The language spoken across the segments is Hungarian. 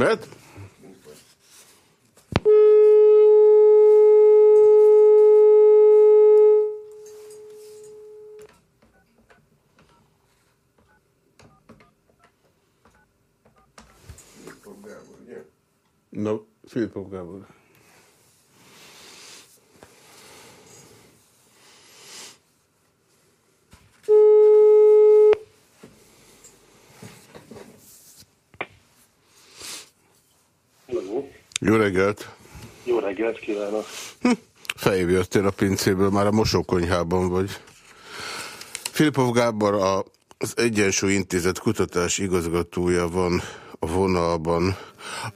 Mert? No, Filipov Gábor. Jó reggelt! Jó reggelt kívánok! Hm, jöttél a pincéből, már a mosókonyhában vagy. Filipov Gábor a, az Egyensúly Intézet kutatás igazgatója van a vonalban.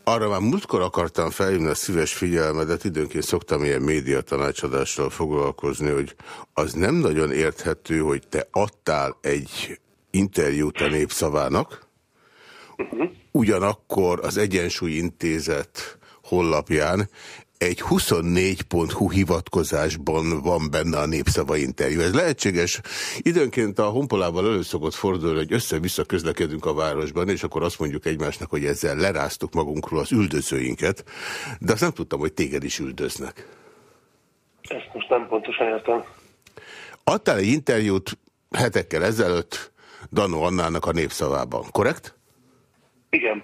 Arra már múltkor akartam felhívni a szíves figyelmedet, időnként szoktam ilyen média tanácsadással foglalkozni, hogy az nem nagyon érthető, hogy te adtál egy interjút a népszavának, mhm. ugyanakkor az Egyensúly Intézet honlapján egy 24.hu hivatkozásban van benne a népszava interjú. Ez lehetséges. Időnként a honpolával elő szokott fordulni, hogy össze-vissza közlekedünk a városban, és akkor azt mondjuk egymásnak, hogy ezzel leráztuk magunkról az üldözőinket, de azt nem tudtam, hogy téged is üldöznek. Ezt most nem pontosan értem. Adtál egy interjút hetekkel ezelőtt Danó Annának a népszavában, korrekt? Igen.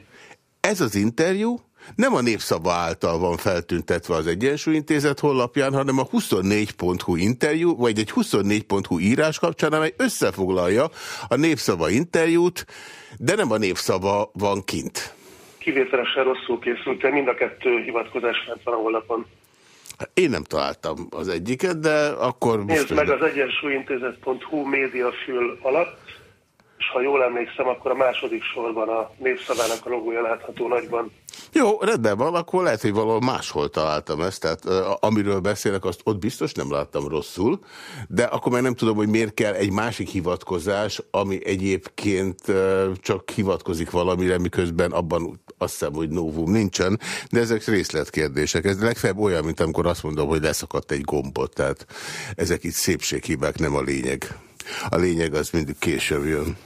Ez az interjú nem a népszava által van feltüntetve az Egyensúlyintézet honlapján, hanem a 24.hu interjú, vagy egy 24.hu írás kapcsán, amely összefoglalja a népszava interjút, de nem a népszava van kint. Kivételesen rosszul készült, mind a kettő hivatkozás fent van a honlapon. Én nem találtam az egyiket, de akkor... Nézd meg az egyensúlyintézet.hu médiafül alatt, és ha jól emlékszem, akkor a második sorban a népszavának a logója látható nagyban. Jó, rendben van, akkor lehet, hogy valahol máshol találtam ezt, tehát amiről beszélek, azt ott biztos nem láttam rosszul, de akkor már nem tudom, hogy miért kell egy másik hivatkozás, ami egyébként csak hivatkozik valamire, miközben abban azt hiszem, hogy novum nincsen, de ezek részletkérdések. Ez legfeljebb olyan, mint amikor azt mondom, hogy leszakadt egy gombot, tehát ezek itt szépséghibák, nem a lényeg. A lényeg az mindig később jön.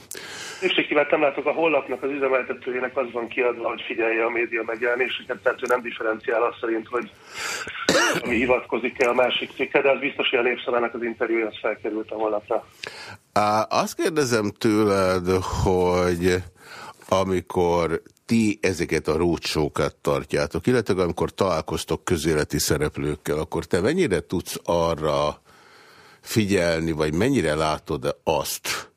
Szükségkívánt nem látok, a honlapnak az üzemeltetőjének az van kiadva, hogy figyelje a média megjelenéseket, tehát ő nem differenciál azt szerint, hogy ami hivatkozik-e a másik cikke, de az biztos, hogy a népszavának az interjúja az felkerült a honlapra. Azt kérdezem tőled, hogy amikor ti ezeket a rócsókat tartjátok, illetve amikor találkoztok közéleti szereplőkkel, akkor te mennyire tudsz arra figyelni, vagy mennyire látod azt,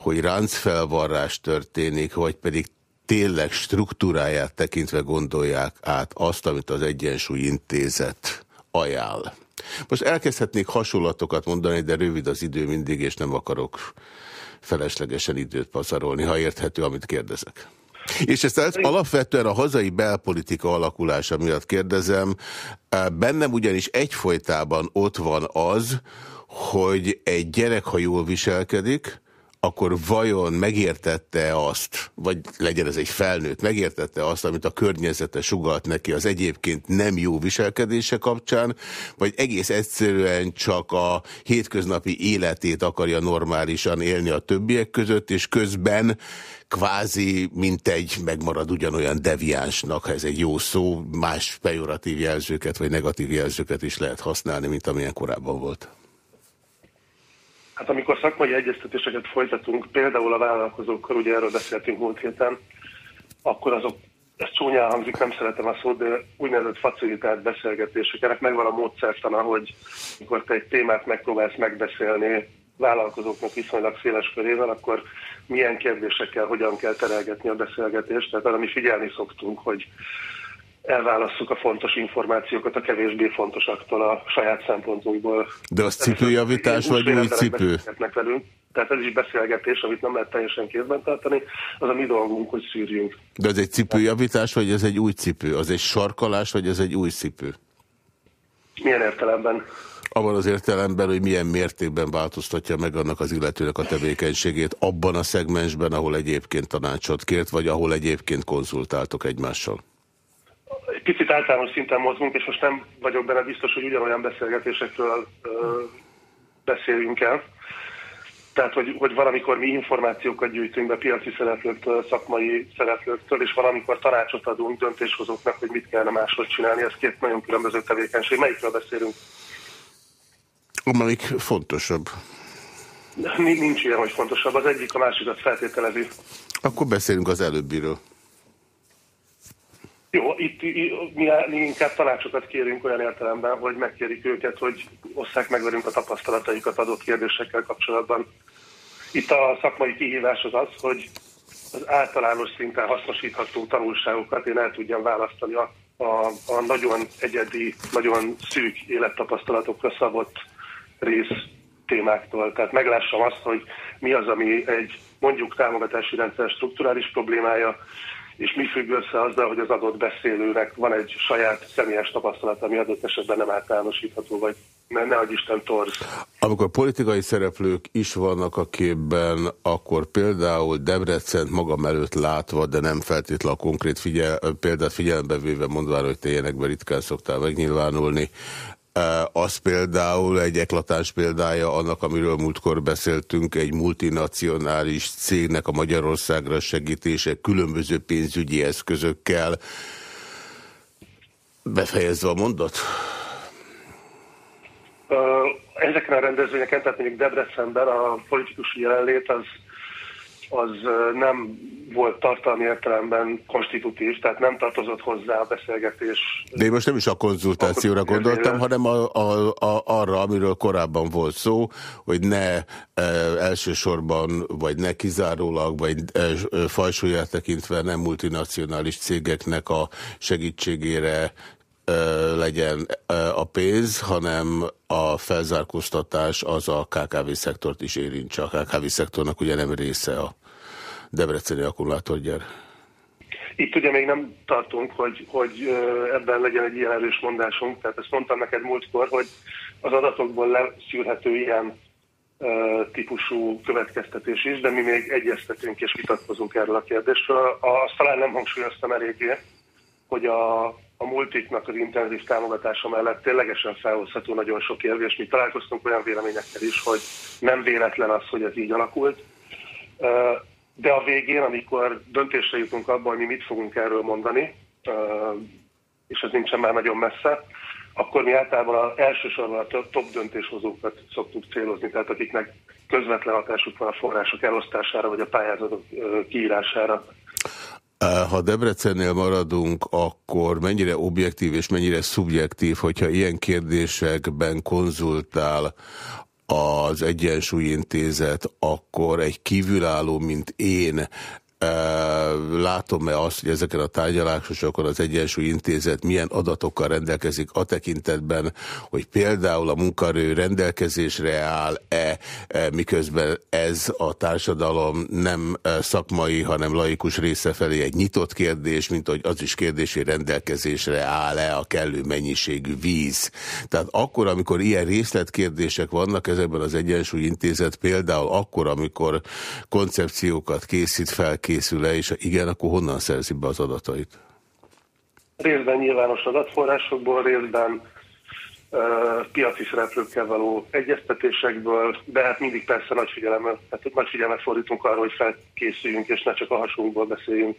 hogy ráncfelvarrás történik, vagy pedig tényleg struktúráját tekintve gondolják át azt, amit az Egyensúly Intézet ajánl. Most elkezdhetnék hasonlatokat mondani, de rövid az idő mindig, és nem akarok feleslegesen időt pazarolni, ha érthető, amit kérdezek. És ezt az alapvetően a hazai belpolitika alakulása miatt kérdezem. Bennem ugyanis egyfolytában ott van az, hogy egy gyerek, ha jól viselkedik, akkor vajon megértette azt, vagy legyen ez egy felnőtt, megértette azt, amit a környezete sugalt neki az egyébként nem jó viselkedése kapcsán, vagy egész egyszerűen csak a hétköznapi életét akarja normálisan élni a többiek között, és közben kvázi, mint egy megmarad ugyanolyan deviánsnak, ha ez egy jó szó, más pejoratív jelzőket, vagy negatív jelzőket is lehet használni, mint amilyen korábban volt. Hát amikor szakmai egyeztetéseket folytatunk, például a vállalkozókkal, ugye erről beszéltünk múlt héten, akkor azok, ez csúnyán hangzik, nem szeretem a szót, de úgynevezett facilitált beszélgetések. Ennek megvan a módszertana, hogy amikor te egy témát megpróbálsz megbeszélni vállalkozóknak viszonylag széles körével, akkor milyen kérdésekkel, hogyan kell terelgetni a beszélgetést. Tehát arra mi figyelni szoktunk, hogy elválasszuk a fontos információkat a kevésbé fontosaktól a saját szempontunkból. De az cipőjavítás vagy új cipő? Velünk. Tehát ez is beszélgetés, amit nem lehet teljesen kézben tartani, az a mi dolgunk, hogy szűrjünk. De ez egy cipőjavítás, vagy ez egy új cipő? Az egy sarkalás, vagy ez egy új cipő? Milyen értelemben? Abban az értelemben, hogy milyen mértékben változtatja meg annak az illetőnek a tevékenységét abban a szegmensben, ahol egyébként tanácsot kért, vagy ahol egyébként konzultáltok egymással? Egy picit általános szinten mozgunk, és most nem vagyok benne biztos, hogy ugyanolyan beszélgetésekről ö, beszéljünk el. Tehát, hogy, hogy valamikor mi információkat gyűjtünk be piaci szereplőktől, szakmai szereplőktől, és valamikor tanácsot adunk döntéshozóknak, hogy mit kellene máshogy csinálni. Ez két nagyon különböző tevékenység. Melyikről beszélünk? Amelyik fontosabb. Nincs ilyen, hogy fontosabb. Az egyik a másikat feltételezi. Akkor beszélünk az előbbiről. Jó, itt mi, inkább tanácsokat kérünk olyan értelemben, hogy megkérik őket, hogy osszák meg velünk a tapasztalataikat adott kérdésekkel kapcsolatban. Itt a szakmai kihívás az az, hogy az általános szinten hasznosítható tanulságokat én el tudjam választani a, a, a nagyon egyedi, nagyon szűk élettapasztalatokra szabott rész témáktól. Tehát meglássam azt, hogy mi az, ami egy mondjuk támogatási rendszer strukturális problémája, és mi függ össze azzal, hogy az adott beszélőnek van egy saját személyes tapasztalat, ami adott esetben nem általánosítható, vagy ne, ne Isten torz. Amikor politikai szereplők is vannak a képben, akkor például Debrecen magam előtt látva, de nem feltétlenül a konkrét figyel, példát figyelembe véve mondván, hogy te ilyenekben ritkán szoktál megnyilvánulni, az például egy eklatáns példája annak, amiről múltkor beszéltünk, egy multinacionális cégnek a Magyarországra segítése különböző pénzügyi eszközökkel. Befejezve a mondat? Ezeken a rendezvényeken, tehát mondjuk Debrecenben a politikus jelenlét az az nem volt tartalmi értelemben konstitutív, tehát nem tartozott hozzá a beszélgetés. De én most nem is a konzultációra gondoltam, hanem a, a, a, arra, amiről korábban volt szó, hogy ne e, elsősorban, vagy ne kizárólag, vagy e, fajsúlyát tekintve nem multinacionális cégeknek a segítségére legyen a pénz, hanem a felzárkóztatás az a KKV szektort is érintse. A KKV szektornak ugye nem része a Debreceni akkumulátorgyár. Itt ugye még nem tartunk, hogy, hogy ebben legyen egy ilyen erős mondásunk, tehát ezt mondtam neked múltkor, hogy az adatokból leszűrhető ilyen típusú következtetés is, de mi még egyeztetünk és vitatkozunk erről a kérdésről. Azt talán nem hangsúlyoztam eléggé, hogy a, a multiknak az intenzív támogatása mellett ténylegesen felhozható nagyon sok érv, és mi találkoztunk olyan véleményekkel is, hogy nem véletlen az, hogy ez így alakult. De a végén, amikor döntésre jutunk abban, hogy mi mit fogunk erről mondani, és ez nincsen már nagyon messze, akkor mi általában az elsősorban a top döntéshozókat szoktuk célozni, tehát akiknek közvetlen hatásuk van a források elosztására, vagy a pályázatok kiírására. Ha Debrecennél maradunk, akkor mennyire objektív és mennyire szubjektív, hogyha ilyen kérdésekben konzultál az Egyensúlyintézet, akkor egy kívülálló, mint én, látom-e azt, hogy ezeken a tárgyalásokon az Egyensúly Intézet milyen adatokkal rendelkezik a tekintetben, hogy például a munkarő rendelkezésre áll-e, miközben ez a társadalom nem szakmai, hanem laikus része felé egy nyitott kérdés, mint hogy az is kérdés, hogy rendelkezésre áll-e a kellő mennyiségű víz. Tehát akkor, amikor ilyen részletkérdések vannak ezekben az Egyensúly Intézet, például akkor, amikor koncepciókat készít fel, készül-e, és igen, akkor honnan szerzi be az adatait? Részben nyilvános adatforrásokból, részben piaci szereplőkkel való egyeztetésekből, de hát mindig persze nagy figyelemmel, hát nagy figyelmet fordítunk arra, hogy felkészüljünk, és ne csak a hasunkból beszéljünk.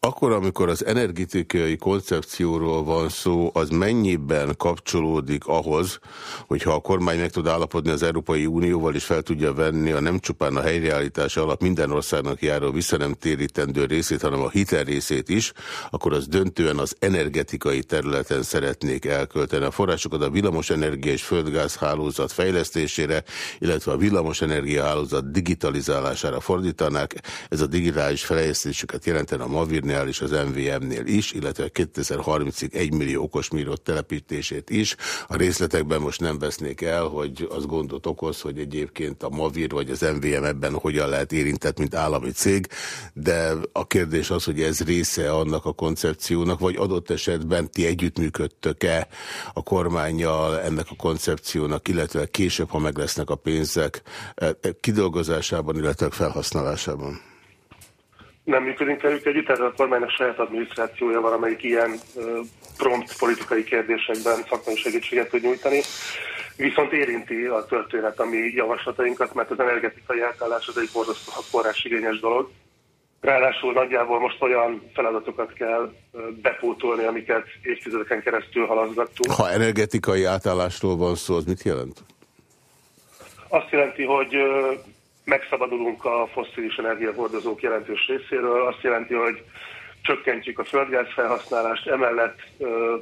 Akkor, amikor az energetikai koncepcióról van szó, az mennyiben kapcsolódik ahhoz, hogyha a kormány meg tud állapodni az Európai Unióval, és fel tudja venni a nem csupán a helyreállítás alatt minden országnak járó visszanemtérítendő részét, hanem a hitel részét is, akkor az döntően az energetikai területen szeretnék elkölteni a forrásokat villamosenergia és földgáz hálózat fejlesztésére, illetve a villamosenergia hálózat digitalizálására fordítanák. Ez a digitális fejlesztésüket jelentene a Mavirnél és az MVM-nél is, illetve 2030-ig 1 millió okosmíró telepítését is. A részletekben most nem vesznék el, hogy az gondot okoz, hogy egyébként a Mavir vagy az MVM ebben hogyan lehet érintett, mint állami cég, de a kérdés az, hogy ez része annak a koncepciónak, vagy adott esetben ti együttműködtök-e a kormányjal ennek a koncepciónak, illetve később, ha meg lesznek a pénzek, eh, kidolgozásában, illetve felhasználásában? nem működünk velük együtt, tehát a kormánynak saját adminisztrációja van, amelyik ilyen prompt politikai kérdésekben szakmai segítséget tud nyújtani. Viszont érinti a történet a mi javaslatainkat, mert az energetikai átállás az egy borzasztó forrásigényes dolog. Ráadásul nagyjából most olyan feladatokat kell bepótolni, amiket évtizedeken keresztül halaszgattunk. Ha energetikai átállásról van szó, az mit jelent? Azt jelenti, hogy megszabadulunk a fosszilis energiahordozók jelentős részéről. Azt jelenti, hogy csökkentjük a földgáz felhasználást, emellett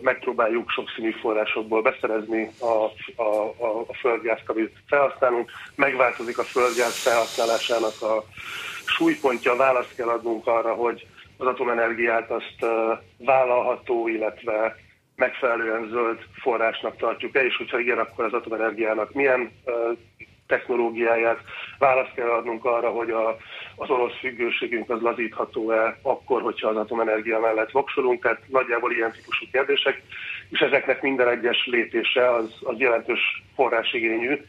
megpróbáljuk sokszínű forrásokból beszerezni a, a, a, a földgázt, amit felhasználunk. Megváltozik a földgáz felhasználásának a súlypontja, választ kell adnunk arra, hogy az atomenergiát azt vállalható, illetve megfelelően zöld forrásnak tartjuk-e, és hogyha igen, akkor az atomenergiának milyen technológiáját. Választ kell adnunk arra, hogy a, az orosz függőségünk az lazítható-e akkor, hogyha az atomenergia mellett voksolunk, tehát nagyjából ilyen típusú kérdések, és ezeknek minden egyes lépése az, az jelentős forrásigényű,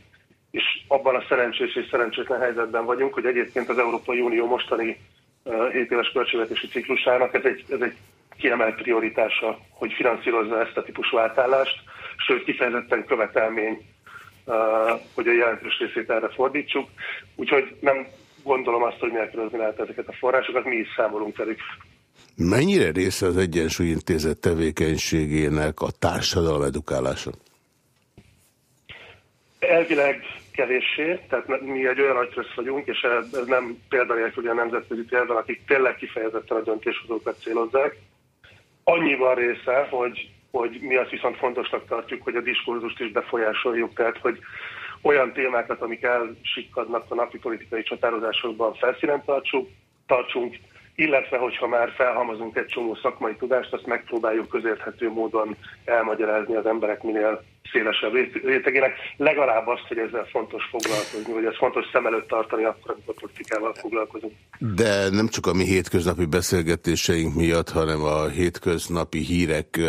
és abban a szerencsés és szerencsétlen helyzetben vagyunk, hogy egyébként az Európai Unió mostani uh, 7 éves költségvetési ciklusának ez egy, ez egy kiemelt prioritása, hogy finanszírozza ezt a típusú átállást, sőt kifejezetten követelmény hogy a jelentős részét erre fordítsuk. Úgyhogy nem gondolom azt, hogy nélkülözni lehet ezeket a forrásokat, mi is számolunk velük. Mennyire része az Egyensúly Intézet tevékenységének a társadalom edukálása? Elvileg kevéssé, tehát mi egy olyan agytrössz vagyunk, és ez nem példanélküli a nemzetközi térben, akik tényleg kifejezetten a döntéshozókat célozzák. Annyiban része, hogy hogy mi azt viszont fontosnak tartjuk, hogy a diskurzust is befolyásoljuk, tehát hogy olyan témákat, amik elsikkadnak a napi politikai csatározásokban felszínen tartsuk, tartsunk, illetve hogyha már felhalmozunk egy csomó szakmai tudást, azt megpróbáljuk közérthető módon elmagyarázni az emberek minél szélesebb rétegének. Legalább azt, hogy ezzel fontos foglalkozni, vagy ez fontos szem előtt tartani akkor, amikor politikával foglalkozunk. De nem csak a mi hétköznapi beszélgetéseink miatt, hanem a hétköznapi hírek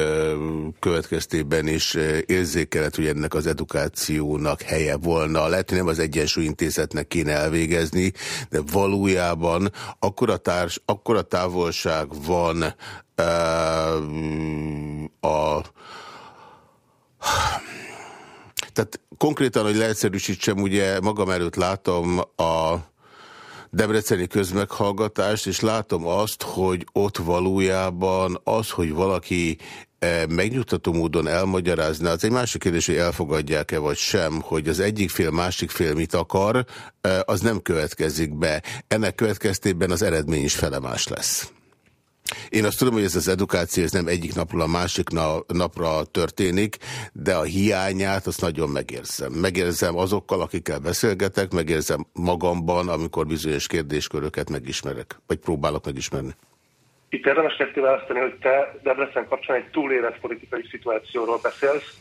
következtében is érzékelet, hogy ennek az edukációnak helye volna. Lehet, hogy nem az Egyensúlyintézetnek kéne elvégezni, de valójában akkora, társ, akkora távolság van a tehát konkrétan, hogy leegyszerűsítsem, ugye magam előtt látom a debreceni közmeghallgatást, és látom azt, hogy ott valójában az, hogy valaki e, megnyugtató módon elmagyarázná, az egy másik kérdés, hogy elfogadják-e vagy sem, hogy az egyik fél, másik fél mit akar, e, az nem következik be. Ennek következtében az eredmény is felemás lesz. Én azt tudom, hogy ez az edukáció ez nem egyik napról a másik napra történik, de a hiányát azt nagyon megérzem. Megérzem azokkal, akikkel beszélgetek, megérzem magamban, amikor bizonyos kérdésköröket megismerek, vagy próbálok megismerni. Itt érdemes ketté választani, hogy te Debrecen kapcsán egy túlélett politikai szituációról beszélsz,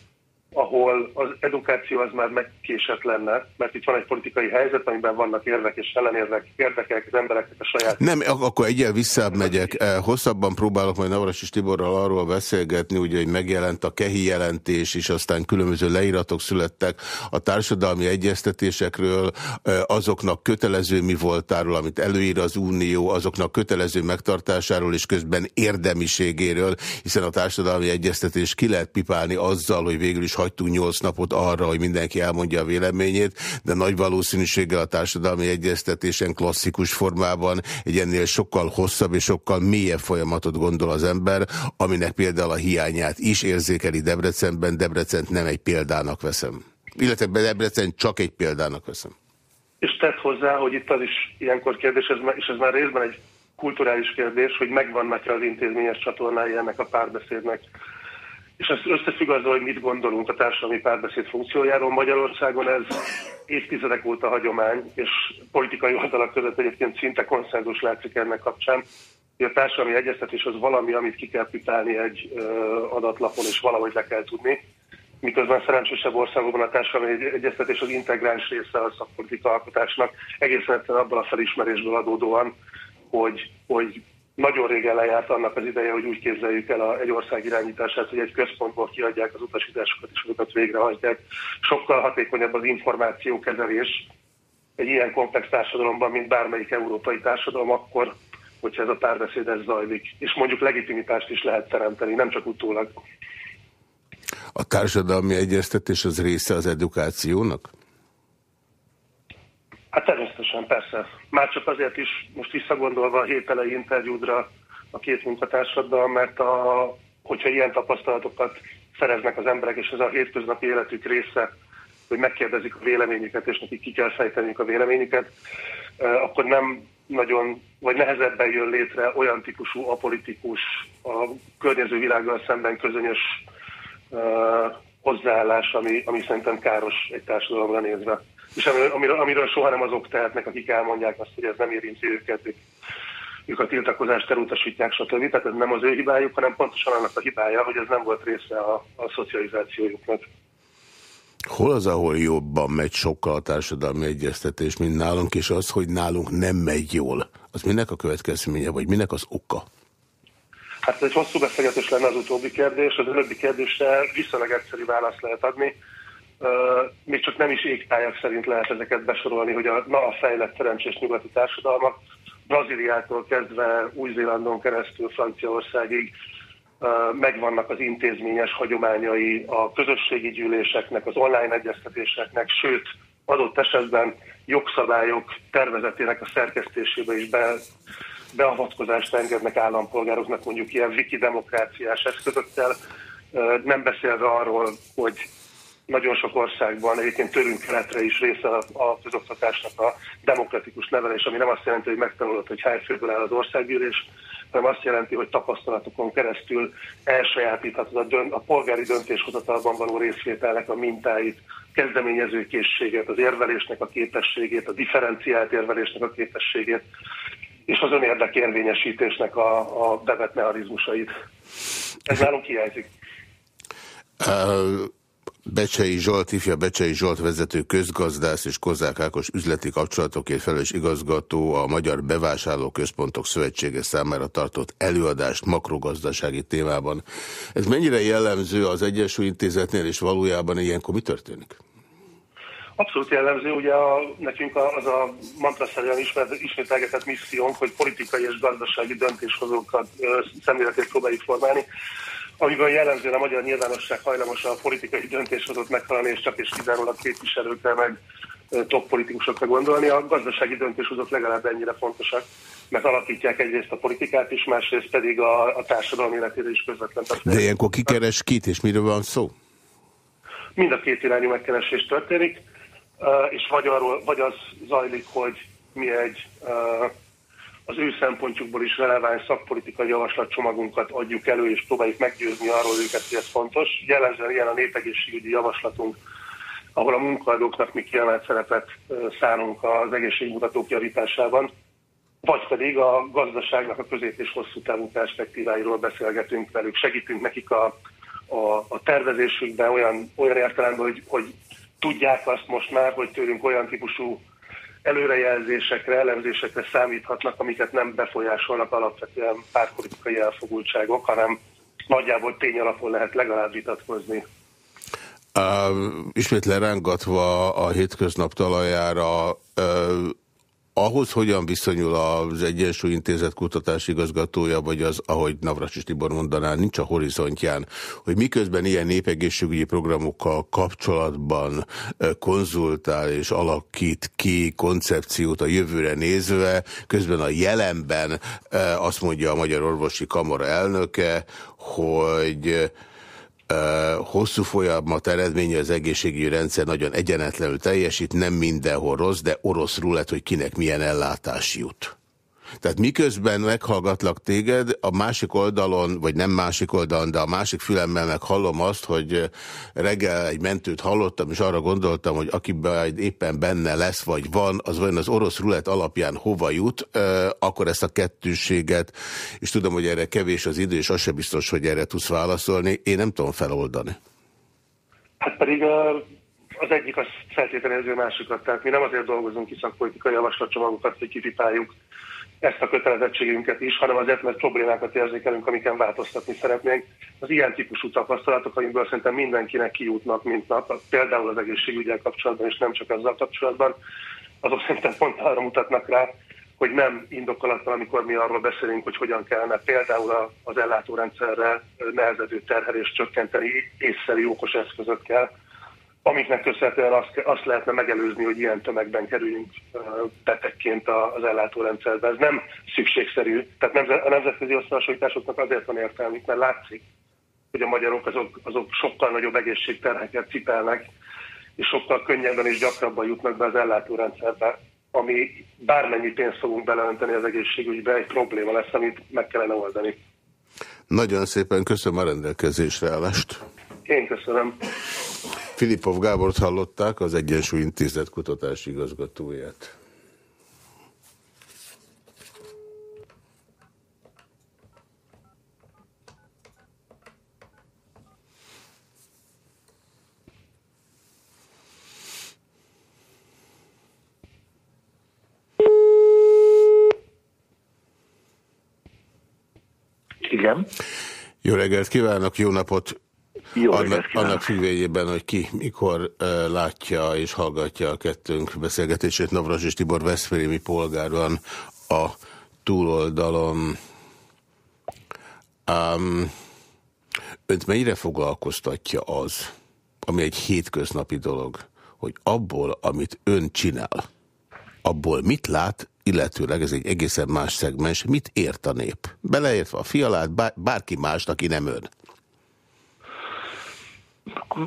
ahol az edukáció az már megkésett lenne, mert itt van egy politikai helyzet, amiben vannak érvek és ellenérvek, érdekek az embereknek a saját... Nem, akkor egyel visszább megyek. Eh, hosszabban próbálok majd Navras Tiborral arról beszélgetni, ugye, hogy megjelent a kehi jelentés, és aztán különböző leíratok születtek a társadalmi egyeztetésekről, eh, azoknak kötelező mi voltáról, amit előír az Unió, azoknak kötelező megtartásáról, és közben érdemiségéről, hiszen a társadalmi egyeztetés ki lehet pipálni azzal, hogy végül is hagytunk nyolc napot arra, hogy mindenki elmondja a véleményét, de nagy valószínűséggel a társadalmi egyeztetésen klasszikus formában egy ennél sokkal hosszabb és sokkal mélyebb folyamatot gondol az ember, aminek például a hiányát is érzékeli Debrecenben, Debrecent nem egy példának veszem. Illetve Debrecen csak egy példának veszem. És tett hozzá, hogy itt az is ilyenkor kérdés, és ez már részben egy kulturális kérdés, hogy megvannak-e az intézményes csatornái ennek a párbeszédnek és ez összefügg azzal, hogy mit gondolunk a társadalmi párbeszéd funkciójáról. Magyarországon ez évtizedek óta hagyomány, és politikai oldalak között egyébként szinte konszenzus látszik ennek kapcsán, hogy a társadalmi egyeztetés az valami, amit ki kell pitálni egy adatlapon, és valahogy le kell tudni. Miközben szerencsésebb országokban a társadalmi egyeztetés az integráns része a szakpolitika alkotásnak, egészen egyszerűen abban a felismerésből adódóan, hogy, hogy nagyon régen lejárt annak az ideje, hogy úgy képzeljük el a, egy ország irányítását, hogy egy központból kiadják az utasításokat és azokat végrehajtják. Sokkal hatékonyabb az információkezelés egy ilyen komplex társadalomban, mint bármelyik európai társadalom, akkor, hogyha ez a párbeszéd ez zajlik. És mondjuk legitimitást is lehet teremteni, nem csak utólag. A társadalmi egyeztetés az része az edukációnak? Hát természetesen, persze. Már csak azért is, most visszagondolva a hételei interjúdra a két munkatársaddal, mert a, hogyha ilyen tapasztalatokat szereznek az emberek, és ez a hétköznapi életük része, hogy megkérdezik a véleményüket, és nekik ki kell fejteniük a véleményüket, akkor nem nagyon, vagy nehezebben jön létre olyan típusú apolitikus, a környező világgal szemben közönyös uh, hozzáállás, ami, ami szerintem káros egy társadalomra nézve. És amiről, amiről soha nem azok tehetnek, akik elmondják azt, hogy ez nem érinti őket, ők, ők a tiltakozást elutasítják, stb. Tehát ez nem az ő hibájuk, hanem pontosan annak a hibája, hogy ez nem volt része a, a szocializációjuknak. Hol az, ahol jobban megy sokkal a társadalmi egyeztetés, mint nálunk, és az, hogy nálunk nem megy jól, az minek a következménye, vagy minek az oka? Hát ez egy hosszú beszélgetés lenne az utóbbi kérdés, az előbbi kérdésre viszonylag egyszerű választ lehet adni. Még csak nem is égtájak szerint lehet ezeket besorolni, hogy a, na a fejlett szerencsés nyugati társadalmak, Brazíliától kezdve Új-Zélandon keresztül Franciaországig megvannak az intézményes hagyományai a közösségi gyűléseknek, az online egyeztetéseknek, sőt, adott esetben jogszabályok tervezetének a szerkesztésébe is be, beavatkozást engednek állampolgároknak mondjuk ilyen wikidemokráciás eszközökkel, nem beszélve arról, hogy nagyon sok országban egyébként törünk keletre is része a közoktatásnak a demokratikus nevelés, ami nem azt jelenti, hogy megtanulod, hogy hány áll az országgyűlés, hanem azt jelenti, hogy tapasztalatokon keresztül elsajátíthatod a, dönt, a polgári döntéshozatalban való részvételnek a mintáit, kezdeményező készséget, az érvelésnek a képességét, a differenciált érvelésnek a képességét, és az önérdekérvényesítésnek a, a bevet mechanizmusait. Ez nálunk hiányzik. Becsei Zsolt, ifja Becsei Zsolt vezető közgazdász és Kozák Ákos üzleti kapcsolatokért felelős igazgató a Magyar Bevásárló Központok Szövetsége számára tartott előadást makrogazdasági témában. Ez mennyire jellemző az Egyesült Intézetnél, és valójában ilyenkor mi történik? Abszolút jellemző, ugye a, nekünk az a mantraszerűen ismételgetett missziónk, hogy politikai és gazdasági döntéshozókat szemléletét próbáljuk formálni amiben jellemzően a magyar nyilvánosság hajlamos a politikai döntéshozót megfelelni, és csak és kizárólag képviselőkre, meg top politikusokra gondolni. A gazdasági döntéshozók legalább ennyire fontosak, mert alakítják egyrészt a politikát is, másrészt pedig a, a társadalmi életére is közvetlen. De ilyenkor kikeres kit, és miről van szó? Mind a két irányú megkeresés történik, és vagy, arról, vagy az zajlik, hogy mi egy az ő szempontjukból is releváns szakpolitikai javaslatcsomagunkat adjuk elő, és próbáljuk meggyőzni arról őket, hogy ez fontos. Jellemzően ilyen a népegészségügyi javaslatunk, ahol a munkaadóknak mi kiemelt szerepet szánunk az egészségmutatók javításában, vagy pedig a gazdaságnak a közép- és hosszú távú perspektíváiról beszélgetünk velük, segítünk nekik a, a, a tervezésükben olyan, olyan értelemben, hogy, hogy tudják azt most már, hogy tőlünk olyan típusú előrejelzésekre, elemzésekre számíthatnak, amiket nem befolyásolnak alapvetően pártpolitikai elfogultságok, hanem nagyjából tényalapon lehet legalább vitatkozni. Uh, ismét lerángatva a hétköznap talajára, uh, ahhoz hogyan viszonyul az Egyensúly Intézet kutatási igazgatója, vagy az, ahogy Navracsis Tibor mondaná, nincs a horizontján, hogy miközben ilyen népegészségügyi programokkal kapcsolatban konzultál és alakít ki koncepciót a jövőre nézve, közben a jelenben azt mondja a Magyar Orvosi Kamara elnöke, hogy hosszú folyamat eredménye az egészségügyi rendszer nagyon egyenetlenül teljesít, nem mindenhol rossz, de orosz rulett, hogy kinek milyen ellátás jut. Tehát miközben meghallgatlak téged, a másik oldalon, vagy nem másik oldalon, de a másik fülemmel meg hallom azt, hogy reggel egy mentőt hallottam, és arra gondoltam, hogy akiben éppen benne lesz, vagy van, az olyan az orosz rulet alapján hova jut, akkor ezt a kettőséget, és tudom, hogy erre kevés az idő, és az sem biztos, hogy erre tudsz válaszolni, én nem tudom feloldani. Hát pedig az egyik az feltételező másikat, tehát mi nem azért dolgozunk ki szakpolitikai javaslatcsomagokat, hogy kipipáljuk ezt a kötelezettségünket is, hanem azért, mert problémákat érzékelünk, amiken változtatni szeretnénk. Az ilyen típusú tapasztalatok, amikből szerintem mindenkinek kijutnak, mint nap, például az egészségügyel kapcsolatban, és nem csak azzal kapcsolatban, azok szerintem pont arra mutatnak rá, hogy nem indokolatlan, amikor mi arról beszélünk, hogy hogyan kellene például az ellátórendszerre nehezedő terhelést csökkenteni észszerű okos eszközökkel, amiknek köszönhetően azt, azt lehetne megelőzni, hogy ilyen tömegben kerüljünk betegként az ellátórendszerbe. Ez nem szükségszerű. Tehát a nemzetközi összehasonlításoknak azért van értelmük, mert látszik, hogy a magyarok azok, azok sokkal nagyobb egészségterheket cipelnek, és sokkal könnyebben és gyakrabban jutnak be az ellátórendszerbe, ami bármennyi pénzt fogunk beleönteni az egészségügybe, egy probléma lesz, amit meg kellene oldani. Nagyon szépen köszönöm a rendelkezésre állást. Én köszönöm. Filipov Gábort hallották, az Egyensúly Intézet kutatási igazgatóját. Igen. Jó reggelt kívánok, jó napot! Jó annak, annak függvényében, hogy ki mikor uh, látja és hallgatja a kettőnk beszélgetését. Navras és Tibor Veszprémi polgár van a túloldalon. Um, önt mennyire foglalkoztatja az, ami egy hétköznapi dolog, hogy abból, amit ön csinál, abból mit lát, illetőleg ez egy egészen más szegmens, mit ért a nép? Beleértve a fialát, bár, bárki más, aki nem ön.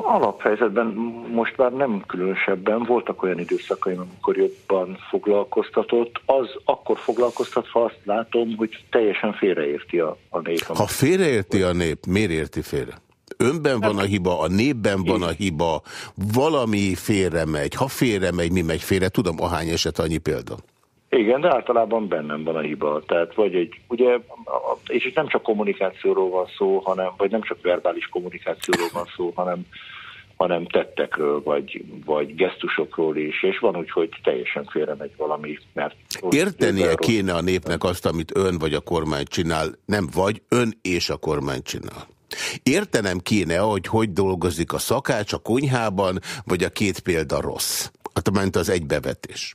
Alaphelyzetben most már nem különösebben, voltak olyan időszakaim, amikor jobban foglalkoztatott. Az akkor foglalkoztat, ha azt látom, hogy teljesen félreérti a, a nép. Ha félreérti a nép, miért érti félre? Önben van a hiba, a népben van a hiba, valami félre megy. Ha félre megy, mi megy félre? Tudom, ahány eset annyi példa. Igen, de általában bennem van a hiba. Tehát vagy egy, ugye, és itt nem csak kommunikációról van szó, hanem, vagy nem csak verbális kommunikációról van szó, hanem, hanem tettekről, vagy, vagy gesztusokról is, és van úgy, hogy teljesen félre megy valami, mert... Értenie kéne a népnek azt, amit ön vagy a kormány csinál, nem vagy, ön és a kormány csinál. Értenem kéne, hogy hogy dolgozik a szakács a konyhában, vagy a két példa rossz. Hát ment az egybevetés.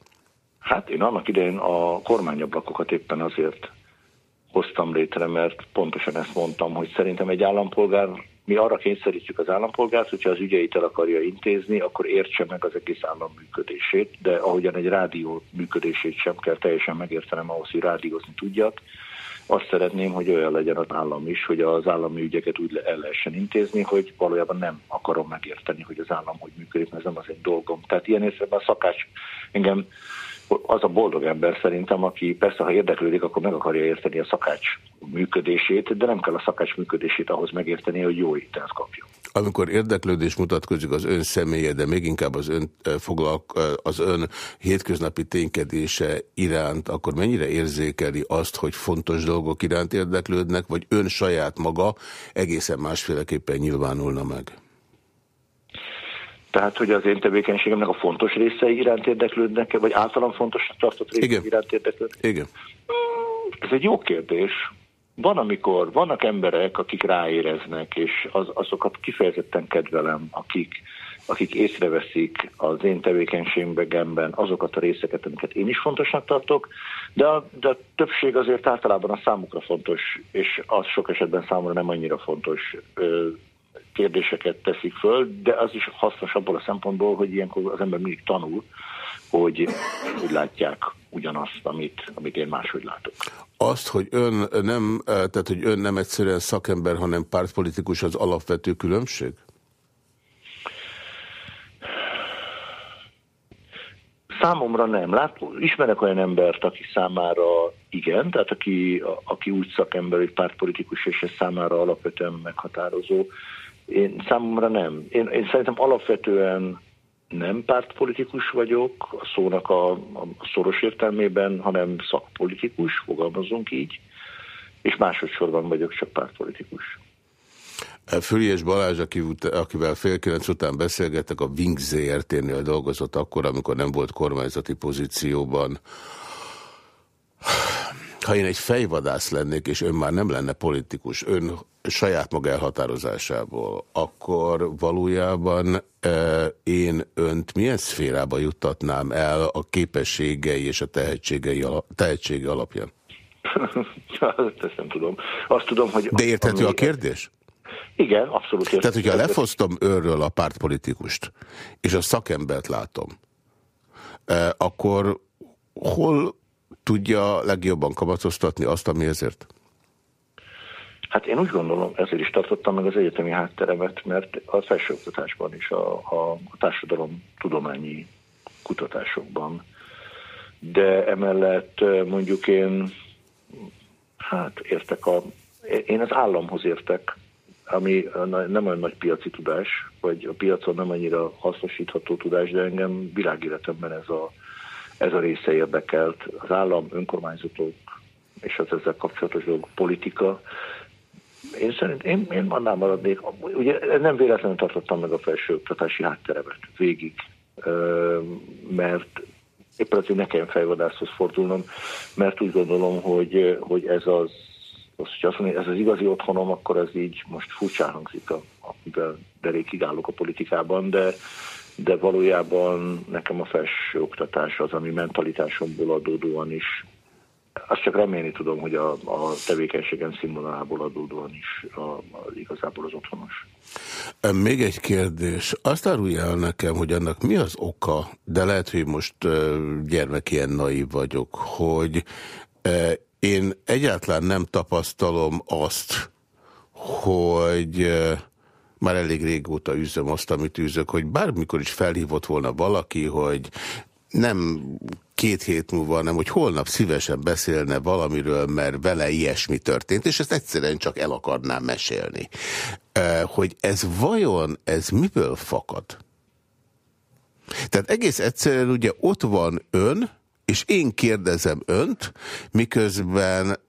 Hát én annak idején a kormányablakokat éppen azért hoztam létre, mert pontosan ezt mondtam, hogy szerintem egy állampolgár, mi arra kényszerítjük az állampolgárt, hogyha az ügyeit el akarja intézni, akkor értse meg az egész állam működését, de ahogyan egy rádió működését sem kell teljesen megértenem ahhoz, hogy rádiózni tudjak, azt szeretném, hogy olyan legyen az állam is, hogy az állami ügyeket úgy el lehessen intézni, hogy valójában nem akarom megérteni, hogy az állam hogy működik, mert ez nem az egy dolgom. Tehát ilyen értelemben a szakács engem az a boldog ember szerintem, aki persze, ha érdeklődik, akkor meg akarja érteni a szakács működését, de nem kell a szakács működését ahhoz megérteni, hogy jó ételt kapjon. Amikor érdeklődés mutatkozik az ön személye, de még inkább az ön, foglalk, az ön hétköznapi ténykedése iránt, akkor mennyire érzékeli azt, hogy fontos dolgok iránt érdeklődnek, vagy ön saját maga egészen másféleképpen nyilvánulna meg? Tehát, hogy az én tevékenységemnek a fontos részei iránt érdeklődnek, vagy általán fontos tartott részei Igen. iránt érdeklődnek? Igen. Ez egy jó kérdés. Van, amikor vannak emberek, akik ráéreznek, és az, azokat kifejezetten kedvelem, akik, akik észreveszik az én tevékenységemben azokat a részeket, amiket én is fontosnak tartok, de a, de a többség azért általában a számukra fontos, és az sok esetben számomra nem annyira fontos kérdéseket teszik föl, de az is hasznos abból a szempontból, hogy ilyenkor az ember mindig tanul, hogy úgy látják ugyanazt, amit, amit én máshogy látok. Azt, hogy ön nem, tehát hogy ön nem egyszerűen szakember, hanem pártpolitikus, az alapvető különbség? Számomra nem. Lát, ismerek olyan embert, aki számára igen, tehát aki, aki úgy szakember, hogy pártpolitikus, és ez számára alapvetően meghatározó. Én számomra nem. Én, én szerintem alapvetően nem pártpolitikus vagyok a szónak a, a szoros értelmében, hanem szakpolitikus, fogalmazunk így, és másodszorban vagyok csak pártpolitikus. Füriés Balázs, akivel fél kilenc után beszélgettek, a Wink ZRT-nél dolgozott akkor, amikor nem volt kormányzati pozícióban. Ha én egy fejvadász lennék, és ön már nem lenne politikus, ön saját maga elhatározásából, akkor valójában e, én önt milyen szférába juttatnám el a képességei és a tehetségei, tehetsége alapján? Ezt nem tudom. Azt tudom, hogy... De érthető a kérdés? Igen, abszolút érthető. Tehát, hogyha lefosztom őről a pártpolitikust, és a szakembert látom, e, akkor hol tudja legjobban kamatoztatni azt, ami ezért? Hát én úgy gondolom, ezért is tartottam meg az egyetemi hátteremet, mert a felsőoktatásban és a, a, a társadalom tudományi kutatásokban, de emellett mondjuk én, hát értek a, én az államhoz értek, ami nem olyan nagy piaci tudás, vagy a piacon nem annyira hasznosítható tudás, de engem világéletemben ez a, ez a része érdekelt. Az állam, önkormányzatok és az ezzel kapcsolatos dolgok, politika, én szerint, én, én annál maradnék, ugye nem véletlenül tartottam meg a felsőoktatási hátteremet végig, mert éppen azért nekem fejvadászhoz fordulnom, mert úgy gondolom, hogy, hogy ez az, az, hogy azt mondja, ez az igazi otthonom, akkor ez így most furcsán hangzik, amivel derékig állok a politikában, de, de valójában nekem a felsőoktatás az, ami mentalitásomból adódóan is azt csak remélni tudom, hogy a, a tevékenységem színvonalából adódóan is a, a, igazából az otthonos. Még egy kérdés. Azt árulja el nekem, hogy annak mi az oka, de lehet, hogy most gyermek ilyen naív vagyok, hogy én egyáltalán nem tapasztalom azt, hogy már elég régóta üzöm azt, amit üzök, hogy bármikor is felhívott volna valaki, hogy nem két hét múlva, hanem hogy holnap szívesen beszélne valamiről, mert vele ilyesmi történt, és ezt egyszerűen csak el akarnám mesélni. Hogy ez vajon, ez miből fakad? Tehát egész egyszerűen ugye ott van ön, és én kérdezem önt, miközben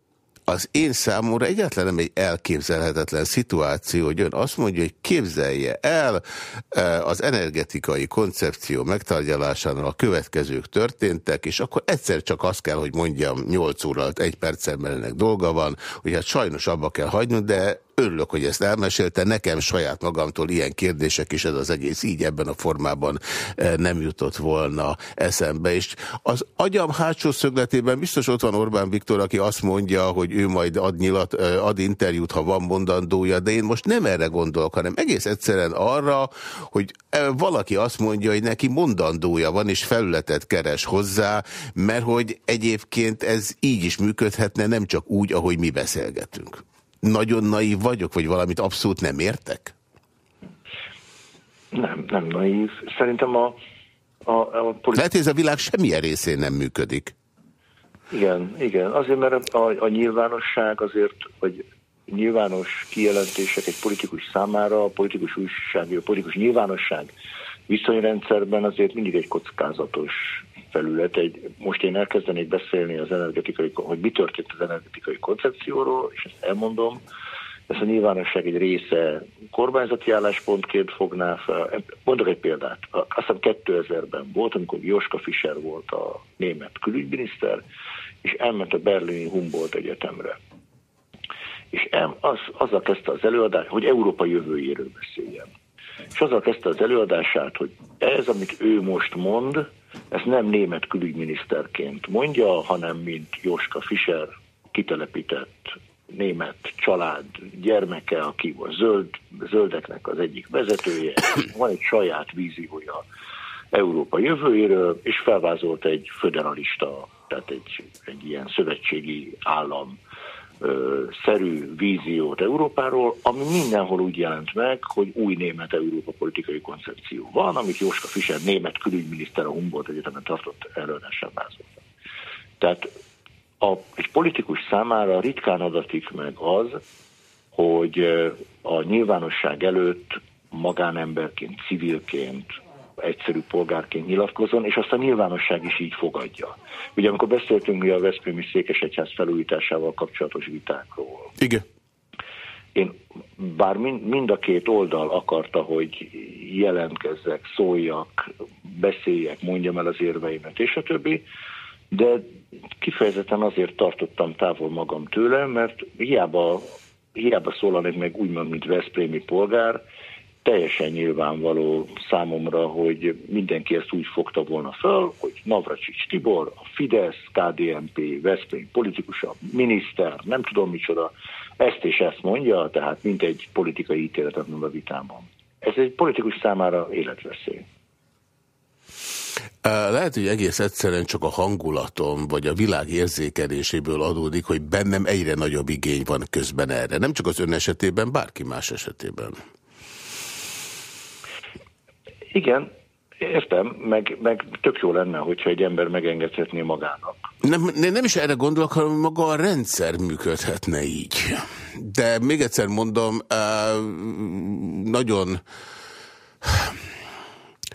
az én számomra egyáltalán nem egy elképzelhetetlen szituáció, hogy ön azt mondja, hogy képzelje el e, az energetikai koncepció megtárgyalásánál a következők történtek, és akkor egyszer csak azt kell, hogy mondjam 8 óra egy percen, mert ennek dolga van, hogy hát sajnos abba kell hagynunk, de Örülök, hogy ezt elmesélte. Nekem saját magamtól ilyen kérdések is ez az egész így ebben a formában eh, nem jutott volna eszembe. És az agyam hátsó szögletében biztos ott van Orbán Viktor, aki azt mondja, hogy ő majd ad, nyilat, eh, ad interjút, ha van mondandója, de én most nem erre gondolok, hanem egész egyszerűen arra, hogy eh, valaki azt mondja, hogy neki mondandója van, és felületet keres hozzá, mert hogy egyébként ez így is működhetne, nem csak úgy, ahogy mi beszélgetünk nagyon naív vagyok, vagy valamit abszolút nem értek? Nem, nem naív. Szerintem a, a, a politi- Lehet, hogy ez a világ semmilyen részén nem működik. Igen, igen. Azért, mert a, a nyilvánosság azért, hogy nyilvános kijelentések egy politikus számára, a politikus újság, a politikus nyilvánosság viszonyrendszerben azért mindig egy kockázatos felület. Egy, most én elkezdenék beszélni az energetikai, hogy mi történt az energetikai koncepcióról, és ezt elmondom, ezt a nyilvánosság egy része kormányzati álláspontként fogná fel. Mondok egy példát. Azt hiszem 2000-ben volt, amikor Joska Fischer volt a német külügyminiszter, és elment a berlini Humboldt Egyetemre. És az, azzal kezdte az előadás, hogy Európa jövőjéről beszéljen. És azzal kezdte az előadását, hogy ez, amit ő most mond, ezt nem német külügyminiszterként mondja, hanem mint Joska Fischer kitelepített német család gyermeke, aki a zöld, zöldeknek az egyik vezetője, van egy saját víziója Európa jövőjéről, és felvázolt egy föderalista, tehát egy, egy ilyen szövetségi állam szerű víziót Európáról, ami mindenhol úgy jelent meg, hogy új német Európa politikai koncepció van, amit Jóska Fischer, német külügyminiszter a Humboldt Egyetemen tartott előadásán vázolta. Tehát a, egy politikus számára ritkán adatik meg az, hogy a nyilvánosság előtt magánemberként, civilként, egyszerű polgárként nyilatkozon, és azt a nyilvánosság is így fogadja. Ugye amikor beszéltünk mi a Veszprémi Székesegyház felújításával kapcsolatos vitákról. Igen. Én bár mind, mind a két oldal akarta, hogy jelentkezzek, szóljak, beszéljek, mondjam el az érveimet, és a többi, de kifejezetten azért tartottam távol magam tőle, mert hiába hiába szólalnék meg úgymond, mint Veszprémi polgár, teljesen nyilvánvaló számomra, hogy mindenki ezt úgy fogta volna föl, hogy Navracsics Tibor, a Fidesz, KDNP, Veszprém politikusa, miniszter, nem tudom micsoda, ezt és ezt mondja, tehát mint egy politikai ítéletet mond a vitában. Ez egy politikus számára életveszély. Lehet, hogy egész egyszerűen csak a hangulatom, vagy a világ érzékeléséből adódik, hogy bennem egyre nagyobb igény van közben erre. Nem csak az ön esetében, bárki más esetében. Igen, értem, meg, meg tök jó lenne, hogyha egy ember megengedhetné magának. Nem, nem is erre gondolok, hanem maga a rendszer működhetne így. De még egyszer mondom, nagyon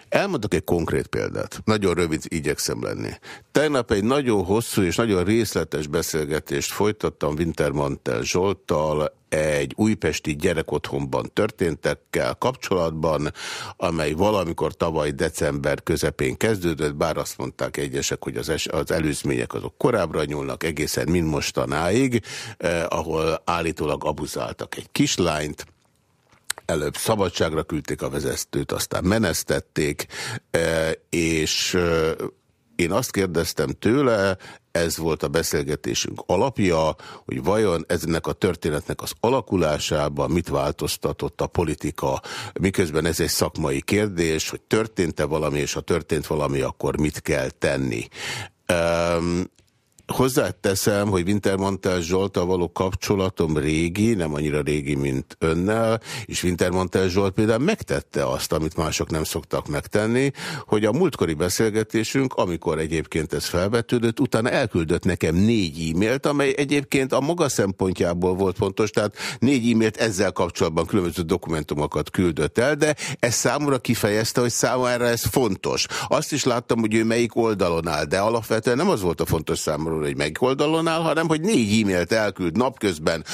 Elmondok egy konkrét példát. Nagyon rövid igyekszem lenni. Tegnap egy nagyon hosszú és nagyon részletes beszélgetést folytattam Wintermantel Zsolttal egy újpesti gyerekotthonban történtekkel kapcsolatban, amely valamikor tavaly december közepén kezdődött, bár azt mondták egyesek, hogy az, es az előzmények azok korábbra nyúlnak, egészen mind mostanáig, eh, ahol állítólag abuzáltak egy kislányt, előbb szabadságra küldték a vezetőt, aztán menesztették, e, és e, én azt kérdeztem tőle, ez volt a beszélgetésünk alapja, hogy vajon eznek a történetnek az alakulásában mit változtatott a politika, miközben ez egy szakmai kérdés, hogy történt-e valami, és ha történt valami, akkor mit kell tenni. Hozzáteszem, hogy Wintermantel Zsoltal való kapcsolatom régi, nem annyira régi, mint önnel, és Wintermantel Zsolt például megtette azt, amit mások nem szoktak megtenni, hogy a múltkori beszélgetésünk, amikor egyébként ez felvetődött, utána elküldött nekem négy e-mailt, amely egyébként a maga szempontjából volt fontos, tehát négy e-mailt ezzel kapcsolatban különböző dokumentumokat küldött el, de ez számomra kifejezte, hogy számára ez fontos. Azt is láttam, hogy ő melyik oldalon áll, de alapvetően nem az volt a fontos számomra, arról, hogy melyik oldalon áll, hanem hogy négy e-mailt elküld napközben,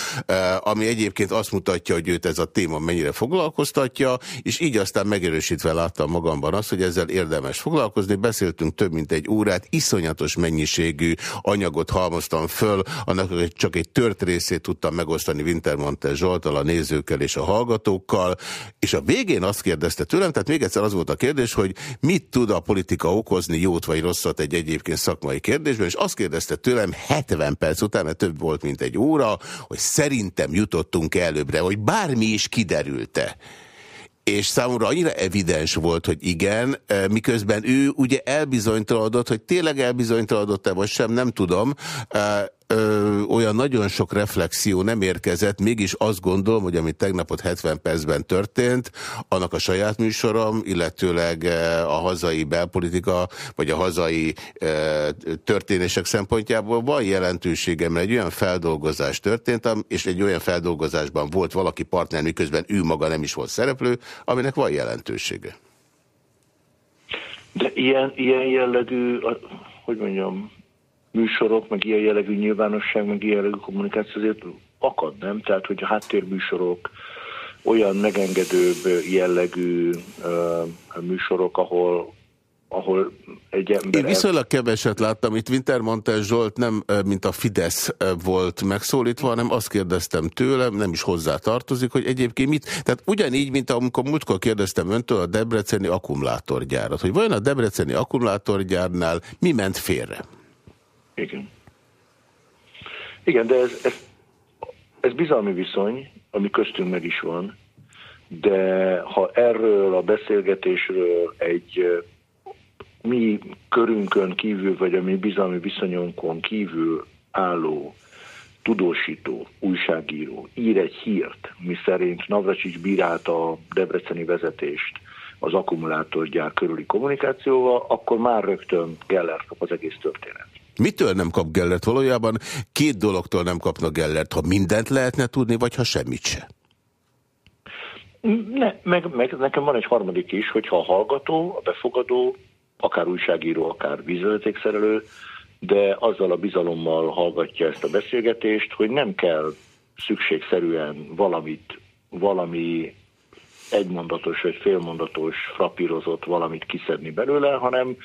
ami egyébként azt mutatja, hogy őt ez a téma mennyire foglalkoztatja, és így aztán megerősítve láttam magamban azt, hogy ezzel érdemes foglalkozni. Beszéltünk több mint egy órát, iszonyatos mennyiségű anyagot halmoztam föl, annak csak egy tört részét tudtam megosztani Wintermantel Zsoltal, a nézőkkel és a hallgatókkal, és a végén azt kérdezte tőlem, tehát még egyszer az volt a kérdés, hogy mit tud a politika okozni, jót vagy rosszat egy egyébként szakmai kérdésben, és azt kérdezte kérdezte tőlem 70 perc után, mert több volt, mint egy óra, hogy szerintem jutottunk előbbre, hogy bármi is kiderülte. És számomra annyira evidens volt, hogy igen, e, miközben ő ugye elbizonytalanodott, hogy tényleg elbizonytalanodott-e vagy sem, nem tudom, e, ö, olyan nagyon sok reflexió nem érkezett, mégis azt gondolom, hogy ami tegnapot 70 percben történt, annak a saját műsorom, illetőleg a hazai belpolitika, vagy a hazai ö, történések szempontjából van jelentősége, mert egy olyan feldolgozás történt, és egy olyan feldolgozásban volt valaki partner, miközben ő maga nem is volt szereplő, aminek van jelentősége. De ilyen, ilyen jellegű, hogy mondjam, műsorok, meg ilyen jellegű nyilvánosság, meg ilyen jellegű kommunikáció azért akad, nem? Tehát, hogy a háttérműsorok, olyan megengedőbb jellegű uh, műsorok, ahol ahol egy ember... Én viszonylag keveset láttam, itt Wintermantel Zsolt nem, mint a Fidesz volt megszólítva, hanem azt kérdeztem tőlem, nem is hozzá tartozik, hogy egyébként mit... Tehát ugyanígy, mint amikor múltkor kérdeztem öntől a Debreceni akkumulátorgyárat, hogy vajon a Debreceni akkumulátorgyárnál mi ment félre? Igen. Igen, de ez, ez, ez bizalmi viszony, ami köztünk meg is van, de ha erről a beszélgetésről egy mi körünkön kívül, vagy a mi bizalmi viszonyunkon kívül álló tudósító, újságíró ír egy hírt, mi szerint Navracsics bírálta a debreceni vezetést az akkumulátorgyár körüli kommunikációval, akkor már rögtön Geller kap az egész történet. Mitől nem kap Gellert valójában? Két dologtól nem kapna Gellert, ha mindent lehetne tudni, vagy ha semmit se. Ne, meg, meg nekem van egy harmadik is, hogyha a hallgató, a befogadó, akár újságíró, akár vízvezetékszerelő, de azzal a bizalommal hallgatja ezt a beszélgetést, hogy nem kell szükségszerűen valamit, valami egymondatos vagy félmondatos frapírozott valamit kiszedni belőle, hanem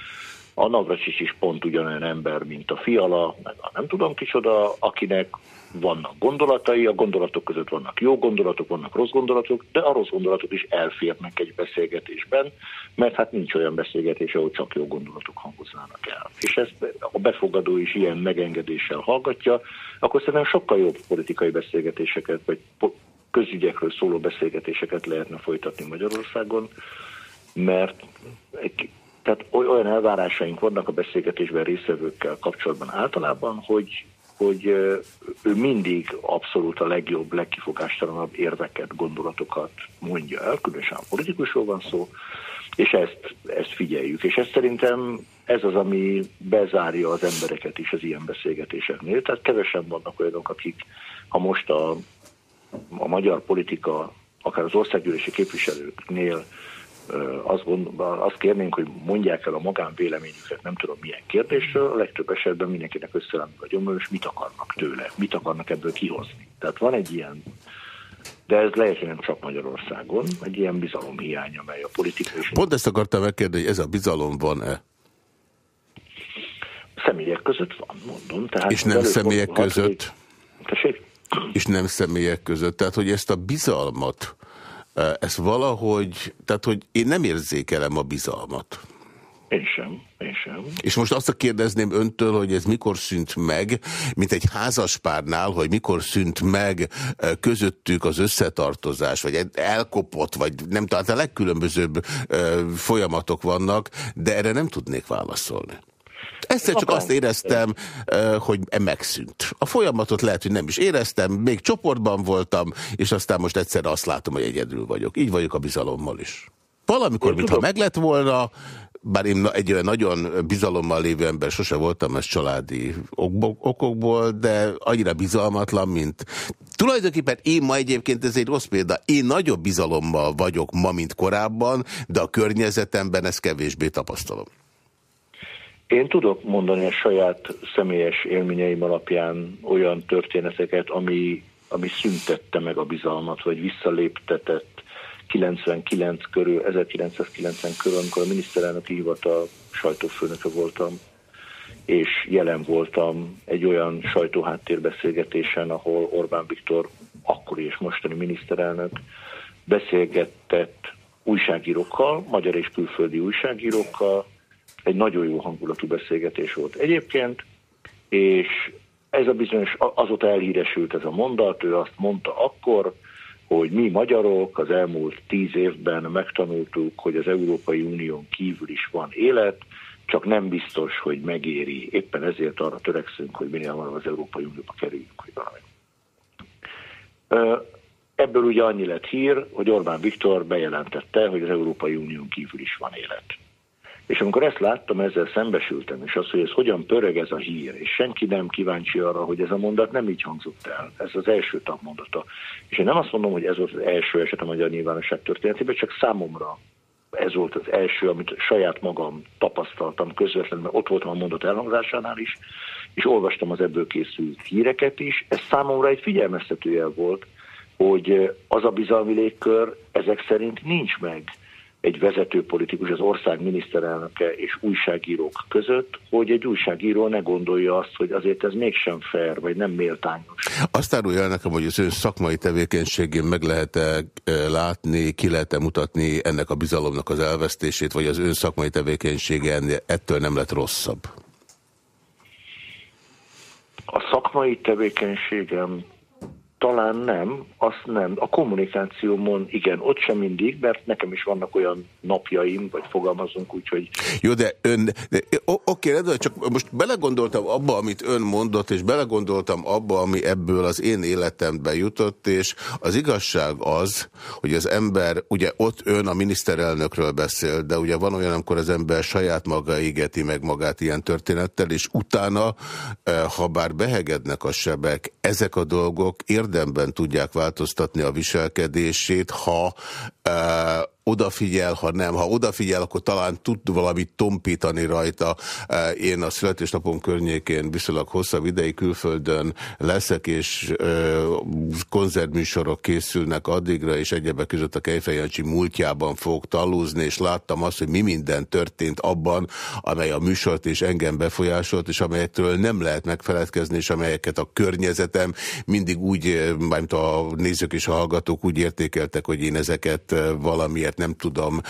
A Navracsics is pont ugyanolyan ember, mint a Fiala, meg a nem tudom kicsoda, akinek vannak gondolatai, a gondolatok között vannak jó gondolatok, vannak rossz gondolatok, de a rossz gondolatok is elférnek egy beszélgetésben, mert hát nincs olyan beszélgetés, ahol csak jó gondolatok hangoznának el. És ezt a befogadó is ilyen megengedéssel hallgatja, akkor szerintem sokkal jobb politikai beszélgetéseket, vagy közügyekről szóló beszélgetéseket lehetne folytatni Magyarországon, mert egy, tehát olyan elvárásaink vannak a beszélgetésben részvevőkkel kapcsolatban általában, hogy hogy ő mindig abszolút a legjobb, legkifogástalanabb érveket, gondolatokat mondja el, különösen a politikusról van szó, és ezt, ezt figyeljük. És ez szerintem ez az, ami bezárja az embereket is az ilyen beszélgetéseknél. Tehát kevesen vannak olyanok, akik, ha most a, a magyar politika, akár az országgyűlési képviselőknél azt, gond, azt kérnénk, hogy mondják el a magánvéleményüket, nem tudom milyen kérdésről, a legtöbb esetben mindenkinek összeáll a gyomor, és mit akarnak tőle, mit akarnak ebből kihozni. Tehát van egy ilyen, de ez lehet, hogy nem csak Magyarországon, egy ilyen bizalomhiány, amely a politikai... Pont ezt akartam megkérdezni, hogy ez a bizalom van-e? Személyek között van, mondom. Tehát és nem személyek között? Hogy... És nem személyek között. Tehát, hogy ezt a bizalmat ez valahogy, tehát hogy én nem érzékelem a bizalmat. Én sem, én sem. És most azt a kérdezném öntől, hogy ez mikor szűnt meg, mint egy házaspárnál, hogy mikor szűnt meg közöttük az összetartozás, vagy elkopott, vagy nem tudom, a legkülönbözőbb folyamatok vannak, de erre nem tudnék válaszolni. Egyszer csak azt éreztem, hogy e megszűnt. A folyamatot lehet, hogy nem is éreztem, még csoportban voltam, és aztán most egyszer azt látom, hogy egyedül vagyok. Így vagyok a bizalommal is. Valamikor, mintha meg lett volna, bár én egy olyan nagyon bizalommal lévő ember sose voltam, ez családi okokból, de annyira bizalmatlan, mint... Tulajdonképpen én ma egyébként, ez egy rossz példa, én nagyobb bizalommal vagyok ma, mint korábban, de a környezetemben ezt kevésbé tapasztalom. Én tudok mondani a saját személyes élményeim alapján olyan történeteket, ami, ami szüntette meg a bizalmat, vagy visszaléptetett 99 körül, 1990 körül, amikor a miniszterelnöki hivatal sajtófőnöke voltam, és jelen voltam egy olyan sajtóháttérbeszélgetésen, ahol Orbán Viktor, akkori és mostani miniszterelnök beszélgetett újságírókkal, magyar és külföldi újságírókkal, egy nagyon jó hangulatú beszélgetés volt egyébként, és ez a bizonyos, azóta elhíresült ez a mondat, ő azt mondta akkor, hogy mi magyarok az elmúlt tíz évben megtanultuk, hogy az Európai Unión kívül is van élet, csak nem biztos, hogy megéri. Éppen ezért arra törekszünk, hogy minél hamarabb az Európai Unióba kerüljünk, hogy. Ebből ugye annyi lett hír, hogy Orbán Viktor bejelentette, hogy az Európai Unión kívül is van élet. És amikor ezt láttam, ezzel szembesültem, és az, hogy ez hogyan pörög ez a hír, és senki nem kíváncsi arra, hogy ez a mondat nem így hangzott el. Ez az első mondata. És én nem azt mondom, hogy ez volt az első eset a magyar nyilvánosság történetében, csak számomra ez volt az első, amit saját magam tapasztaltam közvetlenül, mert ott voltam a mondat elhangzásánál is, és olvastam az ebből készült híreket is. Ez számomra egy figyelmeztetőjel volt, hogy az a bizalmi légkör ezek szerint nincs meg egy vezető politikus, az ország miniszterelnöke és újságírók között, hogy egy újságíró ne gondolja azt, hogy azért ez mégsem fair, vagy nem méltányos. Azt árulja el nekem, hogy az ön szakmai tevékenységén meg lehet -e látni, ki lehet -e mutatni ennek a bizalomnak az elvesztését, vagy az ön szakmai tevékenysége ettől nem lett rosszabb? A szakmai tevékenységem talán nem, azt nem. A kommunikációmon igen, ott sem mindig, mert nekem is vannak olyan napjaim, vagy fogalmazunk úgy, hogy... Jó, de ön... De, oké, de csak most belegondoltam abba, amit ön mondott, és belegondoltam abba, ami ebből az én életembe jutott, és az igazság az, hogy az ember, ugye ott ön a miniszterelnökről beszél, de ugye van olyan, amikor az ember saját maga égeti meg magát ilyen történettel, és utána, eh, ha bár behegednek a sebek, ezek a dolgok érdemben tudják változtatni a viselkedését, ha e, odafigyel, ha nem. Ha odafigyel, akkor talán tud valamit tompítani rajta. Én a születésnapom környékén viszonylag hosszabb ideig külföldön leszek, és konzertműsorok készülnek addigra, és egyebek között a Kejfejancsi múltjában fogok talúzni, és láttam azt, hogy mi minden történt abban, amely a műsort és engem befolyásolt, és amelyektől nem lehet megfeledkezni, és amelyeket a környezetem mindig úgy, mert a nézők és a hallgatók úgy értékeltek, hogy én ezeket valamiért nem tudom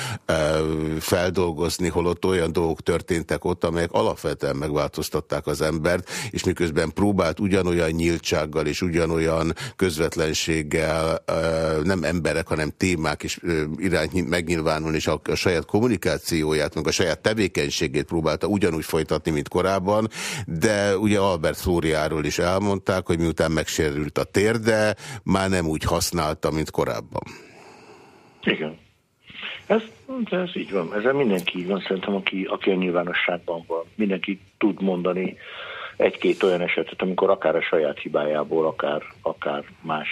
feldolgozni, holott olyan dolgok történtek ott, amelyek alapvetően megváltoztatták az embert, és miközben próbált ugyanolyan nyíltsággal és ugyanolyan közvetlenséggel nem emberek, hanem témák is irányt megnyilvánulni, és a saját kommunikációját, meg a saját tevékenységét próbálta ugyanúgy folytatni, mint korábban, de ugye Albert Flóriáról is elmondták, hogy miután megsérült a térde, már nem úgy használta, mint korábban. Igen. Ez, ez így van. Ezzel mindenki így van, szerintem, aki, aki a nyilvánosságban van. Mindenki tud mondani egy-két olyan esetet, amikor akár a saját hibájából, akár, akár más,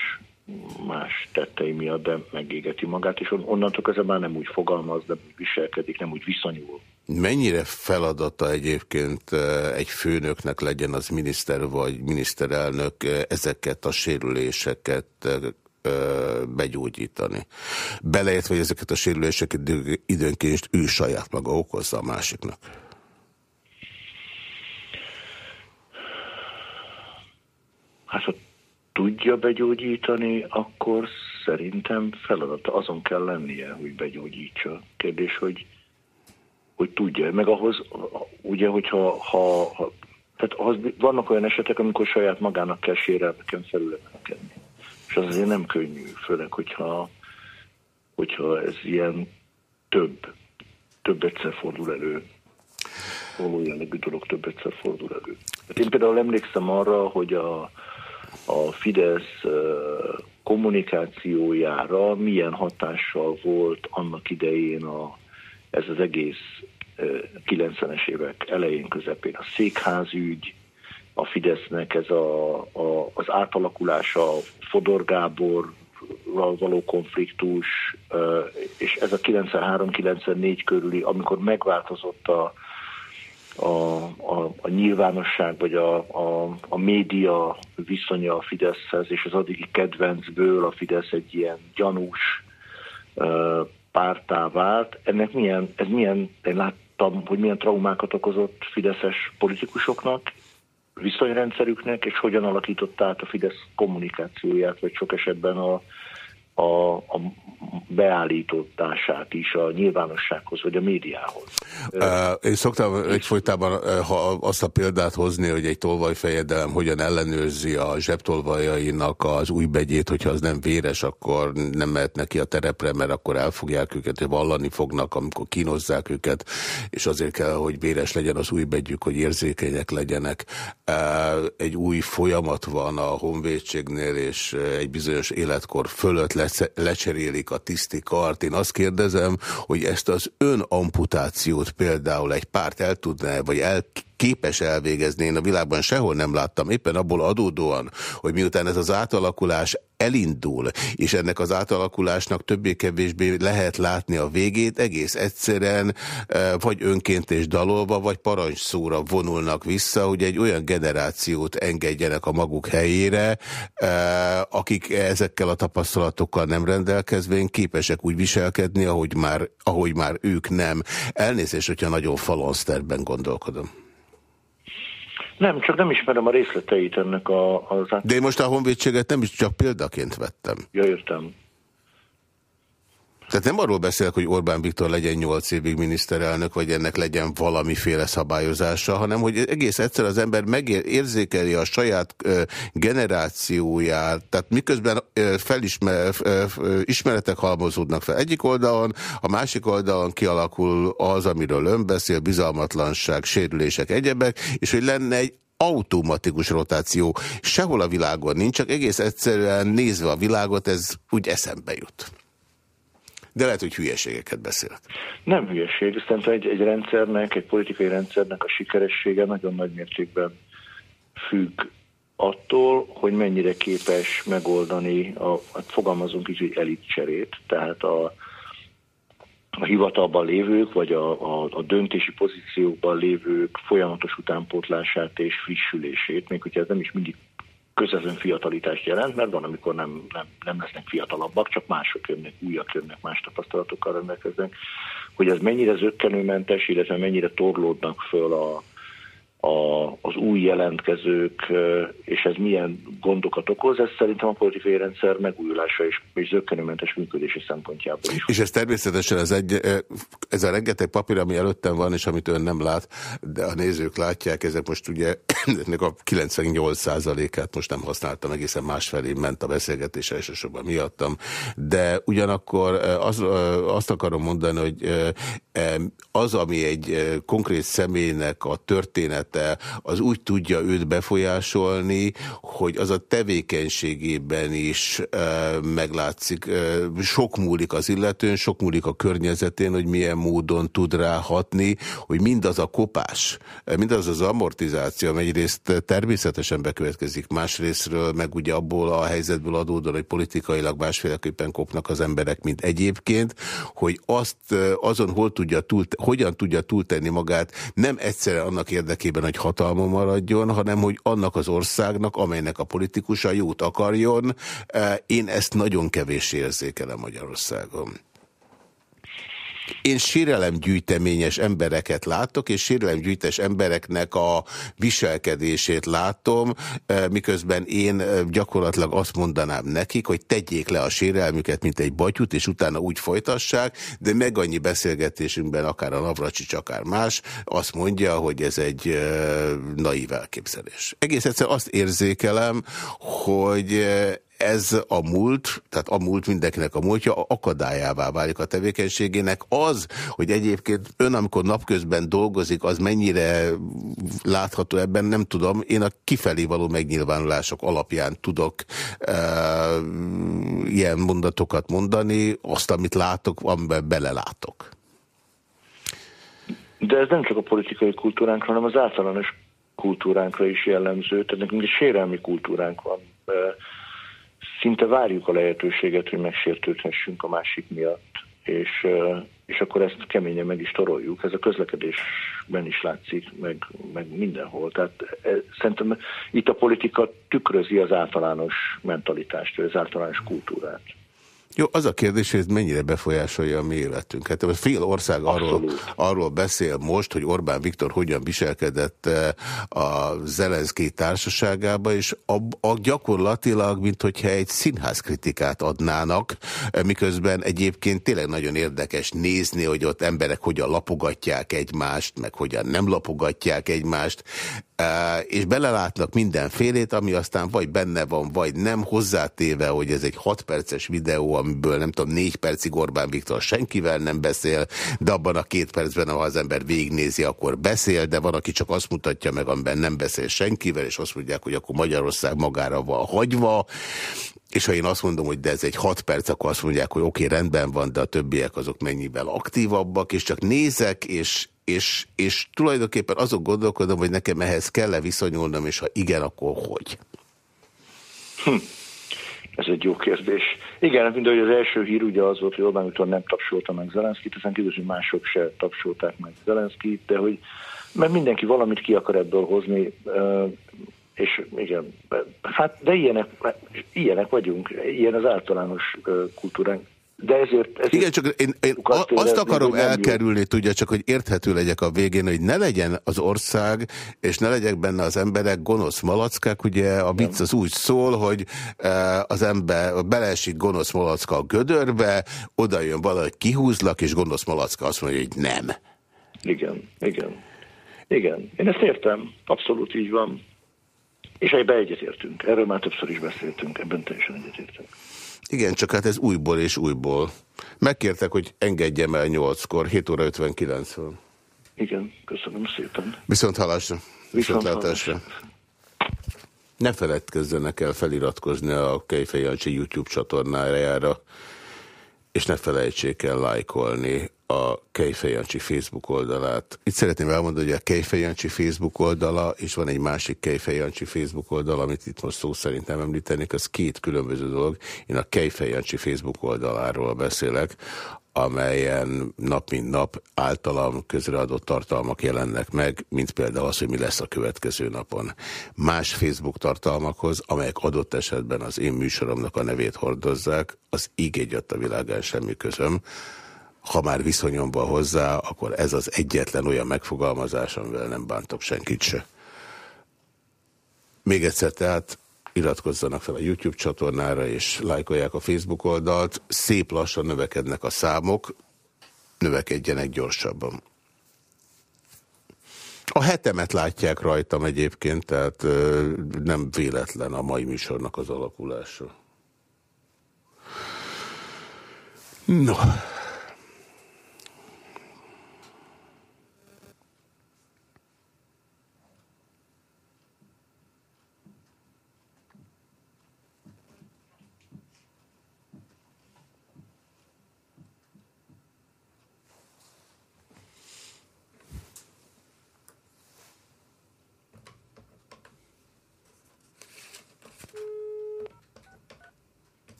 más tettei miatt, de megégeti magát, és onnantól kezdve már nem úgy fogalmaz, úgy viselkedik, nem úgy viszonyul. Mennyire feladata egyébként eh, egy főnöknek legyen az miniszter vagy miniszterelnök eh, ezeket a sérüléseket eh, begyógyítani. Beleért, hogy ezeket a sérüléseket időnként ő saját maga okozza a másiknak. Hát, ha tudja begyógyítani, akkor szerintem feladata azon kell lennie, hogy begyógyítsa. Kérdés, hogy, hogy tudja. Meg ahhoz, ugye, hogyha ha, ha, tehát az, vannak olyan esetek, amikor saját magának kell sérelmeken felülemelkedni és az azért nem könnyű, főleg, hogyha, hogyha ez ilyen több, több egyszer fordul elő. Való jellegű dolog több egyszer fordul elő. Hát én például emlékszem arra, hogy a, a Fidesz kommunikációjára milyen hatással volt annak idején a, ez az egész 90-es évek elején, közepén a székházügy, a Fidesznek ez a, a, az átalakulása, Fodor Gábor való konfliktus, és ez a 93-94 körüli, amikor megváltozott a, a, a, a nyilvánosság, vagy a, a, a média viszonya a Fideszhez, és az addigi kedvencből a Fidesz egy ilyen gyanús pártá vált. Ennek milyen, ez milyen, én láttam, hogy milyen traumákat okozott fideszes politikusoknak, viszonyrendszerüknek, és hogyan alakította át a Fidesz kommunikációját, vagy sok esetben a, a, a beállítottását is a nyilvánossághoz, vagy a médiához. Én szoktam egyfolytában ha azt a példát hozni, hogy egy tolvajfejedelem hogyan ellenőrzi a zsebtolvajainak az új begyét, hogyha az nem véres, akkor nem mehet neki a terepre, mert akkor elfogják őket, hogy vallani fognak, amikor kínozzák őket, és azért kell, hogy véres legyen az új begyük, hogy érzékenyek legyenek. Egy új folyamat van a honvédségnél, és egy bizonyos életkor fölött lecserélik a tiszti kart. Én azt kérdezem, hogy ezt az önamputációt például egy párt el tudná, vagy el képes elvégezni. Én a világban sehol nem láttam, éppen abból adódóan, hogy miután ez az átalakulás elindul, és ennek az átalakulásnak többé-kevésbé lehet látni a végét, egész egyszerűen e, vagy önként és dalolva, vagy parancsszóra vonulnak vissza, hogy egy olyan generációt engedjenek a maguk helyére, e, akik ezekkel a tapasztalatokkal nem rendelkezvén képesek úgy viselkedni, ahogy már, ahogy már ők nem. Elnézést, hogyha nagyon falanszterben gondolkodom. Nem, csak nem ismerem a részleteit ennek a, az. De én most a honvédséget nem is csak példaként vettem. Ja, értem. Tehát nem arról beszélek, hogy Orbán Viktor legyen 8 évig miniszterelnök, vagy ennek legyen valamiféle szabályozása, hanem hogy egész egyszer az ember megérzékeli a saját ö, generációját, tehát miközben ö, felismer, ö, ö, ismeretek halmozódnak fel egyik oldalon, a másik oldalon kialakul az, amiről ön beszél, bizalmatlanság, sérülések, egyebek, és hogy lenne egy automatikus rotáció. Sehol a világon nincs, csak egész egyszerűen nézve a világot, ez úgy eszembe jut. De lehet, hogy hülyeségeket beszélt. Nem hülyeség, szerintem egy, egy rendszernek, egy politikai rendszernek a sikeressége nagyon nagy mértékben függ attól, hogy mennyire képes megoldani, a, hát fogalmazunk így, hogy elitcserét, tehát a, a hivatalban lévők, vagy a, a, a döntési pozíciókban lévők folyamatos utánpótlását és frissülését, még hogyha ez nem is mindig közvetlen fiatalitást jelent, mert van, amikor nem, nem, nem lesznek fiatalabbak, csak mások jönnek, újak jönnek, más tapasztalatokkal rendelkeznek, hogy ez mennyire zöggenőmentes, illetve mennyire torlódnak föl a, a, az új jelentkezők, és ez milyen gondokat okoz, ez szerintem a politikai rendszer megújulása és, és zöggenőmentes működési szempontjából is. És ez természetesen az egy, ez a rengeteg papír, ami előttem van, és amit ön nem lát, de a nézők látják, ezek most ugye ennek a 98%-át most nem használtam, egészen másfelé ment a beszélgetés elsősorban miattam, de ugyanakkor az, azt akarom mondani, hogy az, ami egy konkrét személynek a történet élete az úgy tudja őt befolyásolni, hogy az a tevékenységében is e, meglátszik. E, sok múlik az illetőn, sok múlik a környezetén, hogy milyen módon tud ráhatni, hogy mindaz a kopás, mindaz az amortizáció, amely egyrészt természetesen bekövetkezik, másrésztről meg ugye abból a helyzetből adódóan, hogy politikailag másféleképpen kopnak az emberek, mint egyébként, hogy azt azon hol tudja túl, hogyan tudja túltenni magát, nem egyszerűen annak érdekében, hogy hatalma maradjon, hanem hogy annak az országnak, amelynek a politikusa jót akarjon, én ezt nagyon kevés érzékelem Magyarországon. Én sérelemgyűjteményes embereket látok, és sérelemgyűjtes embereknek a viselkedését látom, eh, miközben én eh, gyakorlatilag azt mondanám nekik, hogy tegyék le a sérelmüket, mint egy batyut, és utána úgy folytassák, de meg annyi beszélgetésünkben, akár a Navracsics, akár más, azt mondja, hogy ez egy eh, naív elképzelés. Egész egyszer azt érzékelem, hogy ez a múlt, tehát a múlt mindenkinek a múltja akadályává válik a tevékenységének. Az, hogy egyébként ön, amikor napközben dolgozik, az mennyire látható ebben, nem tudom. Én a kifelé való megnyilvánulások alapján tudok e, ilyen mondatokat mondani, azt, amit látok, amiben belelátok. De ez nem csak a politikai kultúránkra, hanem az általános kultúránkra is jellemző. Tehát nekünk egy sérelmi kultúránk van szinte várjuk a lehetőséget, hogy megsértődhessünk a másik miatt, és, és akkor ezt keményen meg is toroljuk. Ez a közlekedésben is látszik, meg, meg mindenhol. Tehát e, szerintem itt a politika tükrözi az általános mentalitást, az általános kultúrát. Jó, az a kérdés, hogy ez mennyire befolyásolja a mi életünket. A fél ország arról, arról beszél most, hogy Orbán Viktor hogyan viselkedett eh, a Zelenszky társaságába, és a, a gyakorlatilag, mint hogyha egy színházkritikát adnának, eh, miközben egyébként tényleg nagyon érdekes nézni, hogy ott emberek hogyan lapogatják egymást, meg hogyan nem lapogatják egymást és belelátnak mindenfélét, ami aztán vagy benne van, vagy nem, hozzátéve, hogy ez egy 6 perces videó, amiből nem tudom, 4 percig Orbán Viktor senkivel nem beszél, de abban a két percben, ha az ember végignézi, akkor beszél, de van, aki csak azt mutatja meg, amiben nem beszél senkivel, és azt mondják, hogy akkor Magyarország magára van hagyva, és ha én azt mondom, hogy de ez egy hat perc, akkor azt mondják, hogy oké, okay, rendben van, de a többiek azok mennyivel aktívabbak, és csak nézek, és, és, és tulajdonképpen azok gondolkodom, hogy nekem ehhez kell-e viszonyulnom, és ha igen, akkor hogy? Hm. Ez egy jó kérdés. Igen, mint hogy az első hír ugye az volt, hogy Orbán Viktor nem tapsolta meg Zelenszkit, aztán kiderült, hogy mások se tapsolták meg Zelenszkit, de hogy mert mindenki valamit ki akar ebből hozni, és igen, hát de ilyenek, ilyenek vagyunk, ilyen az általános kultúránk. De ezért, ezért Igen, csak én, én azt akarom elkerülni, tudja, csak hogy érthető legyek a végén, hogy ne legyen az ország, és ne legyek benne az emberek gonosz malackák, ugye a vicc az úgy szól, hogy e, az ember beleesik gonosz malacka a gödörbe, oda jön valahogy kihúzlak, és gonosz malacka azt mondja, hogy nem. Igen, igen. Igen, én ezt értem, abszolút így van. És egyben egyetértünk. Erről már többször is beszéltünk, ebben teljesen egyetértünk. Igen, csak hát ez újból és újból. Megkértek, hogy engedjem el 8-kor, 7 óra 59 van. Igen, köszönöm szépen. Viszont halásra. Viszont látásra. Ne feledkezzenek el feliratkozni a Kejfej Jancsi YouTube csatornájára, és ne felejtsék el lájkolni a Kejfej Facebook oldalát. Itt szeretném elmondani, hogy a Kejfej Facebook oldala, és van egy másik Kejfej Facebook oldala, amit itt most szó szerint nem említenék, az két különböző dolog. Én a Kejfej Facebook oldaláról beszélek. amelyen nap mint nap általam közreadott tartalmak jelennek meg, mint például az, hogy mi lesz a következő napon. Más Facebook tartalmakhoz, amelyek adott esetben az én műsoromnak a nevét hordozzák, az íg a világán semmi közöm. Ha már viszonyomban hozzá, akkor ez az egyetlen olyan megfogalmazás, amivel nem bántok senkit se. Még egyszer tehát iratkozzanak fel a YouTube csatornára, és lájkolják a Facebook oldalt. Szép lassan növekednek a számok, növekedjenek gyorsabban. A hetemet látják rajtam egyébként, tehát nem véletlen a mai műsornak az alakulása. No.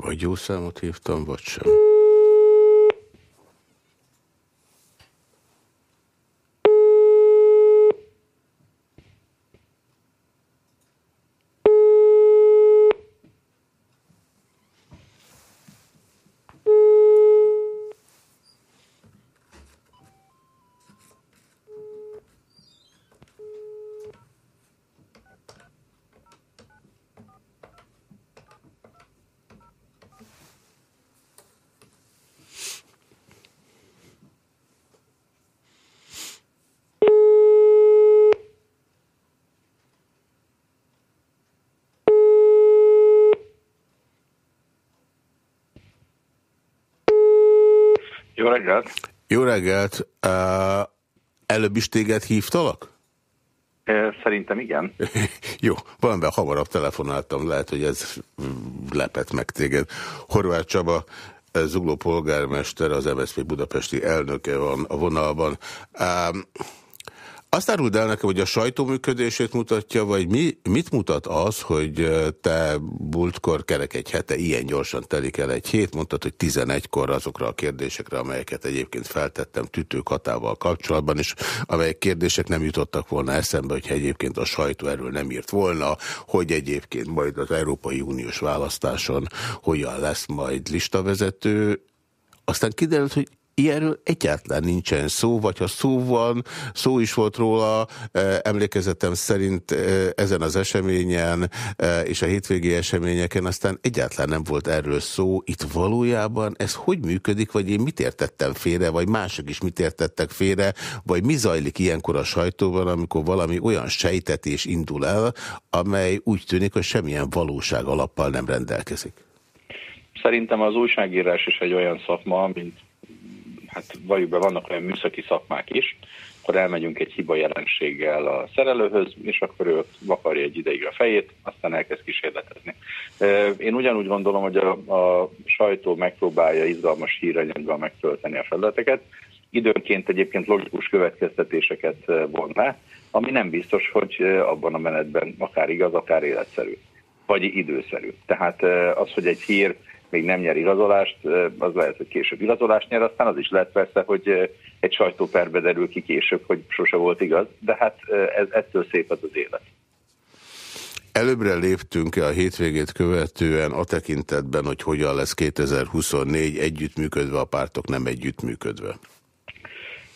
Vagy jó számot hívtam, vagy sem. reggelt! Jó reggelt! Előbb is téged hívtalak? Szerintem igen. Jó, valamivel hamarabb telefonáltam, lehet, hogy ez lepett meg téged. Horváth Csaba, Zugló polgármester, az MSZP budapesti elnöke van a vonalban. Um, azt áruld el nekem, hogy a sajtó működését mutatja, vagy mi, mit mutat az, hogy te múltkor kerek egy hete ilyen gyorsan telik el egy hét, mondtad, hogy 11-kor azokra a kérdésekre, amelyeket egyébként feltettem tütőkatával kapcsolatban, és amelyek kérdések nem jutottak volna eszembe, hogyha egyébként a sajtó erről nem írt volna, hogy egyébként majd az Európai Uniós választáson hogyan lesz majd listavezető, aztán kiderült, hogy ilyenről egyáltalán nincsen szó, vagy ha szó van, szó is volt róla, e, emlékezetem szerint e, ezen az eseményen e, és a hétvégi eseményeken, aztán egyáltalán nem volt erről szó. Itt valójában ez hogy működik, vagy én mit értettem félre, vagy mások is mit értettek félre, vagy mi zajlik ilyenkor a sajtóban, amikor valami olyan sejtetés indul el, amely úgy tűnik, hogy semmilyen valóság alappal nem rendelkezik. Szerintem az újságírás is egy olyan szakma, mint hát valljuk be, vannak olyan műszaki szakmák is, akkor elmegyünk egy hiba jelenséggel a szerelőhöz, és akkor ő vakarja egy ideig a fejét, aztán elkezd kísérletezni. Én ugyanúgy gondolom, hogy a, a sajtó megpróbálja izgalmas híranyaggal megtölteni a felületeket, időnként egyébként logikus következtetéseket von le, ami nem biztos, hogy abban a menetben akár igaz, akár életszerű, vagy időszerű. Tehát az, hogy egy hír még nem nyer igazolást, az lehet, hogy később igazolást nyer, aztán az is lehet persze, hogy egy sajtóperbe derül ki később, hogy sose volt igaz, de hát ez, ettől szép az az élet. Előbbre léptünk-e a hétvégét követően a tekintetben, hogy hogyan lesz 2024 együttműködve a pártok, nem együttműködve?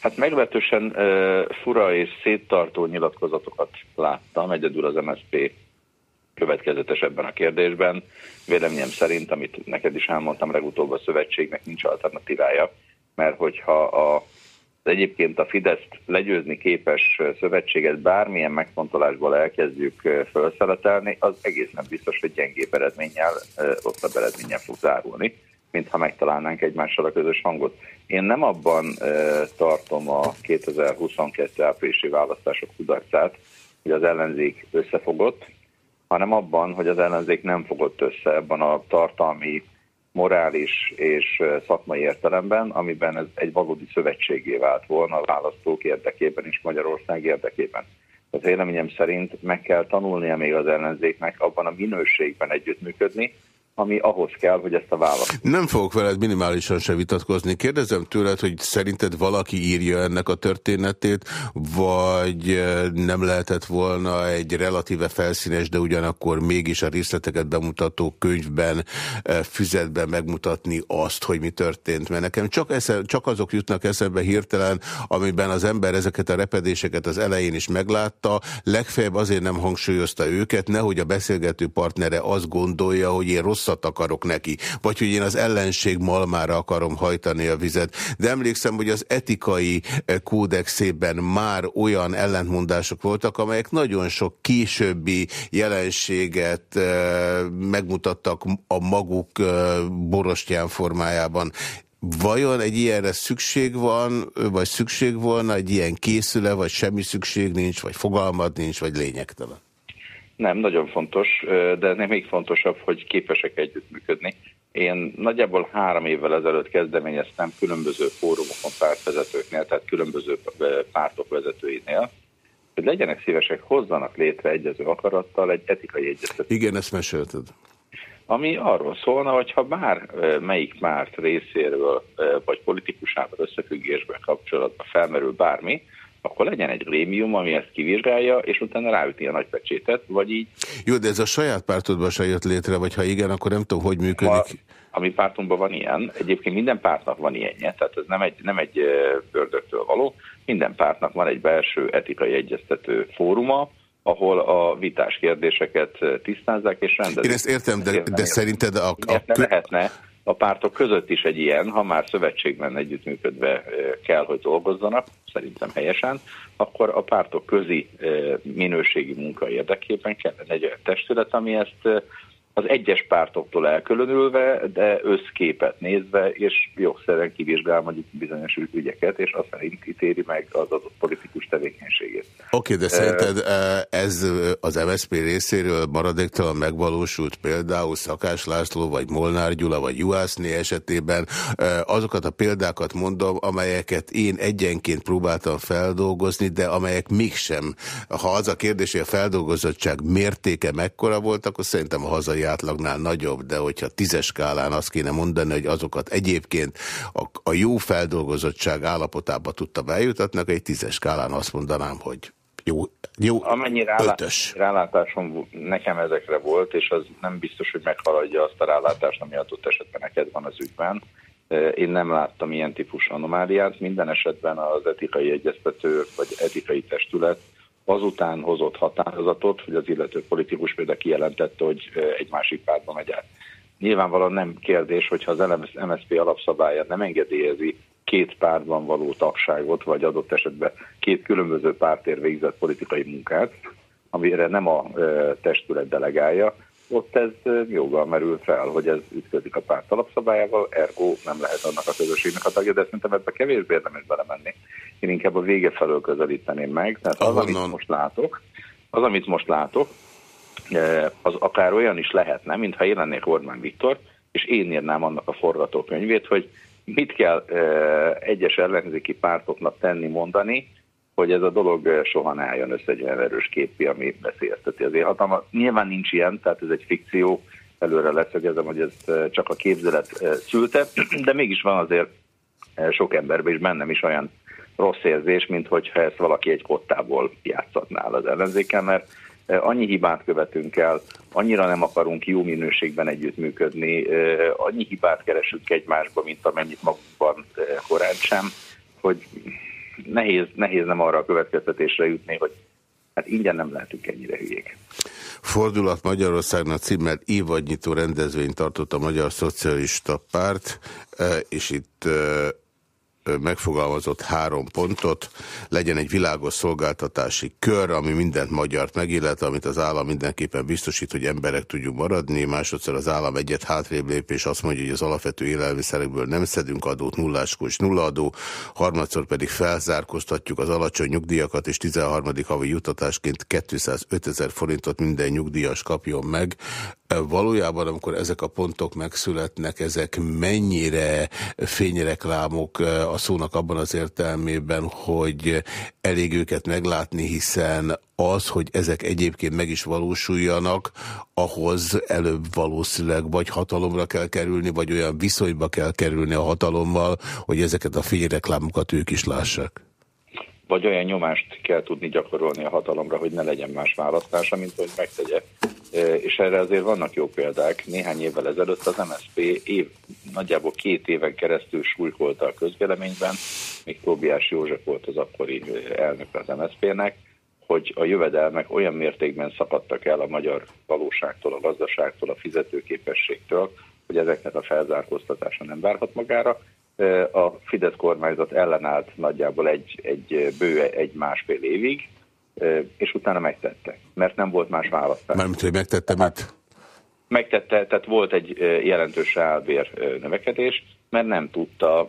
Hát meglehetősen uh, fura és széttartó nyilatkozatokat láttam, egyedül az MSZP következetes ebben a kérdésben. Véleményem szerint, amit neked is elmondtam legutóbb, a szövetségnek nincs alternatívája, mert hogyha a az egyébként a Fideszt legyőzni képes szövetséget bármilyen megfontolásból elkezdjük felszeletelni, az egészen biztos, hogy gyengébb eredménnyel, rosszabb eredménnyel fog zárulni. mintha megtalálnánk egymással a közös hangot. Én nem abban tartom a 2022 áprilisi választások kudarcát, hogy az ellenzék összefogott, hanem abban, hogy az ellenzék nem fogott össze ebben a tartalmi, morális és szakmai értelemben, amiben ez egy valódi szövetségé vált volna a választók érdekében és Magyarország érdekében. Az véleményem szerint meg kell tanulnia még az ellenzéknek abban a minőségben együttműködni, ami ahhoz kell, hogy ezt a választ. Nem fogok veled minimálisan se vitatkozni. Kérdezem tőled, hogy szerinted valaki írja ennek a történetét, vagy eh, nem lehetett volna egy relatíve felszínes, de ugyanakkor mégis a részleteket bemutató könyvben, eh, füzetben megmutatni azt, hogy mi történt. Mert nekem csak, esze, csak azok jutnak eszembe hirtelen, amiben az ember ezeket a repedéseket az elején is meglátta, legfeljebb azért nem hangsúlyozta őket, nehogy a beszélgető partnere azt gondolja, hogy én rossz rosszat akarok neki, vagy hogy én az ellenség malmára akarom hajtani a vizet. De emlékszem, hogy az etikai eh, kódexében már olyan ellentmondások voltak, amelyek nagyon sok későbbi jelenséget eh, megmutattak a maguk eh, borostyán formájában. Vajon egy ilyenre szükség van, vagy szükség volna, egy ilyen készüle, vagy semmi szükség nincs, vagy fogalmad nincs, vagy lényegtelen? Nem, nagyon fontos, de nem még fontosabb, hogy képesek együttműködni. Én nagyjából három évvel ezelőtt kezdeményeztem különböző fórumokon pártvezetőknél, tehát különböző pártok vezetőinél, hogy legyenek szívesek, hozzanak létre egyező akarattal egy etikai egyeztetést. Igen, ezt mesélted. Ami arról szólna, hogy ha bár melyik párt részéről vagy politikusával összefüggésben kapcsolatban felmerül bármi, akkor legyen egy grémium, ami ezt kivizsgálja, és utána ráüti a nagypecsétet, vagy így. Jó, de ez a saját pártodban se jött létre, vagy ha igen, akkor nem tudom, hogy működik. A, a mi pártunkban van ilyen, egyébként minden pártnak van ilyenje, tehát ez nem egy, nem egy bördöktől való, minden pártnak van egy belső etikai egyeztető fóruma, ahol a vitás kérdéseket tisztázzák és rendezik. Én ezt értem, de, de szerinted a... a... Ne lehetne a pártok között is egy ilyen, ha már szövetségben együttműködve kell, hogy dolgozzanak, szerintem helyesen, akkor a pártok közi minőségi munka érdekében kellene egy olyan testület, ami ezt az egyes pártoktól elkülönülve, de összképet nézve, és jogszerűen kivizsgál mondjuk bizonyos ügyeket, és azt szerint ítéri meg az adott politikus tevékenységét. Oké, okay, de szerinted ez az MSZP részéről maradéktalan megvalósult például Szakás László, vagy Molnár Gyula, vagy Juhászné esetében azokat a példákat mondom, amelyeket én egyenként próbáltam feldolgozni, de amelyek mégsem. Ha az a kérdés, hogy a feldolgozottság mértéke mekkora volt, akkor szerintem a hazai hazai átlagnál nagyobb, de hogyha tízes skálán azt kéne mondani, hogy azokat egyébként a, a jó feldolgozottság állapotába tudta bejutatni, egy tízes skálán azt mondanám, hogy jó, jó Amennyi ötös. rálátásom nekem ezekre volt, és az nem biztos, hogy meghaladja azt a rálátást, ami adott esetben neked van az ügyben. Én nem láttam ilyen típusú anomáliát. Minden esetben az etikai egyeztető vagy etikai testület azután hozott határozatot, hogy az illető politikus például kijelentette, hogy egy másik pártba megy át. Nyilvánvalóan nem kérdés, hogyha az MSZP alapszabálya nem engedélyezi két pártban való tagságot, vagy adott esetben két különböző pártér végzett politikai munkát, amire nem a testület delegálja, ott ez joggal merül fel, hogy ez ütközik a párt alapszabályával, ergo nem lehet annak a közösségnek a tagja, de szerintem ebbe kevésbé érdemes belemenni. Én inkább a vége felől közelíteném meg. Tehát az, amit most látok, az, amit most látok, az akár olyan is lehetne, mintha én lennék Orbán Viktor, és én írnám annak a forgatókönyvét, hogy mit kell egyes ellenzéki pártoknak tenni, mondani, hogy ez a dolog soha ne álljon össze egy olyan erős képi, ami veszélyezteti az hatalmat. Nyilván nincs ilyen, tehát ez egy fikció, előre leszögezem, hogy ez csak a képzelet szülte, de mégis van azért sok emberben, és bennem is olyan rossz érzés, mint hogyha ezt valaki egy kottából játszatná az ellenzéken, mert annyi hibát követünk el, annyira nem akarunk jó minőségben együttműködni, annyi hibát keresünk egymásba, mint amennyit magukban korán sem, hogy nehéz, nehéz nem arra a következtetésre jutni, hogy hát ingyen nem lehetünk ennyire hülyék. Fordulat Magyarországnak címmel évadnyitó rendezvényt tartott a Magyar Szocialista Párt, e, és itt e, megfogalmazott három pontot, legyen egy világos szolgáltatási kör, ami mindent magyart megillet, amit az állam mindenképpen biztosít, hogy emberek tudjuk maradni, másodszor az állam egyet hátrébb lép, és azt mondja, hogy az alapvető élelmiszerekből nem szedünk adót, nulláskos nulla adó, harmadszor pedig felzárkoztatjuk az alacsony nyugdíjakat, és 13. havi jutatásként 205 ezer forintot minden nyugdíjas kapjon meg. Valójában, amikor ezek a pontok megszületnek, ezek mennyire fényreklámok a szónak abban az értelmében, hogy elég őket meglátni, hiszen az, hogy ezek egyébként meg is valósuljanak, ahhoz előbb valószínűleg vagy hatalomra kell kerülni, vagy olyan viszonyba kell kerülni a hatalommal, hogy ezeket a fényreklámokat ők is lássák vagy olyan nyomást kell tudni gyakorolni a hatalomra, hogy ne legyen más választása, mint hogy megtegye. És erre azért vannak jó példák. Néhány évvel ezelőtt az MSZP év, nagyjából két éven keresztül súlykolta a közvéleményben, még Tóbiás József volt az akkori elnök az MSZP-nek, hogy a jövedelmek olyan mértékben szakadtak el a magyar valóságtól, a gazdaságtól, a fizetőképességtől, hogy ezeknek a felzárkóztatása nem várhat magára, a Fidesz kormányzat ellenállt nagyjából egy, egy bő egy másfél évig, és utána megtette, mert nem volt más választás. Mármint, hogy megtette mit? Megtette, tehát volt egy jelentős reálbér növekedés, mert nem tudta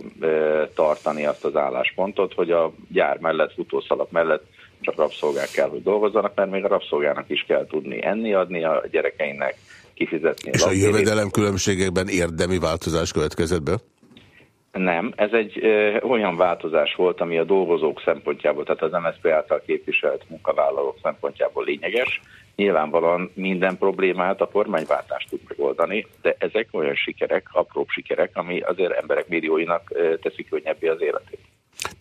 tartani azt az álláspontot, hogy a gyár mellett, futószalak mellett csak rabszolgák kell, hogy dolgozzanak, mert még a rabszolgának is kell tudni enni adni a gyerekeinek, kifizetni. És a jövedelem különbségekben érdemi változás következett be? Nem, ez egy ö, olyan változás volt, ami a dolgozók szempontjából, tehát az MSZP által képviselt munkavállalók szempontjából lényeges. Nyilvánvalóan minden problémát a kormányváltást tud megoldani, de ezek olyan sikerek, apróbb sikerek, ami azért emberek millióinak ö, teszik könnyebbé az életét.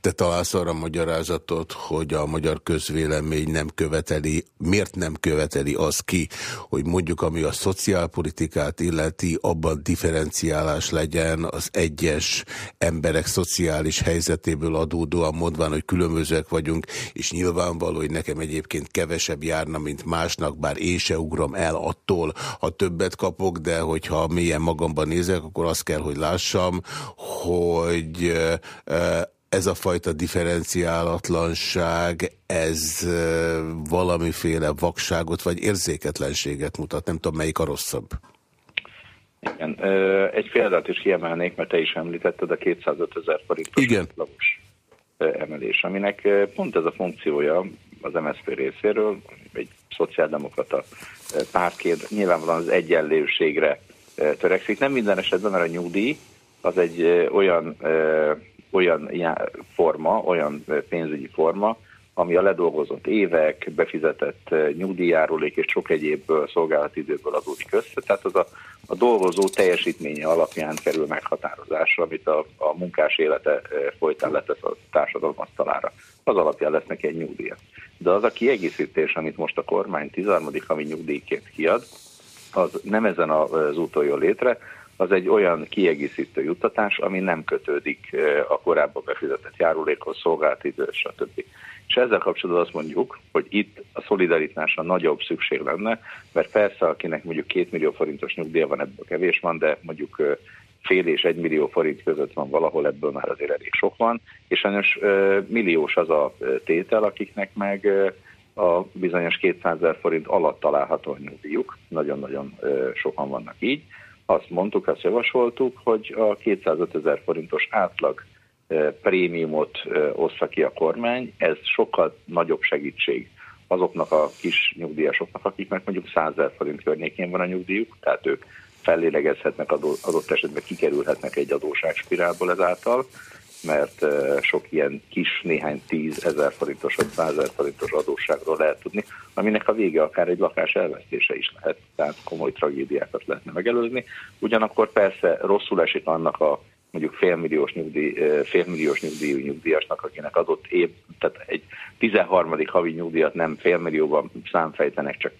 Te találsz arra magyarázatot, hogy a magyar közvélemény nem követeli, miért nem követeli az ki, hogy mondjuk ami a szociálpolitikát illeti, abban differenciálás legyen az egyes emberek szociális helyzetéből adódóan mondván, hogy különbözőek vagyunk, és nyilvánvaló, hogy nekem egyébként kevesebb járna, mint másnak, bár én se ugrom el attól, ha többet kapok, de hogyha milyen magamban nézek, akkor azt kell, hogy lássam, hogy ez a fajta differenciálatlanság, ez valamiféle vakságot vagy érzéketlenséget mutat. Nem tudom, melyik a rosszabb. Igen. Egy példát is kiemelnék, mert te is említetted a 205 ezer forintos Igen. emelés, aminek pont ez a funkciója az MSZP részéről, egy szociáldemokrata pártként nyilvánvalóan az egyenlőségre törekszik. Nem minden esetben, mert a nyugdíj az egy olyan olyan forma, olyan pénzügyi forma, ami a ledolgozott évek, befizetett nyugdíjárulék és sok egyéb szolgálatidőből adódik össze. Tehát az a, a dolgozó teljesítménye alapján kerül meghatározásra, amit a, a munkás élete folytán letesz a társadalom asztalára. Az alapján lesz neki egy nyugdíja. De az a kiegészítés, amit most a kormány 13. havi nyugdíjként kiad, az nem ezen az úton jön létre, az egy olyan kiegészítő juttatás, ami nem kötődik a korábban befizetett járulékhoz, szolgált idő, stb. És ezzel kapcsolatban azt mondjuk, hogy itt a szolidaritásra nagyobb szükség lenne, mert persze, akinek mondjuk két millió forintos nyugdíja van, ebből kevés van, de mondjuk fél és egy millió forint között van valahol, ebből már azért elég sok van, és sajnos milliós az a tétel, akiknek meg a bizonyos 200 ezer forint alatt található a nyugdíjuk, nagyon-nagyon sokan vannak így, azt mondtuk, azt javasoltuk, hogy a 205 ezer forintos átlag prémiumot ossza ki a kormány, ez sokkal nagyobb segítség azoknak a kis nyugdíjasoknak, akiknek mondjuk 100 ezer forint környékén van a nyugdíjuk, tehát ők fellélegezhetnek, adott esetben kikerülhetnek egy adóságspirálból ezáltal, mert sok ilyen kis, néhány tízezer forintos vagy százezer forintos adósságról lehet tudni, aminek a vége akár egy lakás elvesztése is lehet, tehát komoly tragédiákat lehetne megelőzni. Ugyanakkor persze rosszul esik annak a mondjuk félmilliós, nyugdíj, félmilliós nyugdíjú nyugdíjasnak, akinek adott év, tehát egy 13. havi nyugdíjat nem félmillióban számfejtenek, csak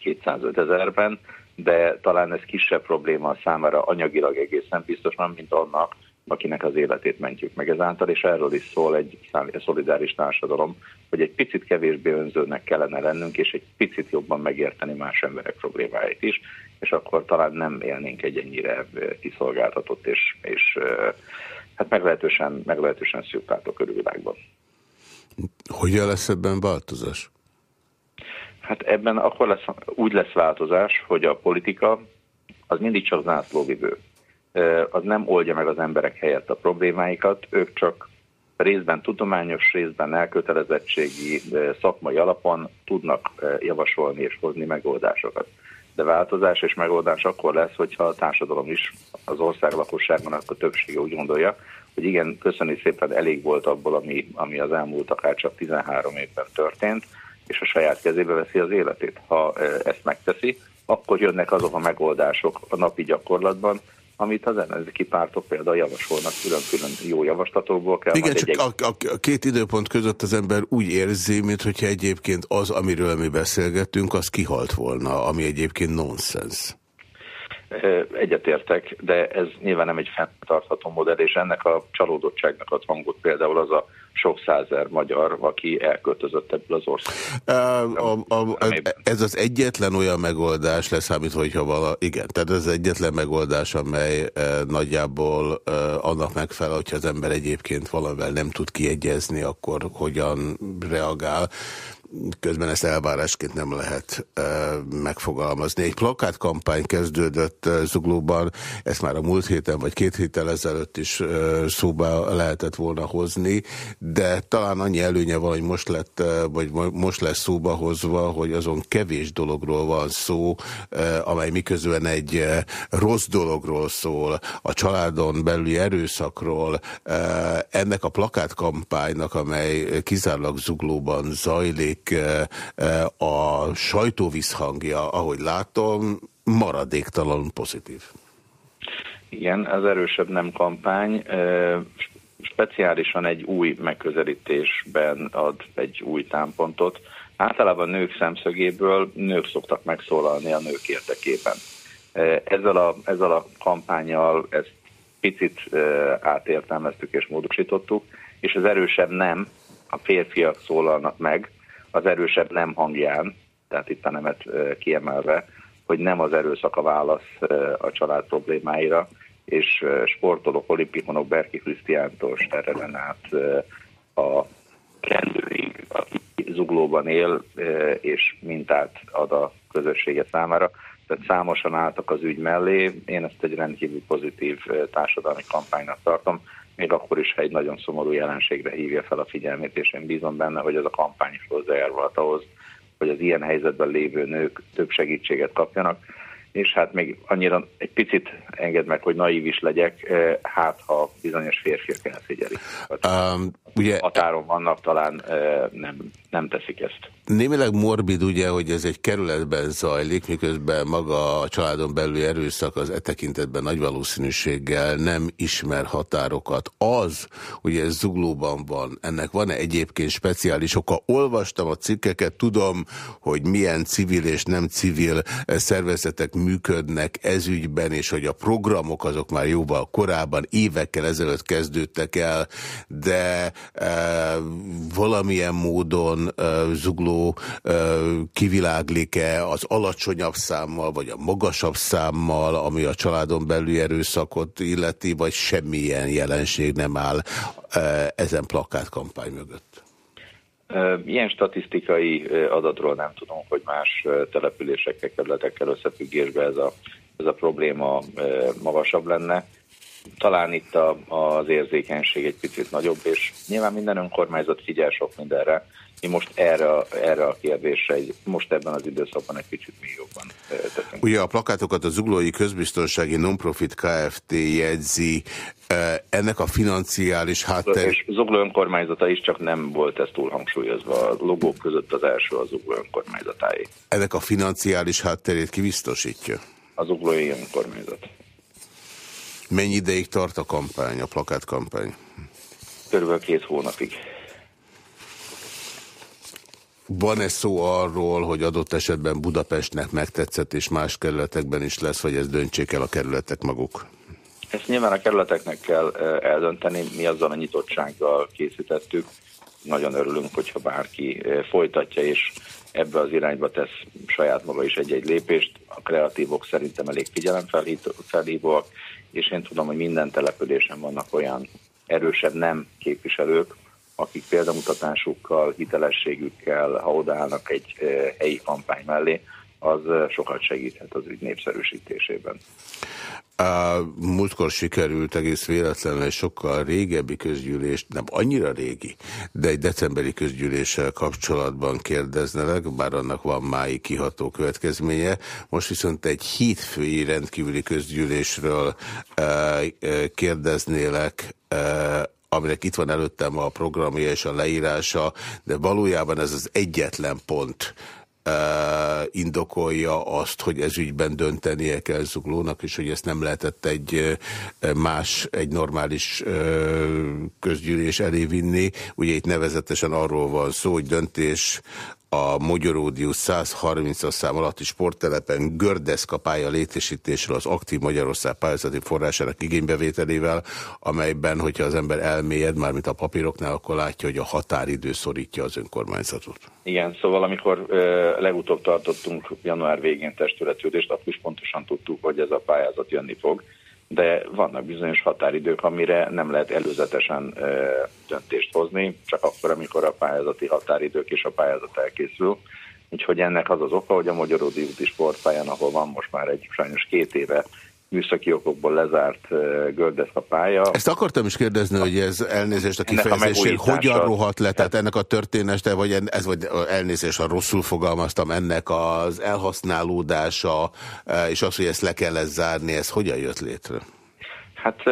205 ezerben, de talán ez kisebb probléma számára anyagilag egészen biztosan, mint annak, akinek az életét mentjük meg ezáltal, és erről is szól egy szolidáris társadalom, hogy egy picit kevésbé önzőnek kellene lennünk, és egy picit jobban megérteni más emberek problémáit is, és akkor talán nem élnénk egy ennyire kiszolgáltatott és, és hát meglehetősen, meglehetősen szűk a körülvilágban. Hogyan lesz ebben változás? Hát ebben akkor lesz, úgy lesz változás, hogy a politika az mindig csak zászlóvivő. Az nem oldja meg az emberek helyett a problémáikat, ők csak részben tudományos, részben elkötelezettségi, szakmai alapon tudnak javasolni és hozni megoldásokat. De változás és megoldás akkor lesz, hogyha a társadalom is, az ország lakosságának a többsége úgy gondolja, hogy igen, köszönni szépen elég volt abból, ami, ami az elmúlt akár csak 13 évben történt, és a saját kezébe veszi az életét. Ha ezt megteszi, akkor jönnek azok a megoldások a napi gyakorlatban, amit az ellenzéki pártok például javasolnak, külön-külön jó javaslatokból kell. Igen, csak egy... a, a, a két időpont között az ember úgy érzi, mintha egyébként az, amiről mi beszélgettünk, az kihalt volna, ami egyébként nonsens. Egyetértek, de ez nyilván nem egy fenntartható modell, és ennek a csalódottságnak ad hangot például az a sok százer magyar, aki elköltözött ebből az országból. ez az egyetlen olyan megoldás leszámítva, hogyha vala, igen, tehát ez az egyetlen megoldás, amely e, nagyjából e, annak megfelel, hogyha az ember egyébként valamivel nem tud kiegyezni, akkor hogyan reagál közben ezt elvárásként nem lehet e, megfogalmazni. Egy plakátkampány kezdődött e, Zuglóban, ezt már a múlt héten vagy két héttel ezelőtt is e, szóba lehetett volna hozni, de talán annyi előnye van, hogy most, lett, e, vagy most lesz szóba hozva, hogy azon kevés dologról van szó, e, amely miközben egy e, rossz dologról szól, a családon belüli erőszakról, e, ennek a plakátkampánynak, amely kizárólag Zuglóban zajlik, ennek eh, a sajtóvízhangja, ahogy látom, maradéktalan pozitív. Igen, ez erősebb nem kampány. Eh, speciálisan egy új megközelítésben ad egy új támpontot. Általában nők szemszögéből nők szoktak megszólalni a nők érdekében. Eh, ezzel a, ezzel a kampányjal ezt picit átértelmeztük és módosítottuk, és az erősebb nem, a férfiak szólalnak meg, az erősebb nem hangján, tehát itt a nemet kiemelve, hogy nem az erőszak a válasz a család problémáira, és sportolók, olimpikonok, Berki Krisztiántól Sterrelen át a rendőrig, aki zuglóban él, és mintát ad a közössége számára. Tehát számosan álltak az ügy mellé. Én ezt egy rendkívül pozitív társadalmi kampánynak tartom még akkor is, ha egy nagyon szomorú jelenségre hívja fel a figyelmét, és én bízom benne, hogy ez a kampány is hozzájárulhat ahhoz, hogy az ilyen helyzetben lévő nők több segítséget kapjanak, és hát még annyira egy picit enged meg, hogy naív is legyek, eh, hát ha bizonyos férfiak elfigyelik. Um, ugye, határon vannak, talán eh, nem, nem teszik ezt. Némileg morbid ugye, hogy ez egy kerületben zajlik, miközben maga a családon belüli erőszak az e tekintetben nagy valószínűséggel nem ismer határokat. Az, hogy ez zuglóban van, ennek van-e egyébként speciális oka? Olvastam a cikkeket, tudom, hogy milyen civil és nem civil szervezetek működnek ezügyben, és hogy a programok azok már jóval korábban, évekkel ezelőtt kezdődtek el, de e, valamilyen módon e, zugló kiviláglik-e az alacsonyabb számmal, vagy a magasabb számmal, ami a családon belüli erőszakot illeti, vagy semmilyen jelenség nem áll ezen plakátkampány mögött? Ilyen statisztikai adatról nem tudom, hogy más településekkel, kerületekkel összefüggésben ez a, ez a probléma magasabb lenne. Talán itt a, az érzékenység egy picit nagyobb, és nyilván minden önkormányzat figyel sok mindenre, mi most erre, erre a kérdésre, most ebben az időszakban egy kicsit még jobban teszünk. Ugye a plakátokat a Zuglói Közbiztonsági Nonprofit Kft. jegyzi, ennek a financiális háttér... És Zugló önkormányzata is, csak nem volt ez túl hangsúlyozva. A logók között az első a Zugló önkormányzatáé. Ennek a financiális hátterét kibiztosítja? A Zuglói önkormányzat. Mennyi ideig tart a kampány, a plakátkampány? Körülbelül két hónapig. Van-e szó arról, hogy adott esetben Budapestnek megtetszett, és más kerületekben is lesz, vagy ezt döntsék el a kerületek maguk? Ezt nyilván a kerületeknek kell eldönteni, mi azzal a nyitottsággal készítettük. Nagyon örülünk, hogyha bárki folytatja, és ebbe az irányba tesz saját maga is egy-egy lépést. A kreatívok szerintem elég figyelemfelhívóak, és én tudom, hogy minden településen vannak olyan erősebb nem képviselők, akik példamutatásukkal, hitelességükkel, ha odaállnak egy helyi kampány mellé, az sokat segíthet az ügy népszerűsítésében. A múltkor sikerült egész véletlenül egy sokkal régebbi közgyűlést, nem annyira régi, de egy decemberi közgyűléssel kapcsolatban kérdeznelek, bár annak van mái kiható következménye. Most viszont egy hétfői rendkívüli közgyűlésről kérdeznélek, aminek itt van előttem a programja és a leírása, de valójában ez az egyetlen pont, indokolja azt, hogy ez ügyben döntenie kell Zuglónak, és hogy ezt nem lehetett egy más, egy normális közgyűlés elé vinni. Ugye itt nevezetesen arról van szó, hogy döntés a Magyaródius 130-as szám alatti sporttelepen gördeszka pálya létesítésről az aktív Magyarország pályázati forrásának igénybevételével, amelyben, hogyha az ember elmélyed, mármint a papíroknál, akkor látja, hogy a határidő szorítja az önkormányzatot. Igen, szóval amikor ö, legutóbb tartottunk január végén testületülést, akkor is pontosan tudtuk, hogy ez a pályázat jönni fog de vannak bizonyos határidők, amire nem lehet előzetesen döntést hozni, csak akkor, amikor a pályázati határidők és a pályázat elkészül. Úgyhogy ennek az az oka, hogy a Magyaródi úti sportpályán, ahol van most már egy sajnos két éve műszaki okokból lezárt gördeszka pálya. Ezt akartam is kérdezni, hogy ez elnézést a kifejezésén hogyan rohadt le, tehát ennek a története, vagy ez vagy elnézést, ha rosszul fogalmaztam, ennek az elhasználódása, és az, hogy ezt le kell zárni, ez hogyan jött létre? Hát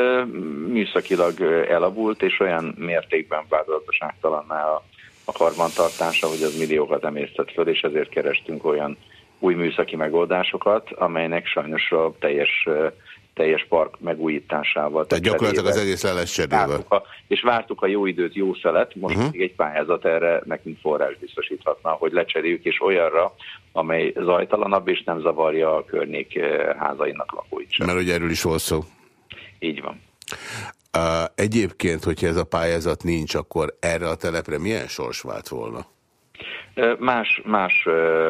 műszakilag elavult, és olyan mértékben változatoságtalanná a, a karbantartása, hogy az milliókat emésztett föl, és ezért kerestünk olyan új műszaki megoldásokat, amelynek sajnos a teljes teljes park megújításával. Tehát gyakorlatilag az egész le lesz. És vártuk a jó időt, jó szelet, most uh mhm. -huh. egy pályázat erre nekünk forrás biztosíthatna, hogy lecseréljük, és olyanra, amely zajtalanabb és nem zavarja a környék házainak lakóit sem. Mert ugye erről is volt szó. Így van. Uh, egyébként, hogyha ez a pályázat nincs, akkor erre a telepre milyen sors vált volna? Más, más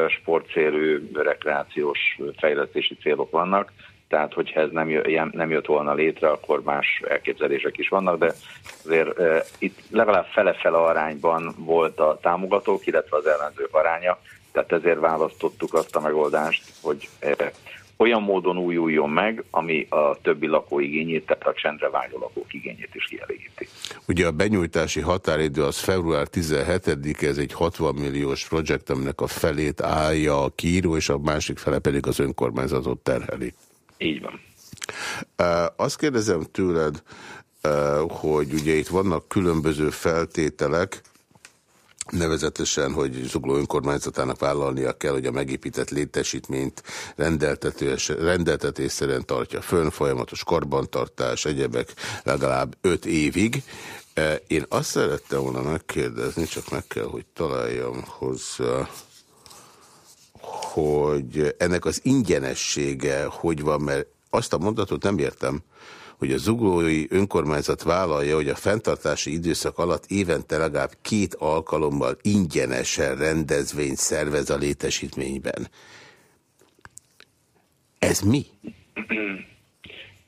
sportcélű, rekreációs fejlesztési célok vannak, tehát hogyha ez nem, jö, nem jött volna létre, akkor más elképzelések is vannak, de azért e, itt legalább fele-fele arányban volt a támogatók, illetve az ellenzők aránya, tehát ezért választottuk azt a megoldást, hogy e, olyan módon újuljon meg, ami a többi lakó igényét, tehát a csendre vágyó lakók igényét is kielégíti. Ugye a benyújtási határidő az február 17 ez egy 60 milliós projekt, aminek a felét állja a kiíró, és a másik fele pedig az önkormányzatot terheli. Így van. Azt kérdezem tőled, hogy ugye itt vannak különböző feltételek, Nevezetesen, hogy Zugló önkormányzatának vállalnia kell, hogy a megépített létesítményt rendeltetésszerűen tartja fönn, folyamatos karbantartás, egyebek legalább öt évig. E, én azt szerettem volna megkérdezni, csak meg kell, hogy találjam hozzá, hogy ennek az ingyenessége hogy van, mert azt a mondatot nem értem, hogy a zuglói önkormányzat vállalja, hogy a fenntartási időszak alatt évente legalább két alkalommal ingyenesen rendezvényt szervez a létesítményben. Ez mi?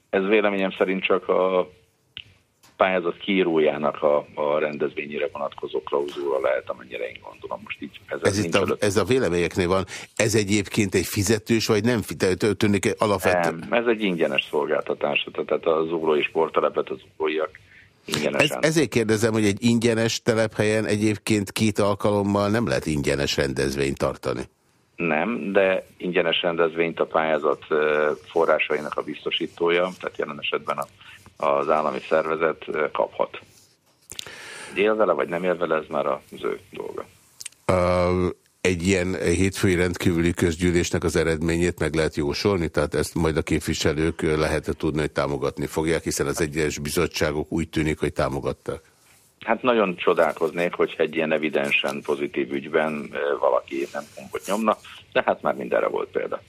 Ez véleményem szerint csak a pályázat kiírójának a, a rendezvényére vonatkozó klauzúra lehet, amennyire én gondolom. Most így ez, ez, itt a, ez a véleményeknél van. Ez egyébként egy fizetős, vagy nem tűnik alapvetően? Nem, ez egy ingyenes szolgáltatás. Tehát a zuglói sporttelepet az zuglóiak ingyenesen. Ez, ezért kérdezem, hogy egy ingyenes telephelyen egyébként két alkalommal nem lehet ingyenes rendezvényt tartani. Nem, de ingyenes rendezvényt a pályázat forrásainak a biztosítója, tehát jelen esetben a az állami szervezet kaphat. Él vele, vagy nem él vele, ez már az ő dolga. Uh, egy ilyen hétfői rendkívüli közgyűlésnek az eredményét meg lehet jósolni? Tehát ezt majd a képviselők lehet tudni, hogy támogatni fogják, hiszen az egyes bizottságok úgy tűnik, hogy támogatták. Hát nagyon csodálkoznék, hogy egy ilyen evidensen pozitív ügyben valaki nem gombot nyomna, de hát már mindenre volt példa.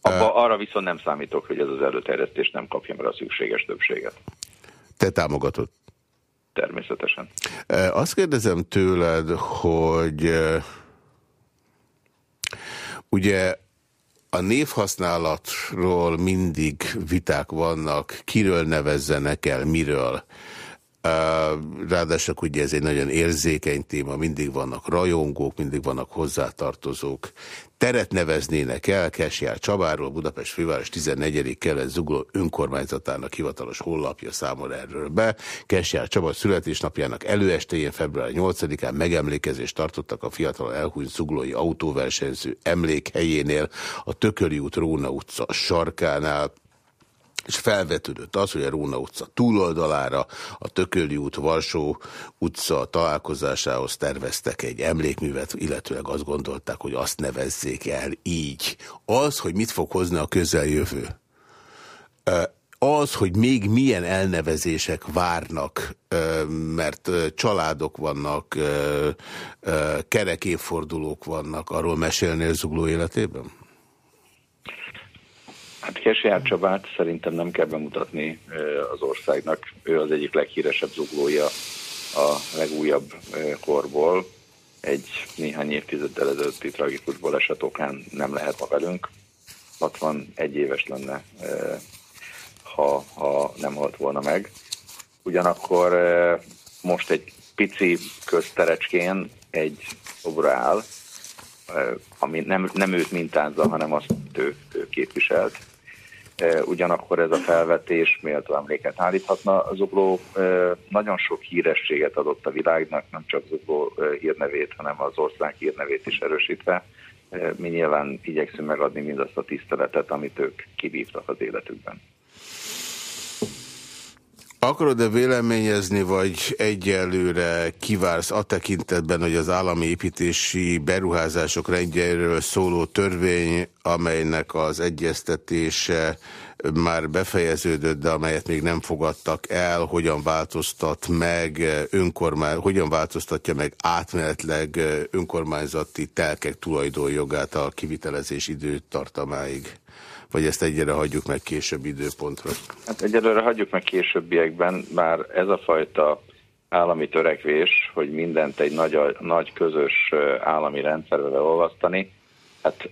Abba, arra viszont nem számítok, hogy ez az előterjesztés nem kapja meg a szükséges többséget. Te támogatod? Természetesen. Azt kérdezem tőled, hogy ugye a névhasználatról mindig viták vannak, kiről nevezzenek el, miről. Ráadásul ugye ez egy nagyon érzékeny téma, mindig vannak rajongók, mindig vannak hozzátartozók. Teret neveznének el Kesjár Csabáról, Budapest főváros 14. kelet Zugló önkormányzatának hivatalos hollapja számol erről be. Kesjár Csaba születésnapjának előestéjén február 8-án megemlékezést tartottak a fiatal elhúnyt zuglói autóversenyző emlékhelyénél, a Tököli út Róna utca sarkánál és felvetődött az, hogy a Róna utca túloldalára, a Tököli út, Varsó utca találkozásához terveztek egy emlékművet, illetőleg azt gondolták, hogy azt nevezzék el így. Az, hogy mit fog hozni a közeljövő, az, hogy még milyen elnevezések várnak, mert családok vannak, kerekéfordulók vannak, arról mesélnél Zugló életében? Hát Kesjár Csabát szerintem nem kell bemutatni az országnak. Ő az egyik leghíresebb zuglója a legújabb korból. Egy néhány évtizeddel ezelőtti tragikus baleset okán nem lehet ma velünk. 61 éves lenne, ha, ha nem halt volna meg. Ugyanakkor most egy pici közterecskén egy szobra áll, ami nem, nem őt mintázza, hanem azt ő, ő képviselt ugyanakkor ez a felvetés méltó emléket állíthatna. Zugló nagyon sok hírességet adott a világnak, nem csak Zugló hírnevét, hanem az ország hírnevét is erősítve. Mi nyilván igyekszünk megadni mindazt a tiszteletet, amit ők kivívtak az életükben. Akarod-e véleményezni, vagy egyelőre kivársz a tekintetben, hogy az állami építési beruházások rendjéről szóló törvény, amelynek az egyeztetése már befejeződött, de amelyet még nem fogadtak el, hogyan változtat meg önkormány, hogyan változtatja meg átmenetleg önkormányzati telkek tulajdonjogát a kivitelezés időtartamáig? Vagy ezt egyre hagyjuk meg később időpontra? Hát egyelőre hagyjuk meg későbbiekben, már ez a fajta állami törekvés, hogy mindent egy nagy, nagy közös állami rendszerbe olvasztani, hát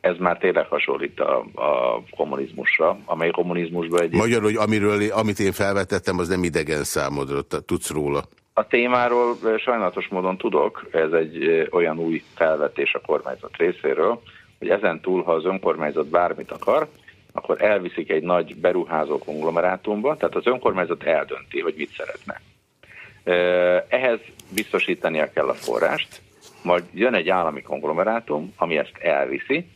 ez már tényleg hasonlít a, a kommunizmusra, amely kommunizmusban egy... Magyarul, hogy amiről, amit én felvetettem, az nem idegen számodra, tudsz róla? A témáról sajnálatos módon tudok, ez egy olyan új felvetés a kormányzat részéről, hogy ezen túl, ha az önkormányzat bármit akar, akkor elviszik egy nagy beruházó konglomerátumba, tehát az önkormányzat eldönti, hogy mit szeretne. Ehhez biztosítania kell a forrást, majd jön egy állami konglomerátum, ami ezt elviszi,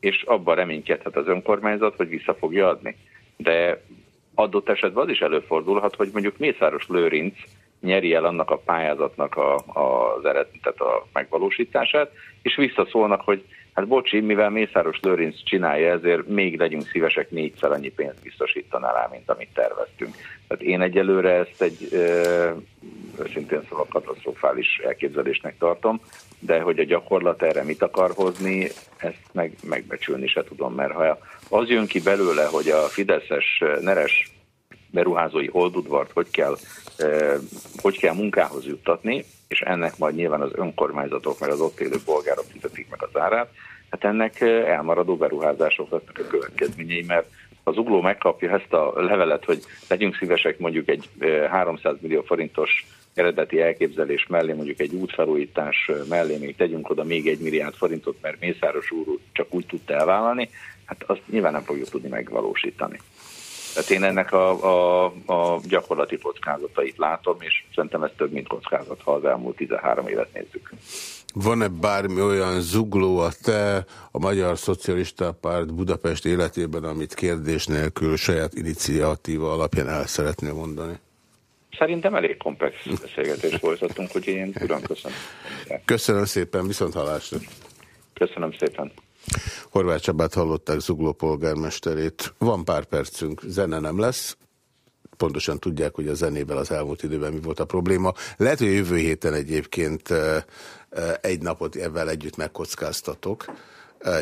és abban reménykedhet az önkormányzat, hogy vissza fogja adni. De adott esetben az is előfordulhat, hogy mondjuk Mészáros Lőrinc nyeri el annak a pályázatnak a, a, az eredetet, a megvalósítását, és visszaszólnak, hogy hát bocsi, mivel Mészáros Lőrinc csinálja, ezért még legyünk szívesek négyszer annyi pénzt biztosítaná rá, mint amit terveztünk. Tehát én egyelőre ezt egy ö, őszintén szóval katasztrofális elképzelésnek tartom, de hogy a gyakorlat erre mit akar hozni, ezt meg, megbecsülni se tudom, mert ha az jön ki belőle, hogy a Fideszes neres beruházói holdudvart hogy kell, hogy kell munkához juttatni, és ennek majd nyilván az önkormányzatok, meg az ott élő bolgárok fizetik meg az árát, hát ennek elmaradó beruházások lesznek a következményei, mert az ugló megkapja ezt a levelet, hogy legyünk szívesek mondjuk egy 300 millió forintos eredeti elképzelés mellé, mondjuk egy útfelújítás mellé még tegyünk oda még egy milliárd forintot, mert Mészáros úr csak úgy tudta elvállalni, hát azt nyilván nem fogjuk tudni megvalósítani. Tehát én ennek a, a, a gyakorlati kockázatait látom, és szerintem ez több, mint kockázat, ha az elmúlt 13 évet nézzük. Van-e bármi olyan zugló a te, a Magyar Szocialista Párt Budapest életében, amit kérdés nélkül saját iniciatíva alapján el szeretnél mondani? Szerintem elég komplex beszélgetést folytattunk, hogy én külön köszönöm. Köszönöm szépen, viszont hallásra. Köszönöm szépen. Horváth Csabát hallották Zugló polgármesterét. Van pár percünk, zene nem lesz. Pontosan tudják, hogy a zenével az elmúlt időben mi volt a probléma. Lehet, hogy jövő héten egyébként egy napot ebben együtt megkockáztatok.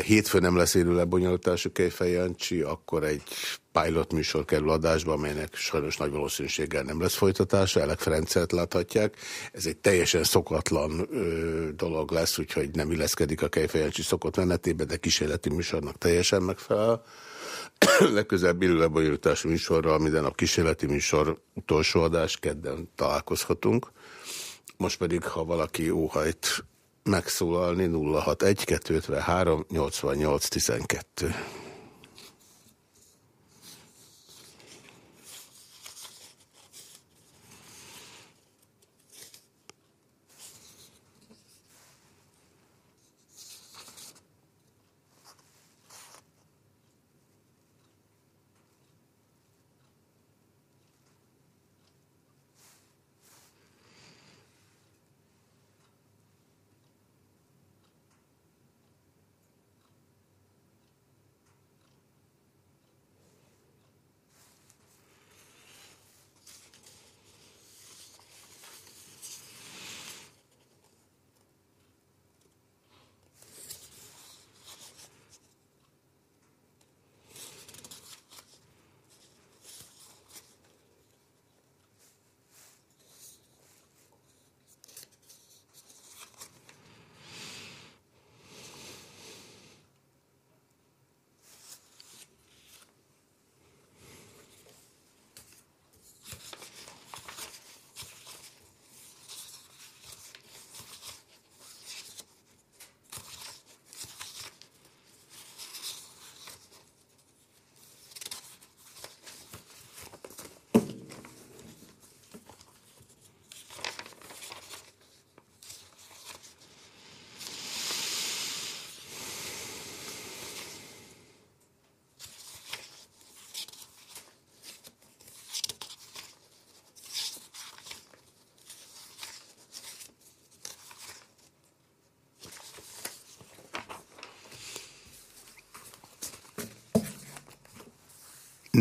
Hétfő nem lesz élő lebonyolítású Kejfej akkor egy pilot műsor kerül adásba, amelynek sajnos nagy valószínűséggel nem lesz folytatása, Elek Ferencet láthatják. Ez egy teljesen szokatlan ö, dolog lesz, úgyhogy nem illeszkedik a Kejfej Jancsi szokott menetébe, de kísérleti műsornak teljesen megfelel. legközelebb élő lebonyolítású műsorral, minden nap kísérleti műsor, utolsó adás, kedden találkozhatunk. Most pedig, ha valaki óhajt megszólalni, 061 253 88 12.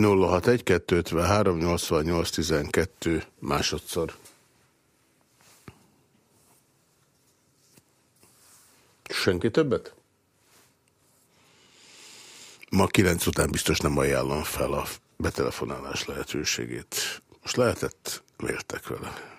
061 253 88 12 másodszor. Senki többet? Ma kilenc után biztos nem ajánlom fel a betelefonálás lehetőségét. Most lehetett, mértek vele.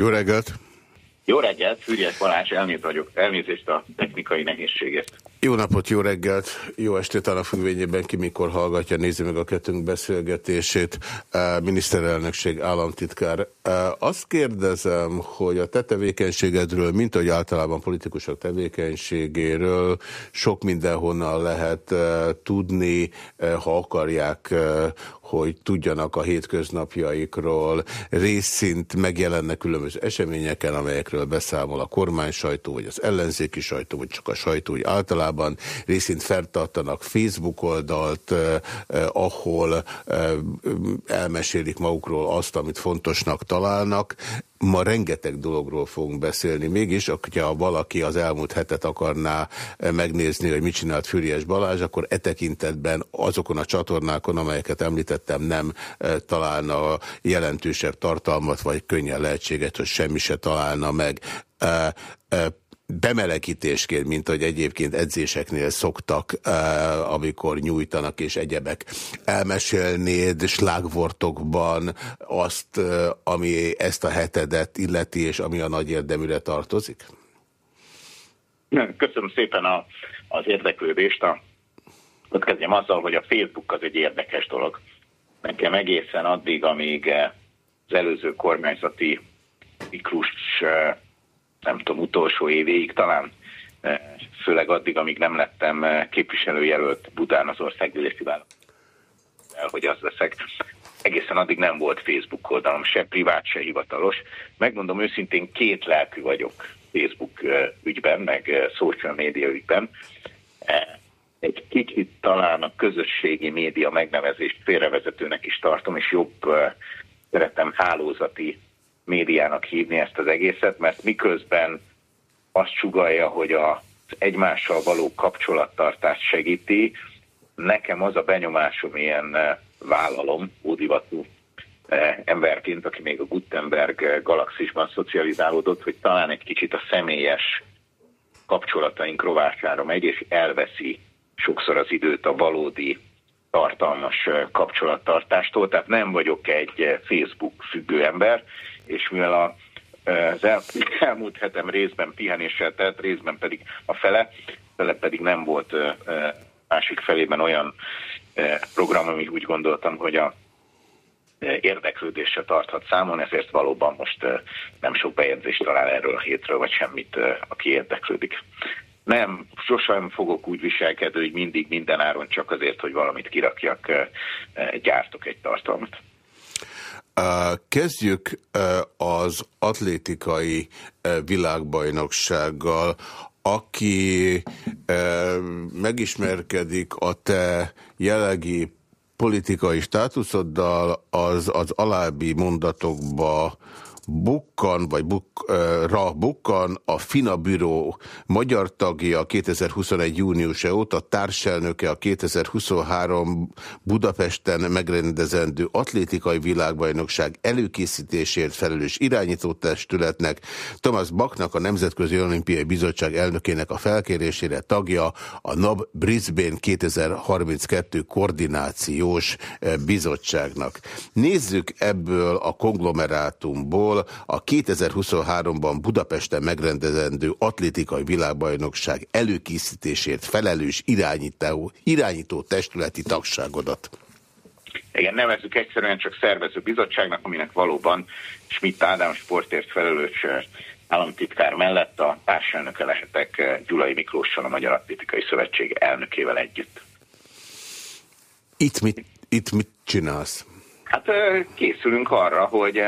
Jó reggelt! Jó reggelt, Fűrjes Balázs, elnézést vagyok. Elnézést a technikai nehézségért. Jó napot, jó reggelt, jó estét a függvényében ki mikor hallgatja, nézi meg a kettőnk beszélgetését. Miniszterelnökség államtitkár. Azt kérdezem, hogy a te tevékenységedről, mint ahogy általában politikusok tevékenységéről sok mindenhonnan lehet tudni, ha akarják, hogy tudjanak a hétköznapjaikról, részszint megjelennek különböző eseményeken, amelyekről beszámol a kormány sajtó, vagy az ellenzéki sajtó, vagy csak a sajtó, hogy általában részint feltartanak Facebook oldalt, eh, ahol eh, elmesélik magukról azt, amit fontosnak találnak. Ma rengeteg dologról fogunk beszélni. Mégis, hogyha valaki az elmúlt hetet akarná megnézni, hogy mit csinált Füriás Balázs, akkor e tekintetben azokon a csatornákon, amelyeket említettem, nem találna jelentősebb tartalmat, vagy könnyen lehetséget, hogy semmi se találna meg bemelegítésként, mint hogy egyébként edzéseknél szoktak, eh, amikor nyújtanak és egyebek. Elmesélnéd slágvortokban azt, eh, ami ezt a hetedet illeti, és ami a nagy érdeműre tartozik? Köszönöm szépen a, az érdeklődést. A, ott kezdjem azzal, hogy a Facebook az egy érdekes dolog. Nekem egészen addig, amíg eh, az előző kormányzati ciklus nem tudom, utolsó évéig talán, eh, főleg addig, amíg nem lettem eh, képviselőjelölt Budán az országgyűlési hogy az leszek. Egészen addig nem volt Facebook oldalam, se privát, se hivatalos. Megmondom őszintén, két lelkű vagyok Facebook eh, ügyben, meg social média ügyben. Egy kicsit talán a közösségi média megnevezést félrevezetőnek is tartom, és jobb szeretem hálózati médiának hívni ezt az egészet, mert miközben azt sugalja, hogy az egymással való kapcsolattartást segíti, nekem az a benyomásom, ilyen eh, vállalom, ódivatú eh, emberként, aki még a Gutenberg eh, galaxisban szocializálódott, hogy talán egy kicsit a személyes kapcsolataink rovására megy, és elveszi sokszor az időt a valódi tartalmas kapcsolattartástól. Tehát nem vagyok egy Facebook függő ember, és mivel a, az el, elmúlt hetem részben pihenéssel telt, részben pedig a fele, fele pedig nem volt másik felében olyan program, ami úgy gondoltam, hogy a érdeklődésre tarthat számon, ezért valóban most nem sok bejegyzést talál erről a hétről, vagy semmit, aki érdeklődik. Nem, sosem fogok úgy viselkedni, hogy mindig mindenáron csak azért, hogy valamit kirakjak, gyártok egy tartalmat. Kezdjük az atlétikai világbajnoksággal, aki megismerkedik a te jelenlegi politikai státuszoddal, az az alábbi mondatokba bukkan, vagy bukra bukkan a FINA büró magyar tagja 2021. júniusa óta, társelnöke a 2023 Budapesten megrendezendő atlétikai világbajnokság előkészítésért felelős irányítótestületnek, Thomas Baknak, a Nemzetközi Olimpiai Bizottság elnökének a felkérésére tagja a NAB Brisbane 2032 koordinációs bizottságnak. Nézzük ebből a konglomerátumból a 2023-ban Budapesten megrendezendő atlétikai világbajnokság előkészítésért felelős irányító, irányító testületi tagságodat. Igen, nevezzük egyszerűen csak szervező bizottságnak, aminek valóban Schmidt Ádám sportért felelős államtitkár mellett a társelnöke lehetek Gyulai Miklóssal, a Magyar Atlétikai Szövetség elnökével együtt. Itt mit, itt mit csinálsz? Hát készülünk arra, hogy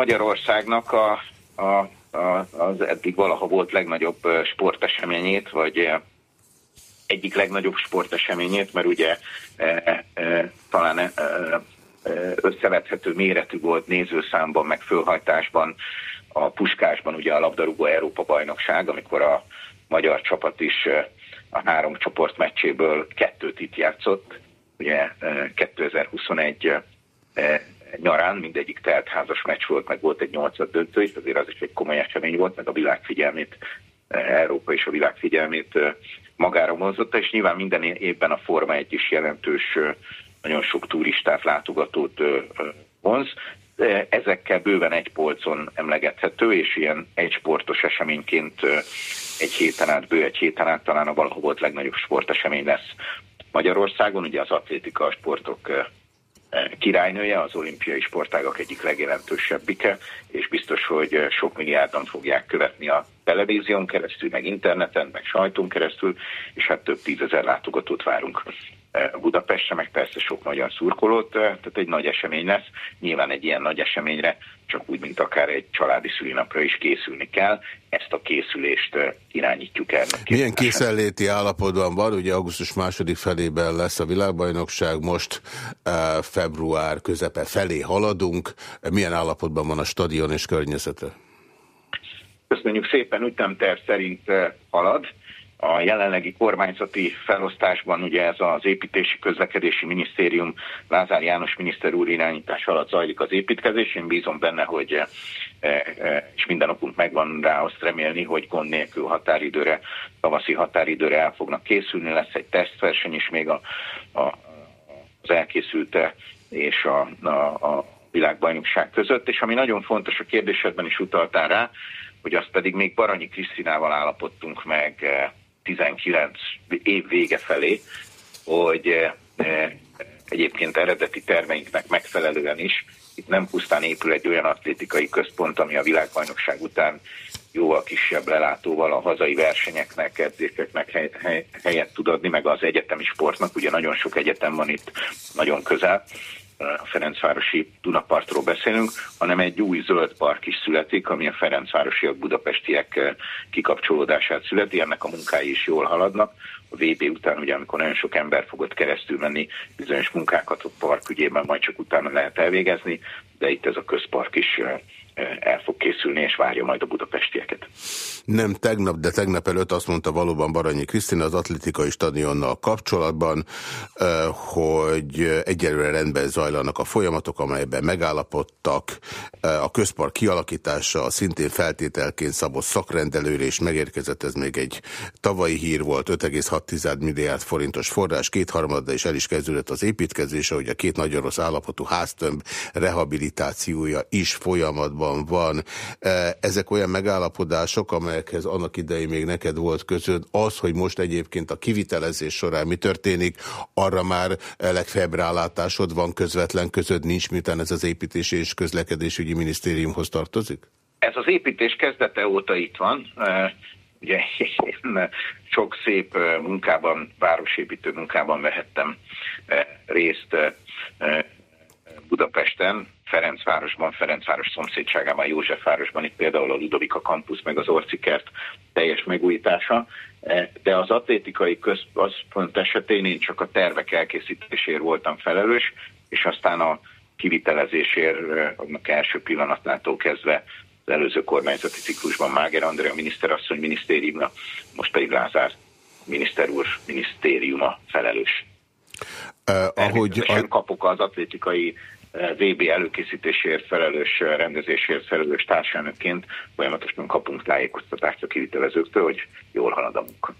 Magyarországnak a, a, a, az eddig valaha volt legnagyobb sporteseményét, vagy egyik legnagyobb sporteseményét, mert ugye e, e, talán e, összevethető méretű volt nézőszámban, meg fölhajtásban a Puskásban ugye a labdarúgó Európa bajnokság, amikor a magyar csapat is a három csoport meccséből kettőt itt játszott. Ugye 2021 nyarán mindegyik házas meccs volt, meg volt egy nyolcad döntő, és azért az is egy komoly esemény volt, meg a világ figyelmét, Európa és a világ figyelmét magára mozotta, és nyilván minden évben a Forma egy is jelentős, nagyon sok turistát, látogatót vonz. Ezekkel bőven egy polcon emlegethető, és ilyen egy sportos eseményként egy héten át, bő egy héten át talán a valahol volt legnagyobb sportesemény lesz Magyarországon. Ugye az atlétika sportok királynője, az olimpiai sportágak egyik legjelentősebbike, és biztos, hogy sok milliárdan fogják követni a televízión keresztül, meg interneten, meg sajtón keresztül, és hát több tízezer látogatót várunk. Budapestre, meg persze sok magyar szurkolót, tehát egy nagy esemény lesz. Nyilván egy ilyen nagy eseményre, csak úgy, mint akár egy családi szülinapra is készülni kell. Ezt a készülést irányítjuk el. Milyen készenléti állapotban van? Ugye augusztus második felében lesz a világbajnokság, most február közepe felé haladunk. Milyen állapotban van a stadion és környezete? Köszönjük szépen, ütemterv szerint halad a jelenlegi kormányzati felosztásban ugye ez az építési közlekedési minisztérium Lázár János miniszter úr irányítás alatt zajlik az építkezés. Én bízom benne, hogy eh, eh, és minden okunk megvan rá azt remélni, hogy gond nélkül határidőre, tavaszi határidőre el fognak készülni. Lesz egy tesztverseny is még a, a, az elkészülte és a, a, a világbajnokság között, és ami nagyon fontos a kérdésedben is utaltál rá, hogy azt pedig még Baranyi Krisztinával állapodtunk meg 19 év vége felé, hogy eh, eh, egyébként eredeti terveinknek megfelelően is itt nem pusztán épül egy olyan atlétikai központ, ami a világbajnokság után jóval kisebb lelátóval a hazai versenyeknek, edzéseknek hely, hely, helyet tud adni, meg az egyetemi sportnak, ugye nagyon sok egyetem van itt nagyon közel, a Ferencvárosi Dunapartról beszélünk, hanem egy új zöld park is születik, ami a Ferencvárosiak budapestiek eh, kikapcsolódását születi, ennek a munkái is jól haladnak. A VB után, ugye amikor nagyon sok ember fogott keresztül menni, bizonyos munkákat a park ügyében majd csak utána lehet elvégezni, de itt ez a közpark is eh, el fog készülni, és várja majd a budapestieket. Nem tegnap, de tegnap előtt azt mondta valóban Baranyi Krisztina az atlétikai stadionnal kapcsolatban, hogy egyelőre rendben zajlanak a folyamatok, amelyben megállapodtak. A közpark kialakítása szintén feltételként szabott szakrendelőre és megérkezett, ez még egy tavalyi hír volt, 5,6 milliárd forintos forrás, kétharmada és el is kezdődött az építkezése, hogy a két nagyon rossz állapotú háztömb rehabilitációja is folyamatban folyamatban van. E, ezek olyan megállapodások, amelyekhez annak idején még neked volt közöd. Az, hogy most egyébként a kivitelezés során mi történik, arra már legfeljebb rálátásod van, közvetlen közöd nincs, miután ez az építési és közlekedésügyi minisztériumhoz tartozik? Ez az építés kezdete óta itt van. E, ugye én sok szép munkában, városépítő munkában vehettem e, részt Budapesten, Ferencvárosban, Ferencváros szomszédságában, Józsefvárosban, itt például a Ludovika Campus, meg az Orcikert teljes megújítása, e, de az atlétikai központ esetén én csak a tervek elkészítésért voltam felelős, és aztán a kivitelezésért e, annak első pillanatától kezdve az előző kormányzati ciklusban Máger Andrea miniszterasszony minisztériuma, most pedig Lázár miniszter úr minisztériuma felelős. Uh, ahogy a... kapok az atlétikai VB előkészítésért felelős, rendezésért felelős társadalmként folyamatosan kapunk tájékoztatást a kivitelezőktől, hogy jól halad a munka.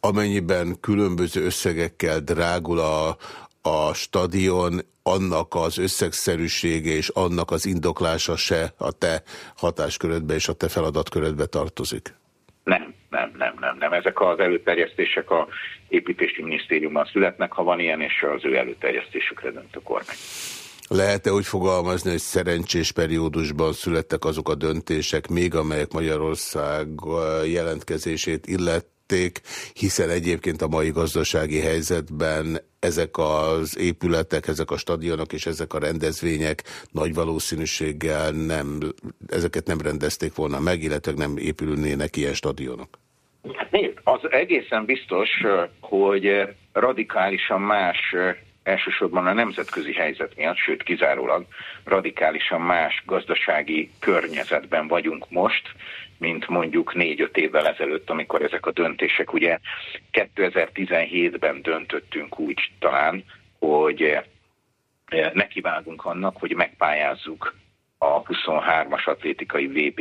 Amennyiben különböző összegekkel drágul a, a stadion, annak az összegszerűsége és annak az indoklása se a te hatáskörödbe és a te feladatkörödbe tartozik? Nem, nem, nem, nem, nem. Ezek az előterjesztések a építési minisztériumban születnek, ha van ilyen, és az ő előterjesztésükre dönt a kormány. Lehet-e úgy fogalmazni, hogy szerencsés periódusban születtek azok a döntések, még amelyek Magyarország jelentkezését illették, hiszen egyébként a mai gazdasági helyzetben ezek az épületek, ezek a stadionok és ezek a rendezvények nagy valószínűséggel nem, ezeket nem rendezték volna meg, illetve nem épülnének ilyen stadionok. Hát nézd, az egészen biztos, hogy radikálisan más elsősorban a nemzetközi helyzet miatt, sőt kizárólag radikálisan más gazdasági környezetben vagyunk most, mint mondjuk négy-öt évvel ezelőtt, amikor ezek a döntések, ugye 2017-ben döntöttünk úgy talán, hogy eh, nekivágunk annak, hogy megpályázzuk a 23-as atlétikai VB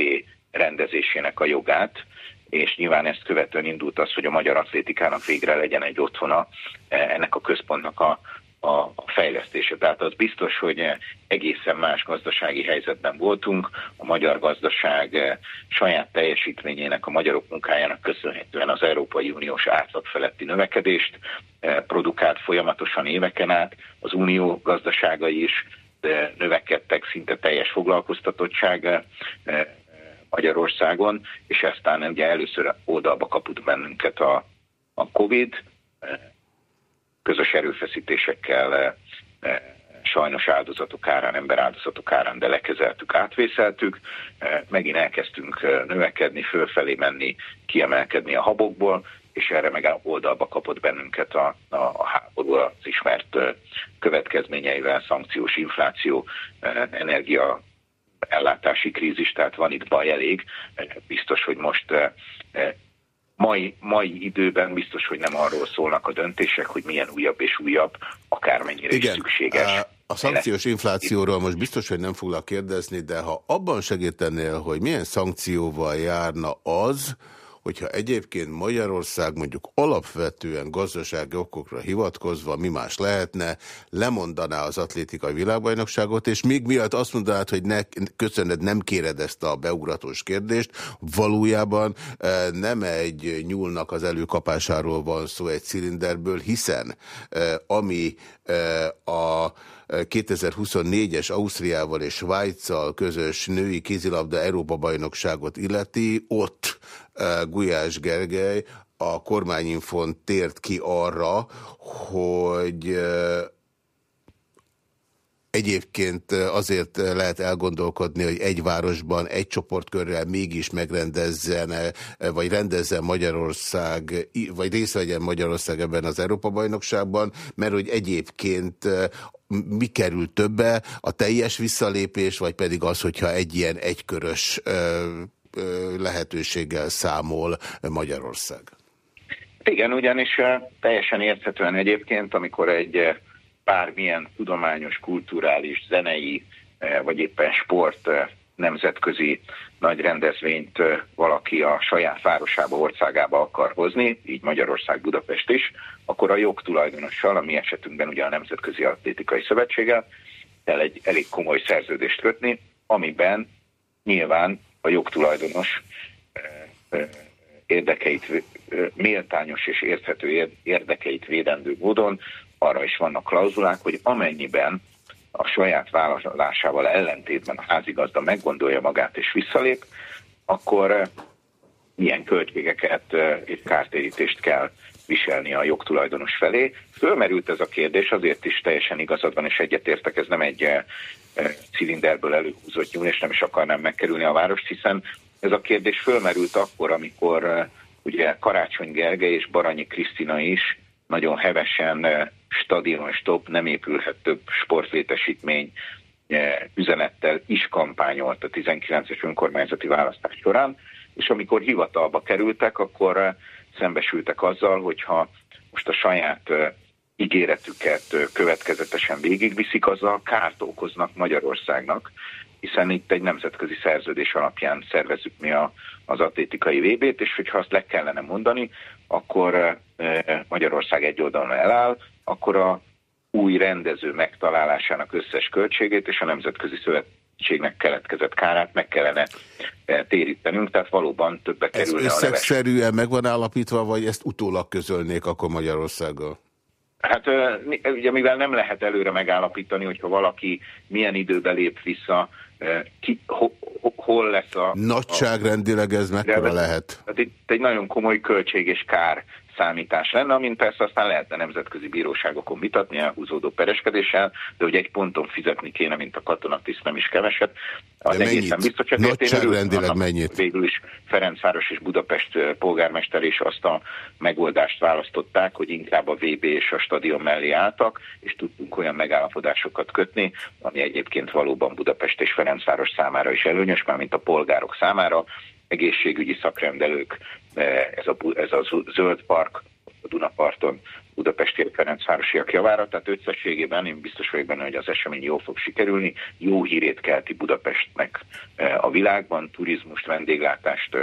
rendezésének a jogát, és nyilván ezt követően indult az, hogy a magyar atlétikának végre legyen egy otthona, eh, ennek a központnak a, a fejlesztése. Tehát az biztos, hogy egészen más gazdasági helyzetben voltunk. A magyar gazdaság eh, saját teljesítményének, a magyarok munkájának köszönhetően az Európai Uniós átlag feletti növekedést eh, produkált folyamatosan éveken át. Az unió gazdaságai is eh, növekedtek, szinte teljes foglalkoztatottság Magyarországon, és aztán ugye először oldalba kapott bennünket a, a Covid, közös erőfeszítésekkel sajnos áldozatok árán, emberáldozatok árán, de lekezeltük, átvészeltük. Megint elkezdtünk növekedni, fölfelé menni, kiemelkedni a habokból, és erre meg oldalba kapott bennünket a, a, a háború az ismert következményeivel, szankciós infláció, energia ellátási krízis, tehát van itt baj elég. Biztos, hogy most mai, mai időben biztos, hogy nem arról szólnak a döntések, hogy milyen újabb és újabb, akármennyire Igen, is szükséges. A szankciós inflációról most biztos, hogy nem foglak kérdezni, de ha abban segítenél, hogy milyen szankcióval járna az, hogyha egyébként Magyarország mondjuk alapvetően gazdasági okokra hivatkozva, mi más lehetne, lemondaná az atlétikai világbajnokságot, és még miatt azt mondanád, hogy ne, köszöned, nem kéred ezt a beugratós kérdést, valójában e, nem egy nyúlnak az előkapásáról van szó egy cilinderből, hiszen e, ami e, a 2024-es Ausztriával és Svájccal közös női kézilabda Európa-bajnokságot illeti, ott Gulyás Gergely a kormányinfon tért ki arra, hogy Egyébként azért lehet elgondolkodni, hogy egy városban egy csoportkörrel mégis megrendezzen, vagy rendezzen Magyarország, vagy részt vegyen Magyarország ebben az Európa-bajnokságban, mert hogy egyébként mi kerül többe, a teljes visszalépés, vagy pedig az, hogyha egy ilyen egykörös lehetőséggel számol Magyarország? Igen, ugyanis teljesen érthetően egyébként, amikor egy bármilyen tudományos, kulturális, zenei, vagy éppen sport nemzetközi nagy rendezvényt valaki a saját városába, országába akar hozni, így Magyarország, Budapest is, akkor a jogtulajdonossal, a mi esetünkben ugye a Nemzetközi Atlétikai Szövetséggel kell egy elég komoly szerződést kötni, amiben nyilván a jogtulajdonos érdekeit, méltányos és érthető érdekeit védendő módon arra is vannak klauzulák, hogy amennyiben a saját vállalásával ellentétben a házigazda meggondolja magát és visszalép, akkor milyen költségeket és kártérítést kell viselni a jogtulajdonos felé. Fölmerült ez a kérdés, azért is teljesen igazad van, és egyetértek, ez nem egy cilinderből előhúzott nyúl, és nem is akarnám megkerülni a várost, hiszen ez a kérdés fölmerült akkor, amikor ugye Karácsony Gergely és Baranyi Krisztina is nagyon hevesen stadion stop, nem épülhet több sportlétesítmény üzenettel is kampányolt a 19-es önkormányzati választás során, és amikor hivatalba kerültek, akkor szembesültek azzal, hogyha most a saját ígéretüket következetesen végigviszik, azzal kárt okoznak Magyarországnak, hiszen itt egy nemzetközi szerződés alapján szervezzük mi a, az atlétikai VB-t, és hogyha azt le kellene mondani, akkor Magyarország egy oldalon eláll, akkor a új rendező megtalálásának összes költségét és a Nemzetközi Szövetségnek keletkezett kárát meg kellene térítenünk, tehát valóban többe kerülne Ez összegszerűen meg van állapítva, vagy ezt utólag közölnék akkor Magyarországgal? Hát ugye mivel nem lehet előre megállapítani, hogyha valaki milyen időben lép vissza, ki, ho, hol lesz a... Nagyságrendileg ez mekkora lehet? Hát itt egy nagyon komoly költség és kár számítás lenne, amint persze aztán lehetne nemzetközi bíróságokon vitatni elhúzódó pereskedéssel, de hogy egy ponton fizetni kéne, mint a katonatiszt, nem is keveset. Az de egészen mennyit? biztos, hogy Nagyságrendileg mennyit? Végül is Ferencváros és Budapest polgármester is azt a megoldást választották, hogy inkább a VB és a stadion mellé álltak, és tudtunk olyan megállapodásokat kötni, ami egyébként valóban Budapest és Ferencváros számára is előnyös, mármint a polgárok számára, egészségügyi szakrendelők, ez a, ez a zöld park a Dunaparton Budapesti Ferencvárosiak javára, tehát összességében én biztos vagyok benne, hogy az esemény jól fog sikerülni, jó hírét kelti Budapestnek a világban, turizmust, vendéglátást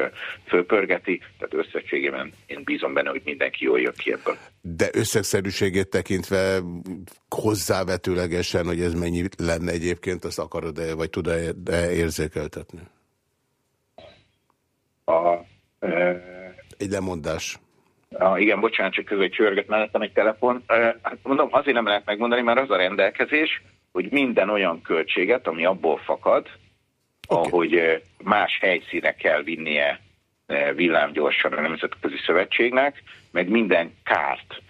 fölpörgeti, tehát összességében én bízom benne, hogy mindenki jól jön ki ebből. De összegszerűségét tekintve hozzávetőlegesen, hogy ez mennyi lenne egyébként, azt akarod-e, vagy tud-e érzékeltetni? A, e, egy lemondás. A, igen, bocsánat, csak közben csörgött mellettem egy telefon. E, hát mondom, azért nem lehet megmondani, mert az a rendelkezés, hogy minden olyan költséget, ami abból fakad, okay. ahogy más helyszíne kell vinnie villámgyorsan a Nemzetközi Szövetségnek, meg minden kárt,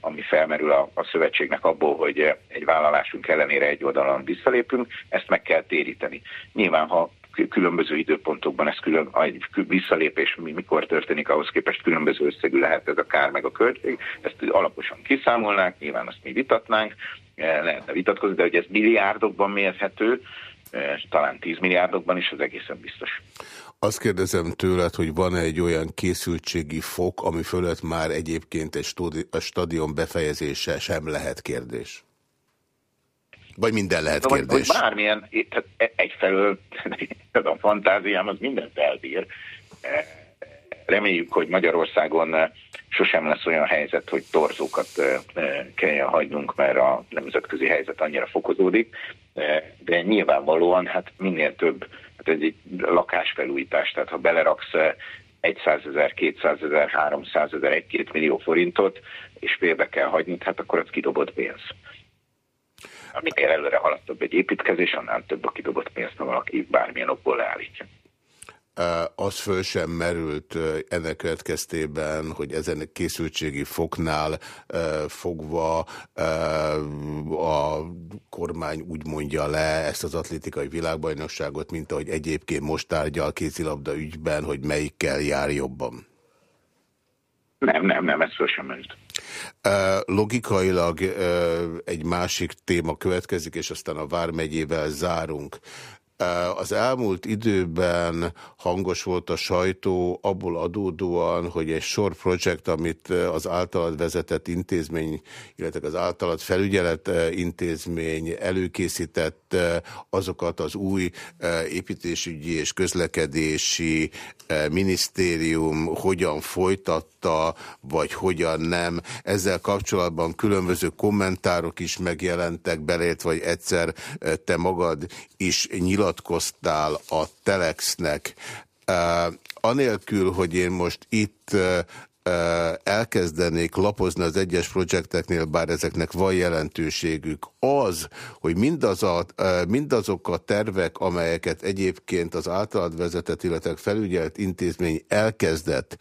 ami felmerül a, a szövetségnek abból, hogy egy vállalásunk ellenére egy oldalon visszalépünk, ezt meg kell téríteni. Nyilván, ha különböző időpontokban ez külön, a visszalépés mikor történik, ahhoz képest különböző összegű lehet ez a kár meg a költség. Ezt alaposan kiszámolnánk, nyilván azt mi vitatnánk, lehetne vitatkozni, de hogy ez milliárdokban mérhető, talán 10 milliárdokban is, az egészen biztos. Azt kérdezem tőled, hogy van-e egy olyan készültségi fok, ami fölött már egyébként egy stadion befejezése sem lehet kérdés? Vagy minden lehet kérdés? Vagy, vagy bármilyen, tehát e- egyfelől a fantáziám az mindent elbír. E, reméljük, hogy Magyarországon sosem lesz olyan helyzet, hogy torzókat e, kelljen hagynunk, mert a nemzetközi helyzet annyira fokozódik, de nyilvánvalóan hát minél több, hát egy, egy lakásfelújítás, tehát ha beleraksz 100 ezer, 200 ezer, 300 ezer, 1-2 millió forintot, és félbe kell hagyni, hát akkor az kidobott pénz minél előre haladtabb egy építkezés, annál több a kidobott pénzt, ha valaki bármilyen okból leállítja. Az föl sem merült ennek következtében, hogy ezen készültségi foknál fogva a kormány úgy mondja le ezt az atlétikai világbajnokságot, mint ahogy egyébként most tárgyal kézilabda ügyben, hogy melyikkel jár jobban. Nem, nem, nem, ez föl sem merült. Logikailag egy másik téma következik, és aztán a Vármegyével zárunk. Az elmúlt időben hangos volt a sajtó abból adódóan, hogy egy sor projekt, amit az általad vezetett intézmény, illetve az általad felügyelet intézmény előkészített, azokat az új építésügyi és közlekedési minisztérium hogyan folytatta, vagy hogyan nem. Ezzel kapcsolatban különböző kommentárok is megjelentek, belét, vagy egyszer te magad is nyilatkoztál, nyilatkoztál a Telexnek, anélkül, hogy én most itt elkezdenék lapozni az egyes projekteknél, bár ezeknek van jelentőségük, az, hogy mindaz a, mindazok a tervek, amelyeket egyébként az általad vezetett, illetve felügyelt intézmény elkezdett,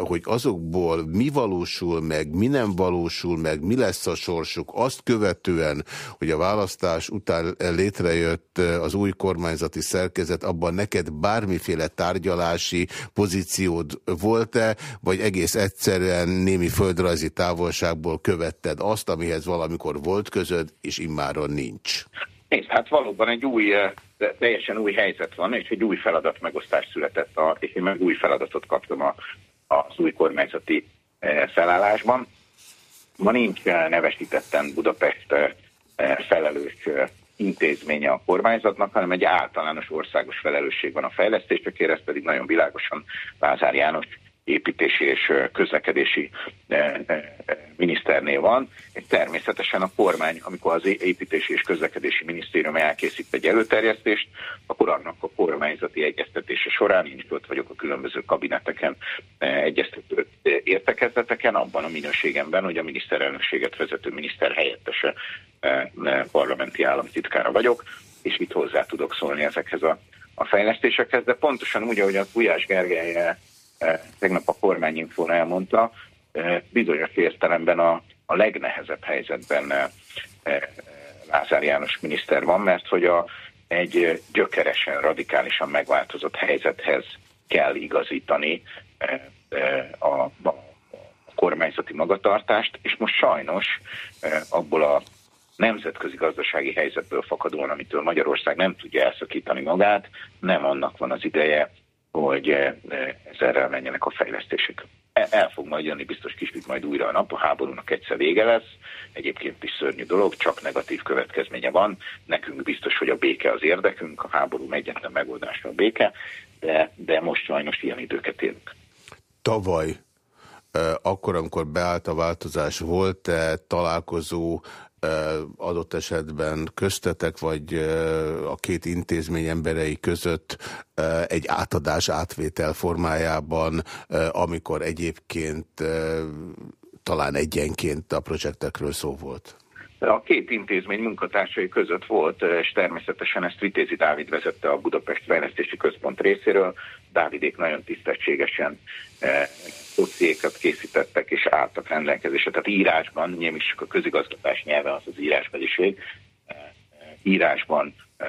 hogy azokból mi valósul meg, mi nem valósul meg, mi lesz a sorsuk, azt követően, hogy a választás után létrejött az új kormányzati szerkezet, abban neked bármiféle tárgyalási pozíciód volt-e, vagy egész egyszerűen némi földrajzi távolságból követted azt, amihez valamikor volt közöd, és immáron nincs. Nézd, hát valóban egy új, eh, teljesen új helyzet van, és egy új feladat megosztás született, a, és én meg új feladatot kaptam a, az új kormányzati eh, felállásban. Ma nincs eh, nevesítetten Budapest felelős intézménye a kormányzatnak, hanem egy általános országos felelősség van a fejlesztésekért, ez pedig nagyon világosan Lázár János építési és közlekedési miniszternél van, és természetesen a kormány, amikor az építési és közlekedési minisztérium elkészít egy előterjesztést, akkor annak a kormányzati egyeztetése során, én is ott vagyok a különböző kabineteken, egyeztető értekezleteken, abban a minőségemben, hogy a miniszterelnökséget vezető miniszter helyettese parlamenti államtitkára vagyok, és itt hozzá tudok szólni ezekhez a, a fejlesztésekhez, de pontosan úgy, ahogy a Gulyás Gergely tegnap a kormányinfón elmondta, bizonyos értelemben a, a legnehezebb helyzetben Lázár János miniszter van, mert hogy a, egy gyökeresen, radikálisan megváltozott helyzethez kell igazítani a, a kormányzati magatartást, és most sajnos abból a nemzetközi gazdasági helyzetből fakadóan, amitől Magyarország nem tudja elszakítani magát, nem annak van az ideje, hogy eh, ezerrel menjenek a fejlesztések. E, el fog majd jönni, biztos kisvít majd újra a nap, a háborúnak egyszer vége lesz. Egyébként is szörnyű dolog, csak negatív következménye van. Nekünk biztos, hogy a béke az érdekünk, a háború egyetlen megoldása a béke, de, de most sajnos ilyen időket élünk. Tavaly eh, akkor, amikor beállt a változás, volt-e találkozó adott esetben köztetek, vagy a két intézmény emberei között egy átadás átvétel formájában, amikor egyébként talán egyenként a projektekről szó volt? a két intézmény munkatársai között volt, és természetesen ezt Vitézi Dávid vezette a Budapest Fejlesztési Központ részéről. Dávidék nagyon tisztességesen dossziékat készítettek és álltak rendelkezésre. Tehát írásban, nyilván is a közigazgatás nyelve az az írásbeliség, eh, írásban eh,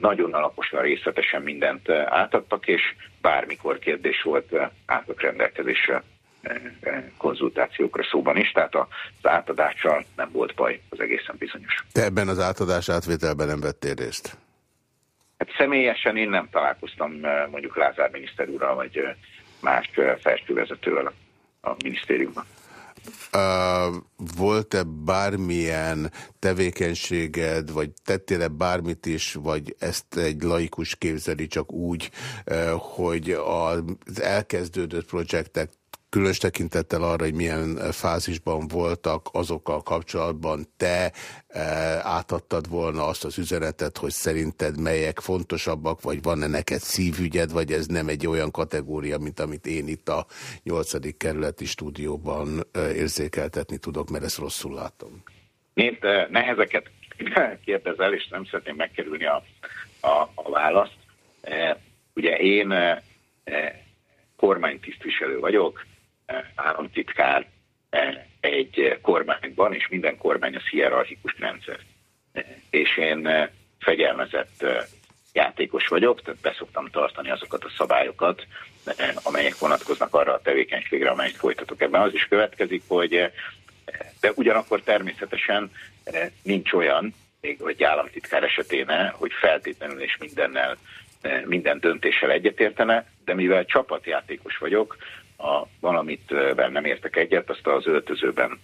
nagyon alaposan, részletesen mindent átadtak, és bármikor kérdés volt, álltak rendelkezésre konzultációkra szóban is, tehát az átadással nem volt baj, az egészen bizonyos. Te ebben az átadás átvételben nem vettél részt? Hát személyesen én nem találkoztam eh, mondjuk Lázár miniszter úrral, vagy eh, más felsővezetővel a minisztériumban. Uh, Volt-e bármilyen tevékenységed, vagy tettél-e bármit is, vagy ezt egy laikus képzeli csak úgy, uh, hogy az elkezdődött projektek különös tekintettel arra, hogy milyen fázisban voltak, azokkal kapcsolatban te e, átadtad volna azt az üzenetet, hogy szerinted melyek fontosabbak, vagy van-e neked szívügyed, vagy ez nem egy olyan kategória, mint amit én itt a 8. kerületi stúdióban e, érzékeltetni tudok, mert ezt rosszul látom. Én nehezeket kérdezel, és nem szeretném megkerülni a, a, a választ. Ugye én kormánytisztviselő vagyok, államtitkár egy kormányban, és minden kormány az hierarchikus rendszer. És én fegyelmezett játékos vagyok, tehát beszoktam tartani azokat a szabályokat, amelyek vonatkoznak arra a tevékenységre, amelyet folytatok. Ebben az is következik, hogy de ugyanakkor természetesen nincs olyan, még egy államtitkár esetén, hogy feltétlenül és mindennel, minden döntéssel egyetértene, de mivel csapatjátékos vagyok, ha valamit nem értek egyet, azt az öltözőben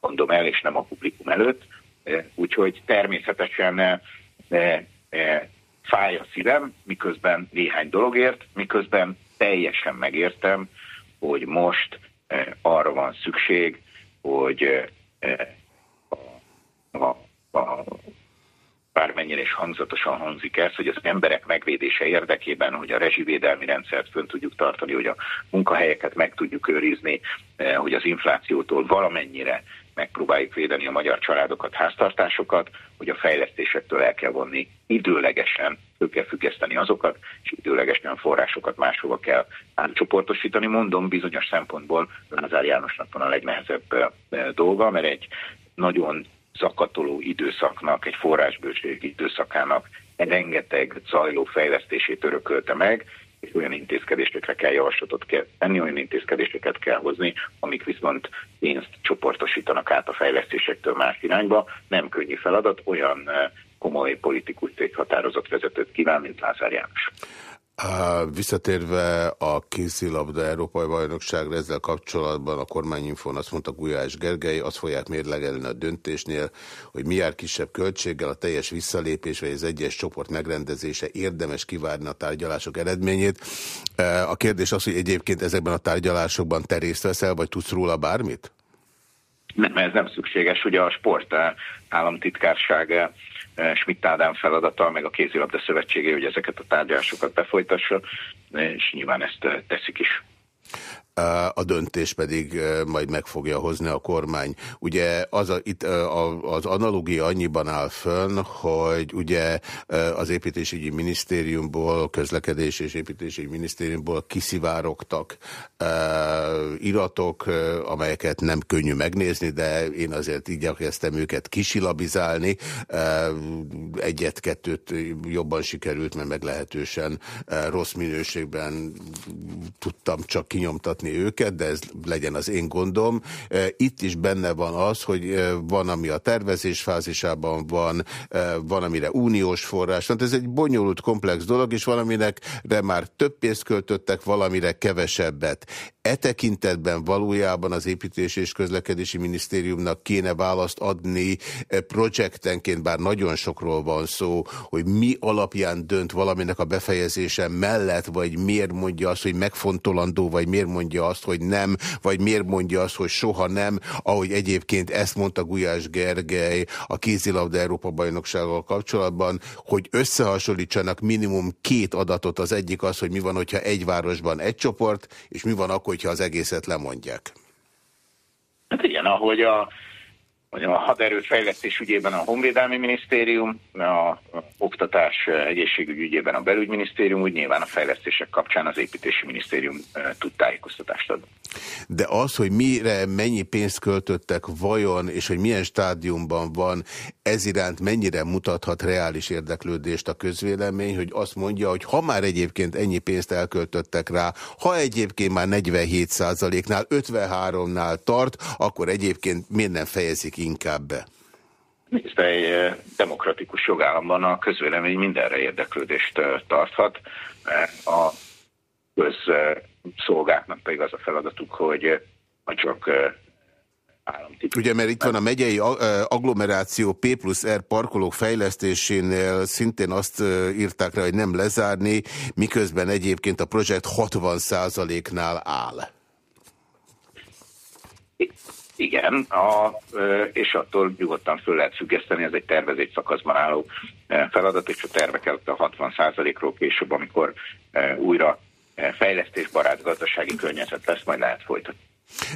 mondom el, és nem a publikum előtt. Úgyhogy természetesen fáj a szívem, miközben néhány dologért, miközben teljesen megértem, hogy most arra van szükség, hogy a, a, a bármennyire is hangzatosan hangzik ez, hogy az emberek megvédése érdekében, hogy a rezsivédelmi rendszert fönn tudjuk tartani, hogy a munkahelyeket meg tudjuk őrizni, eh, hogy az inflációtól valamennyire megpróbáljuk védeni a magyar családokat, háztartásokat, hogy a fejlesztésektől el kell vonni időlegesen, ő kell függeszteni azokat, és időlegesen forrásokat máshova kell átcsoportosítani. Mondom, bizonyos szempontból Lázár Jánosnak van a legnehezebb eh, dolga, mert egy nagyon zakatoló időszaknak, egy forrásbőség időszakának rengeteg zajló fejlesztését örökölte meg, és olyan intézkedésekre kell javaslatot kell tenni, olyan intézkedéseket kell hozni, amik viszont pénzt csoportosítanak át a fejlesztésektől más irányba. Nem könnyű feladat, olyan eh, komoly politikus határozott vezetőt kíván, mint Lázár János. Visszatérve a kézilabda Európai Bajnokságra ezzel kapcsolatban a kormányinfón azt mondta Gulyás Gergely, azt fogják mérlegelni a döntésnél, hogy mi jár kisebb költséggel a teljes visszalépés vagy az egyes csoport megrendezése érdemes kivárni a tárgyalások eredményét. A kérdés az, hogy egyébként ezekben a tárgyalásokban te részt veszel, vagy tudsz róla bármit? Nem, ez nem szükséges. Ugye a sport államtitkárság Eh, Schmidt Ádám feladata, meg a kézilabda szövetségé, hogy ezeket a tárgyalásokat befolytassa, és nyilván ezt eh, teszik is a döntés pedig majd meg fogja hozni a kormány. Ugye az, a, itt az analogia annyiban áll fönn, hogy ugye az építésügyi minisztériumból, közlekedés és építésügyi minisztériumból kiszivárogtak iratok, amelyeket nem könnyű megnézni, de én azért igyekeztem őket kisilabizálni. Egyet-kettőt jobban sikerült, mert meglehetősen rossz minőségben tudtam csak kinyomtatni támogatni őket, de ez legyen az én gondom. Itt is benne van az, hogy van, ami a tervezés fázisában van, van, amire uniós forrás van. Ez egy bonyolult, komplex dolog, és valaminek de már több pénzt költöttek, valamire kevesebbet. E tekintetben valójában az Építési és Közlekedési Minisztériumnak kéne választ adni projektenként, bár nagyon sokról van szó, hogy mi alapján dönt valaminek a befejezése mellett, vagy miért mondja azt, hogy megfontolandó, vagy miért mondja azt, hogy nem, vagy miért mondja azt, hogy soha nem, ahogy egyébként ezt mondta Gulyás Gergely a kézilabda Európa bajnoksággal kapcsolatban, hogy összehasonlítsanak minimum két adatot. Az egyik az, hogy mi van, hogyha egy városban egy csoport, és mi van akkor, hogyha az egészet lemondják. Hát igen, ahogy a a haderőt fejlesztés ügyében a Honvédelmi Minisztérium, a oktatás egészségügy ügyében a Belügyminisztérium, úgy nyilván a fejlesztések kapcsán az Építési Minisztérium tud tájékoztatást adni. De az, hogy mire mennyi pénzt költöttek vajon, és hogy milyen stádiumban van, ez iránt mennyire mutathat reális érdeklődést a közvélemény, hogy azt mondja, hogy ha már egyébként ennyi pénzt elköltöttek rá, ha egyébként már 47% nál 53-nál tart, akkor egyébként miért nem fejezik inkább be? Nézd, egy demokratikus jogállamban a közvélemény mindenre érdeklődést tarthat. Eh, a közszolgáknak pedig az a feladatuk, hogy csak államtitkár. Ugye, mert itt van a megyei agglomeráció P plusz R parkolók fejlesztésénél szintén azt írták rá, hogy nem lezárni, miközben egyébként a projekt 60%-nál áll. Igen, a, és attól nyugodtan föl lehet függeszteni, ez egy tervezés szakaszban álló feladat, és a tervek előtt a 60%-ról később, amikor újra fejlesztésbarát gazdasági környezet lesz, majd lehet folytatni.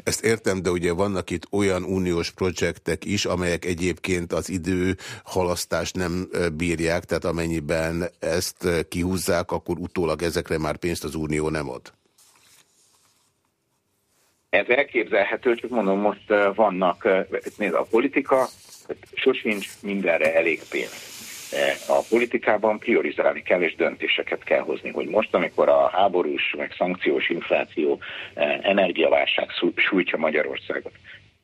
Ezt értem, de ugye vannak itt olyan uniós projektek is, amelyek egyébként az idő halasztást nem bírják, tehát amennyiben ezt kihúzzák, akkor utólag ezekre már pénzt az unió nem ad. Ez elképzelhető, csak mondom, most vannak, nézd, a politika sosincs mindenre elég pénz. A politikában priorizálni kell és döntéseket kell hozni, hogy most, amikor a háborús, meg szankciós infláció, energiaválság sújtja Magyarországot,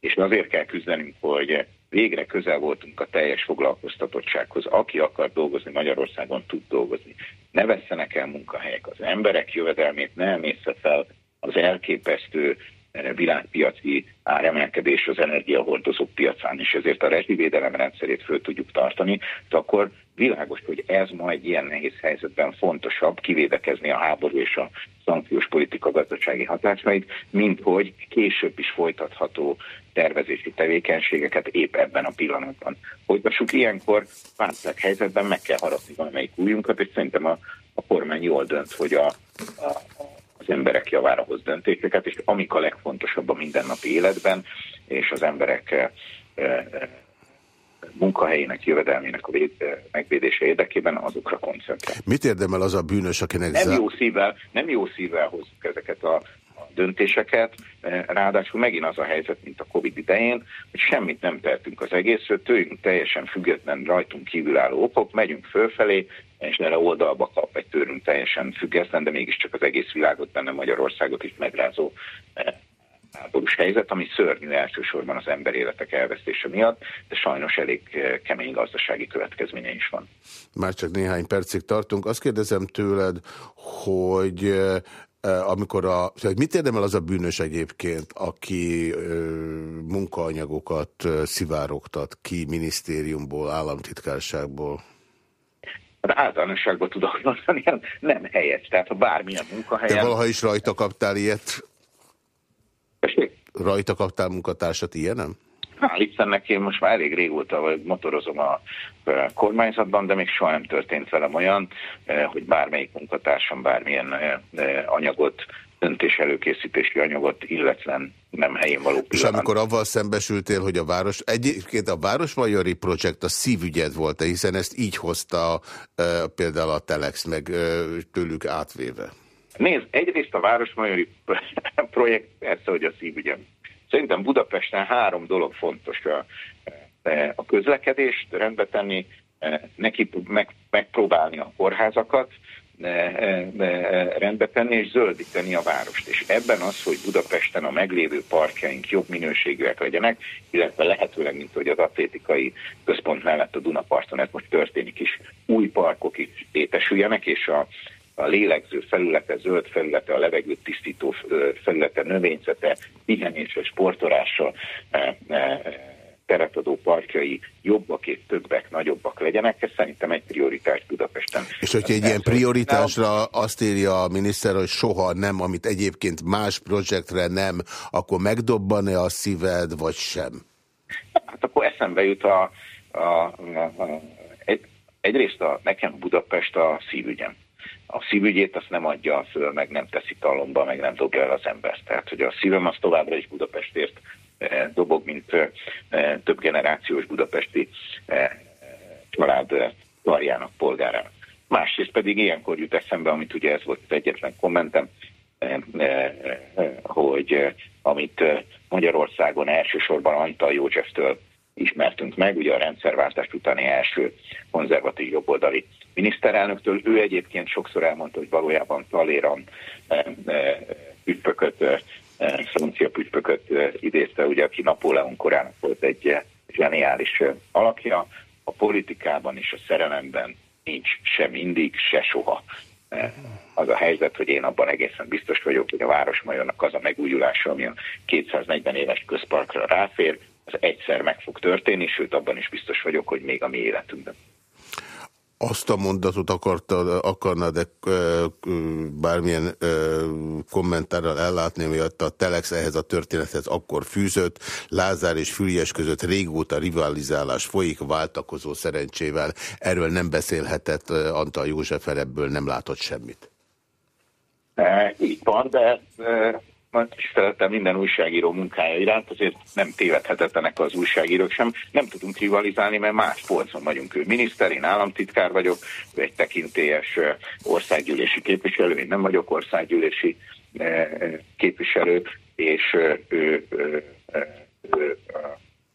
és azért kell küzdenünk, hogy végre közel voltunk a teljes foglalkoztatottsághoz. Aki akar dolgozni Magyarországon, tud dolgozni. Ne vesszenek el munkahelyek. Az emberek jövedelmét ne emészze fel az elképesztő világpiaci áremelkedés az energiahordozók piacán, és ezért a rezsivédelem rendszerét föl tudjuk tartani, de akkor világos, hogy ez ma egy ilyen nehéz helyzetben fontosabb kivédekezni a háború és a szankciós politika gazdasági hatásait, mint hogy később is folytatható tervezési tevékenységeket épp ebben a pillanatban. Folytassuk ilyenkor változat helyzetben meg kell harapni valamelyik újunkat, és szerintem a, a kormány jól dönt, hogy a, a, a az emberek javára hoz döntéseket, és amik a legfontosabb a mindennapi életben, és az emberek eh, eh, munkahelyének, jövedelmének a véd, eh, megvédése érdekében azokra koncentrál. Mit érdemel az a bűnös, akinek... Nem jó szívvel, nem jó szívvel hozzuk ezeket a döntéseket. Ráadásul megint az a helyzet, mint a Covid idején, hogy semmit nem tehetünk az egészről, tőlünk teljesen független rajtunk kívülálló okok, megyünk fölfelé, erre oldalba kap egy tőlünk teljesen független, de mégiscsak az egész világot, benne Magyarországot is megrázó eh, háborús helyzet, ami szörnyű elsősorban az emberéletek elvesztése miatt, de sajnos elég eh, kemény gazdasági következménye is van. Már csak néhány percig tartunk. Azt kérdezem tőled, hogy amikor a, hogy mit érdemel az a bűnös egyébként, aki munkaanyagokat szivárogtat ki minisztériumból, államtitkárságból? Hát általánosságban tudok mondani, nem helyes. Tehát ha bármilyen munkahelyen... Te valaha is rajta kaptál ilyet? Rajta kaptál munkatársat ilyen, nem? Hál' Istennek én most már elég régóta motorozom a kormányzatban, de még soha nem történt velem olyan, hogy bármelyik munkatársam bármilyen anyagot döntés előkészítési anyagot, illetve nem helyén való pillanat. És amikor avval szembesültél, hogy a város, egyébként a Városmajori projekt a szívügyed volt -e, hiszen ezt így hozta e, például a Telex meg e, tőlük átvéve? Nézd, egyrészt a Városmajori projekt persze, hogy a szívügyem. Szerintem Budapesten három dolog fontos. A, a közlekedést rendbe tenni, neki meg, megpróbálni a kórházakat, rendbe tenni és zöldíteni a várost. És ebben az, hogy Budapesten a meglévő parkjaink jobb minőségűek legyenek, illetve lehetőleg, mint hogy az atlétikai központ mellett a Dunaparton ez most történik is, új parkok is létesüljenek, és a a lélegző felülete, zöld felülete, a levegőt tisztító felülete, növényzete, pihenéssel, sportolással, teretadó parkjai jobbak és többek, nagyobbak legyenek, ez szerintem egy prioritás Budapesten. És hogyha egy ilyen prioritásra azt írja a miniszter, hogy soha nem, amit egyébként más projektre nem, akkor megdobban-e a szíved, vagy sem? Hát akkor eszembe jut a, a, a, a egy, egyrészt a, nekem Budapest a szívügyem a szívügyét azt nem adja föl, meg nem teszi talomba, meg nem dobja el az embert. Tehát, hogy a szívem az továbbra is Budapestért dobog, mint több generációs budapesti család varjának polgárának. Másrészt pedig ilyenkor jut eszembe, amit ugye ez volt az egyetlen kommentem, hogy amit Magyarországon elsősorban Antal Józseftől ismertünk meg, ugye a rendszerváltást utáni első konzervatív jobboldali miniszterelnöktől. Ő egyébként sokszor elmondta, hogy valójában Taléran püspököt, francia püspököt idézte, ugye, aki Napóleon korának volt egy zseniális alakja. A politikában és a szerelemben nincs se mindig, se soha. Az a helyzet, hogy én abban egészen biztos vagyok, hogy a Városmajornak az a megújulása, ami a 240 éves közparkra ráfér, az egyszer meg fog történni, sőt abban is biztos vagyok, hogy még a mi életünkben. Azt a mondatot akarta, akarna, de bármilyen kommentárral ellátni, miatt a Telex ehhez a történethez akkor fűzött. Lázár és Füriás között régóta rivalizálás folyik váltakozó szerencsével. Erről nem beszélhetett Antal József, ebből nem látott semmit. E, így van, de e, tisztelettel minden újságíró munkája iránt, azért nem tévedhetetlenek az újságírók sem. Nem tudunk rivalizálni, mert más polcon vagyunk. Ő miniszter, én államtitkár vagyok, ő egy tekintélyes országgyűlési képviselő, én nem vagyok országgyűlési képviselő, és ő, ő, ő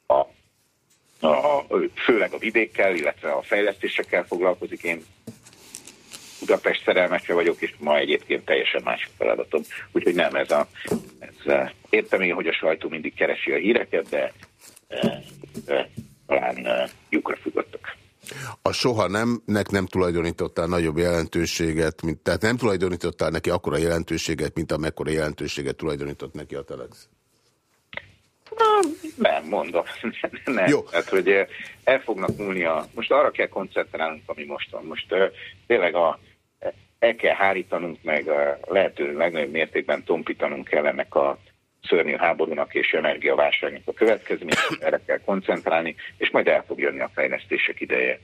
a, a, főleg a vidékkel, illetve a fejlesztésekkel foglalkozik. Én Budapest szerelmese vagyok, és ma egyébként teljesen más feladatom. Úgyhogy nem, ez a... Ez, eh, értem én, hogy a sajtó mindig keresi a híreket, de e, e, talán e, lyukra függöttek. A soha nemnek nem tulajdonítottál nagyobb jelentőséget, mint, tehát nem tulajdonítottál neki akkora jelentőséget, mint amekkora jelentőséget tulajdonított neki a Telex? Na, nem, mondom. nem. Jó. Tehát, hogy el fognak múlni a... Most arra kell koncentrálnunk, ami most van. Most tényleg a el kell hárítanunk, meg a lehető legnagyobb mértékben tompítanunk kell ennek a szörnyű háborúnak és energiaválságnak a következményt, erre kell koncentrálni, és majd el fog jönni a fejlesztések ideje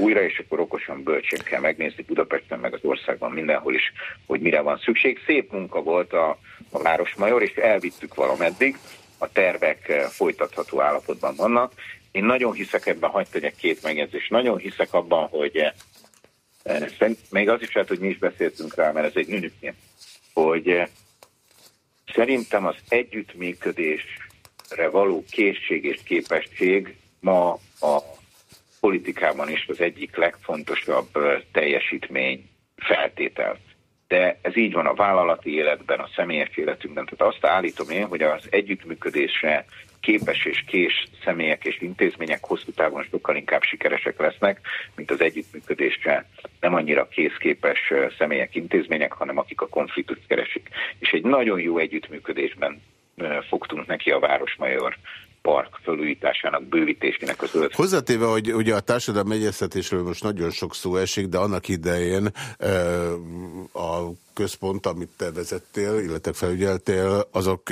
újra, és akkor okosan, bölcsén kell megnézni Budapesten, meg az országban mindenhol is, hogy mire van szükség. Szép munka volt a, a Városmajor, és elvittük valameddig, a tervek e, folytatható állapotban vannak. Én nagyon hiszek ebben, hagyd tegyek két megjegyzést, nagyon hiszek abban, hogy még az is lehet, hogy mi is beszéltünk rá, mert ez egy nőnöknél, hogy eh, szerintem az együttműködésre való készség és képesség ma a politikában is az egyik legfontosabb eh, teljesítmény feltétel. De ez így van a vállalati életben, a személyes életünkben. Tehát azt állítom én, hogy az együttműködésre képes és kés személyek és intézmények hosszú távon sokkal inkább sikeresek lesznek, mint az együttműködésre nem annyira készképes személyek, intézmények, hanem akik a konfliktust keresik. És egy nagyon jó együttműködésben fogtunk neki a Városmajor park felújításának, bővítésének az öt. Hozzátéve, hogy ugye a társadalmi egyeztetésről most nagyon sok szó esik, de annak idején a központ, amit te vezettél, illetve felügyeltél, azok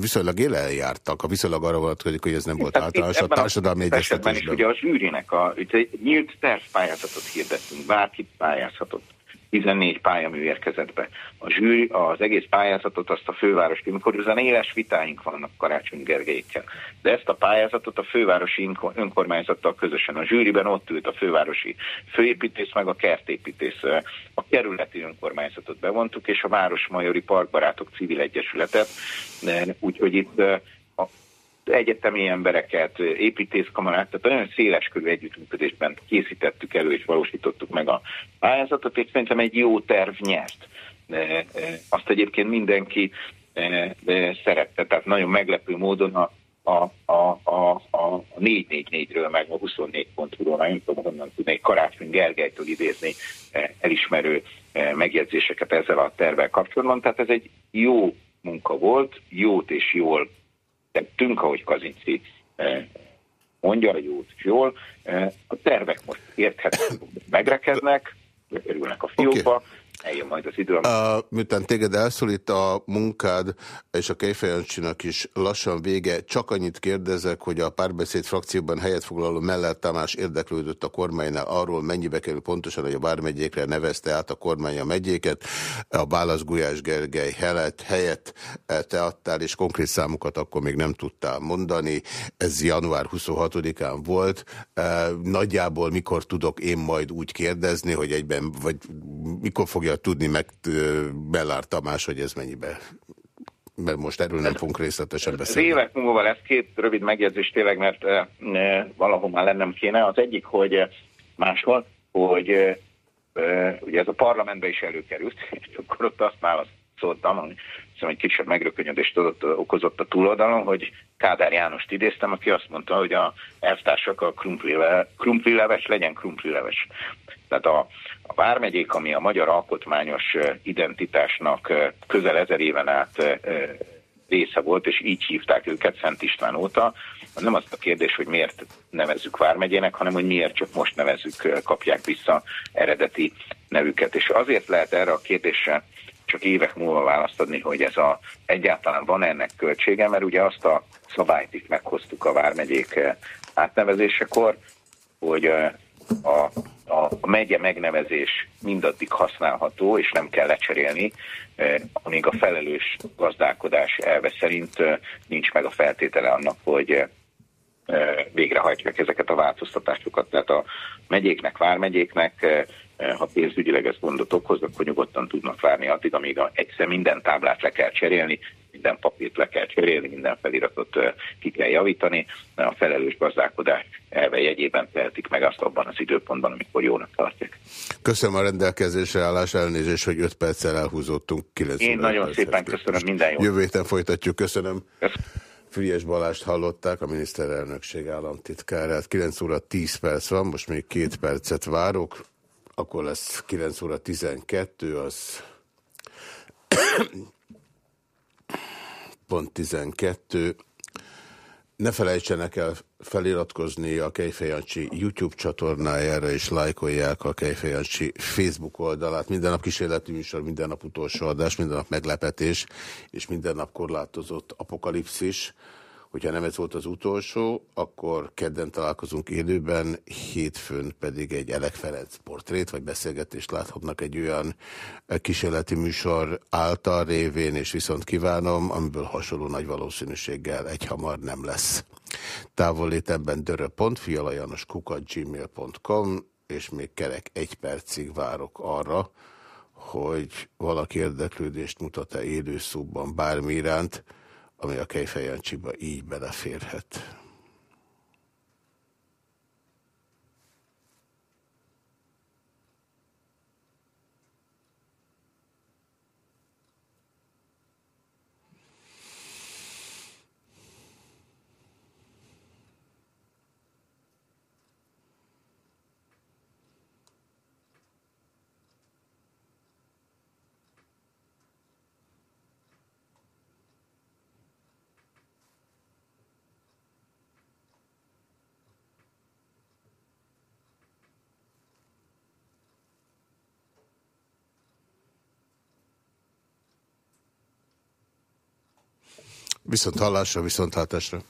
viszonylag élen jártak. A viszonylag arra vonatkozik, hogy ez nem volt általános a társadalmi egyeztetésben. is ugye a zsűrinek a, egy nyílt tervpályázatot hirdettünk, bárki pályázhatott. 14 pályamű érkezett be. A zsűri, az egész pályázatot azt a főváros, amikor ezen éles vitáink vannak Karácsony Gergelyékkel, de ezt a pályázatot a fővárosi önkormányzattal közösen. A zsűriben ott ült a fővárosi főépítész, meg a kertépítész. A kerületi önkormányzatot bevontuk, és a Városmajori Parkbarátok Civil Egyesületet, úgyhogy itt egyetemi embereket, építészkamarát, tehát nagyon széles körű együttműködésben készítettük elő és valósítottuk meg a pályázatot, és szerintem egy jó terv nyert. Azt egyébként mindenki szerette, tehát nagyon meglepő módon a a, a, a, a 444-ről, meg a 24 pontról, nem tudom, honnan tudnék Karácsony Gergelytől idézni elismerő megjegyzéseket ezzel a tervvel kapcsolatban. Tehát ez egy jó munka volt, jót és jól tettünk, ahogy Kazinci eh, mondja, jót jól. Eh, a tervek most érthetően megrekednek, bekerülnek a fiókba, okay. Eljön majd az idő. Uh, miután téged elszólít a munkád, és a Kejfejancsinak is lassan vége, csak annyit kérdezek, hogy a párbeszéd frakcióban helyet foglaló mellett Tamás érdeklődött a kormánynál arról, mennyibe kerül pontosan, hogy a Vármegyékre nevezte át a kormány a megyéket. A Bálasz Gulyás Gergely helyett, helyett eh, te adtál, és konkrét számokat akkor még nem tudtál mondani. Ez január 26-án volt. Uh, nagyjából mikor tudok én majd úgy kérdezni, hogy egyben, vagy mikor fogja tudni meg Bellár Tamás, hogy ez mennyibe mert most erről nem fogunk részletesen beszélni. Évek múlva lesz két rövid megjegyzés tényleg, mert e, e, valahol már lennem kéne. Az egyik, hogy máshol, hogy e, ugye ez a parlamentbe is előkerült, és akkor ott azt válaszoltam, hogy hiszem egy kisebb megrökönyödést adott, okozott a túloldalon, hogy Kádár Jánost idéztem, aki azt mondta, hogy a elvtársak a krumplileves legyen krumplileves. Tehát a, a Vármegyék, ami a magyar alkotmányos identitásnak közel ezer éven át része volt, és így hívták őket Szent István óta. Nem azt a kérdés, hogy miért nevezzük Vármegyének, hanem hogy miért csak most nevezzük, kapják vissza eredeti nevüket. És azért lehet erre a kérdésre csak évek múlva választ adni, hogy ez a, egyáltalán van ennek költsége, mert ugye azt a szabályt itt meghoztuk a Vármegyék átnevezésekor, hogy a, a, a megye megnevezés mindaddig használható, és nem kell lecserélni, eh, amíg a felelős gazdálkodás elve szerint eh, nincs meg a feltétele annak, hogy eh, végrehajtják ezeket a változtatásokat. Tehát a megyéknek, vármegyéknek, ha pénzügyileg ezt gondot okoz, akkor nyugodtan tudnak várni addig, amíg egyszer minden táblát le kell cserélni, minden papírt le kell cserélni, minden feliratot ki kell javítani, a felelős gazdálkodás elve jegyében tehetik meg azt abban az időpontban, amikor jónak tartják. Köszönöm a rendelkezésre állás elnézést, hogy 5 perccel elhúzottunk. 9 Én nagyon szépen köszönöm, minden jó. Jövő héten folytatjuk, köszönöm. köszönöm. Füriás Balást hallották, a miniszterelnökség államtitkárát. 9 óra 10 perc van, most még két percet várok, akkor lesz 9 óra 12, az pont 12. Ne felejtsenek el feliratkozni a Kejfejancsi YouTube csatornájára, és lájkolják a Kejfejancsi Facebook oldalát. Minden nap kísérleti műsor, minden nap utolsó adás, minden nap meglepetés, és minden nap korlátozott apokalipszis. Hogyha nem ez volt az utolsó, akkor kedden találkozunk élőben, hétfőn pedig egy Elek Ferenc portrét vagy beszélgetést láthatnak egy olyan kísérleti műsor által révén, és viszont kívánom, amiből hasonló nagy valószínűséggel egy hamar nem lesz. Távollétemben dörö.fialajanoskukat.gmail.com és még kerek egy percig várok arra, hogy valaki érdeklődést mutat-e élőszóban bármi iránt, ami a Kejfejancsiba így beleférhet. Viszont hallásra, viszont hátásra.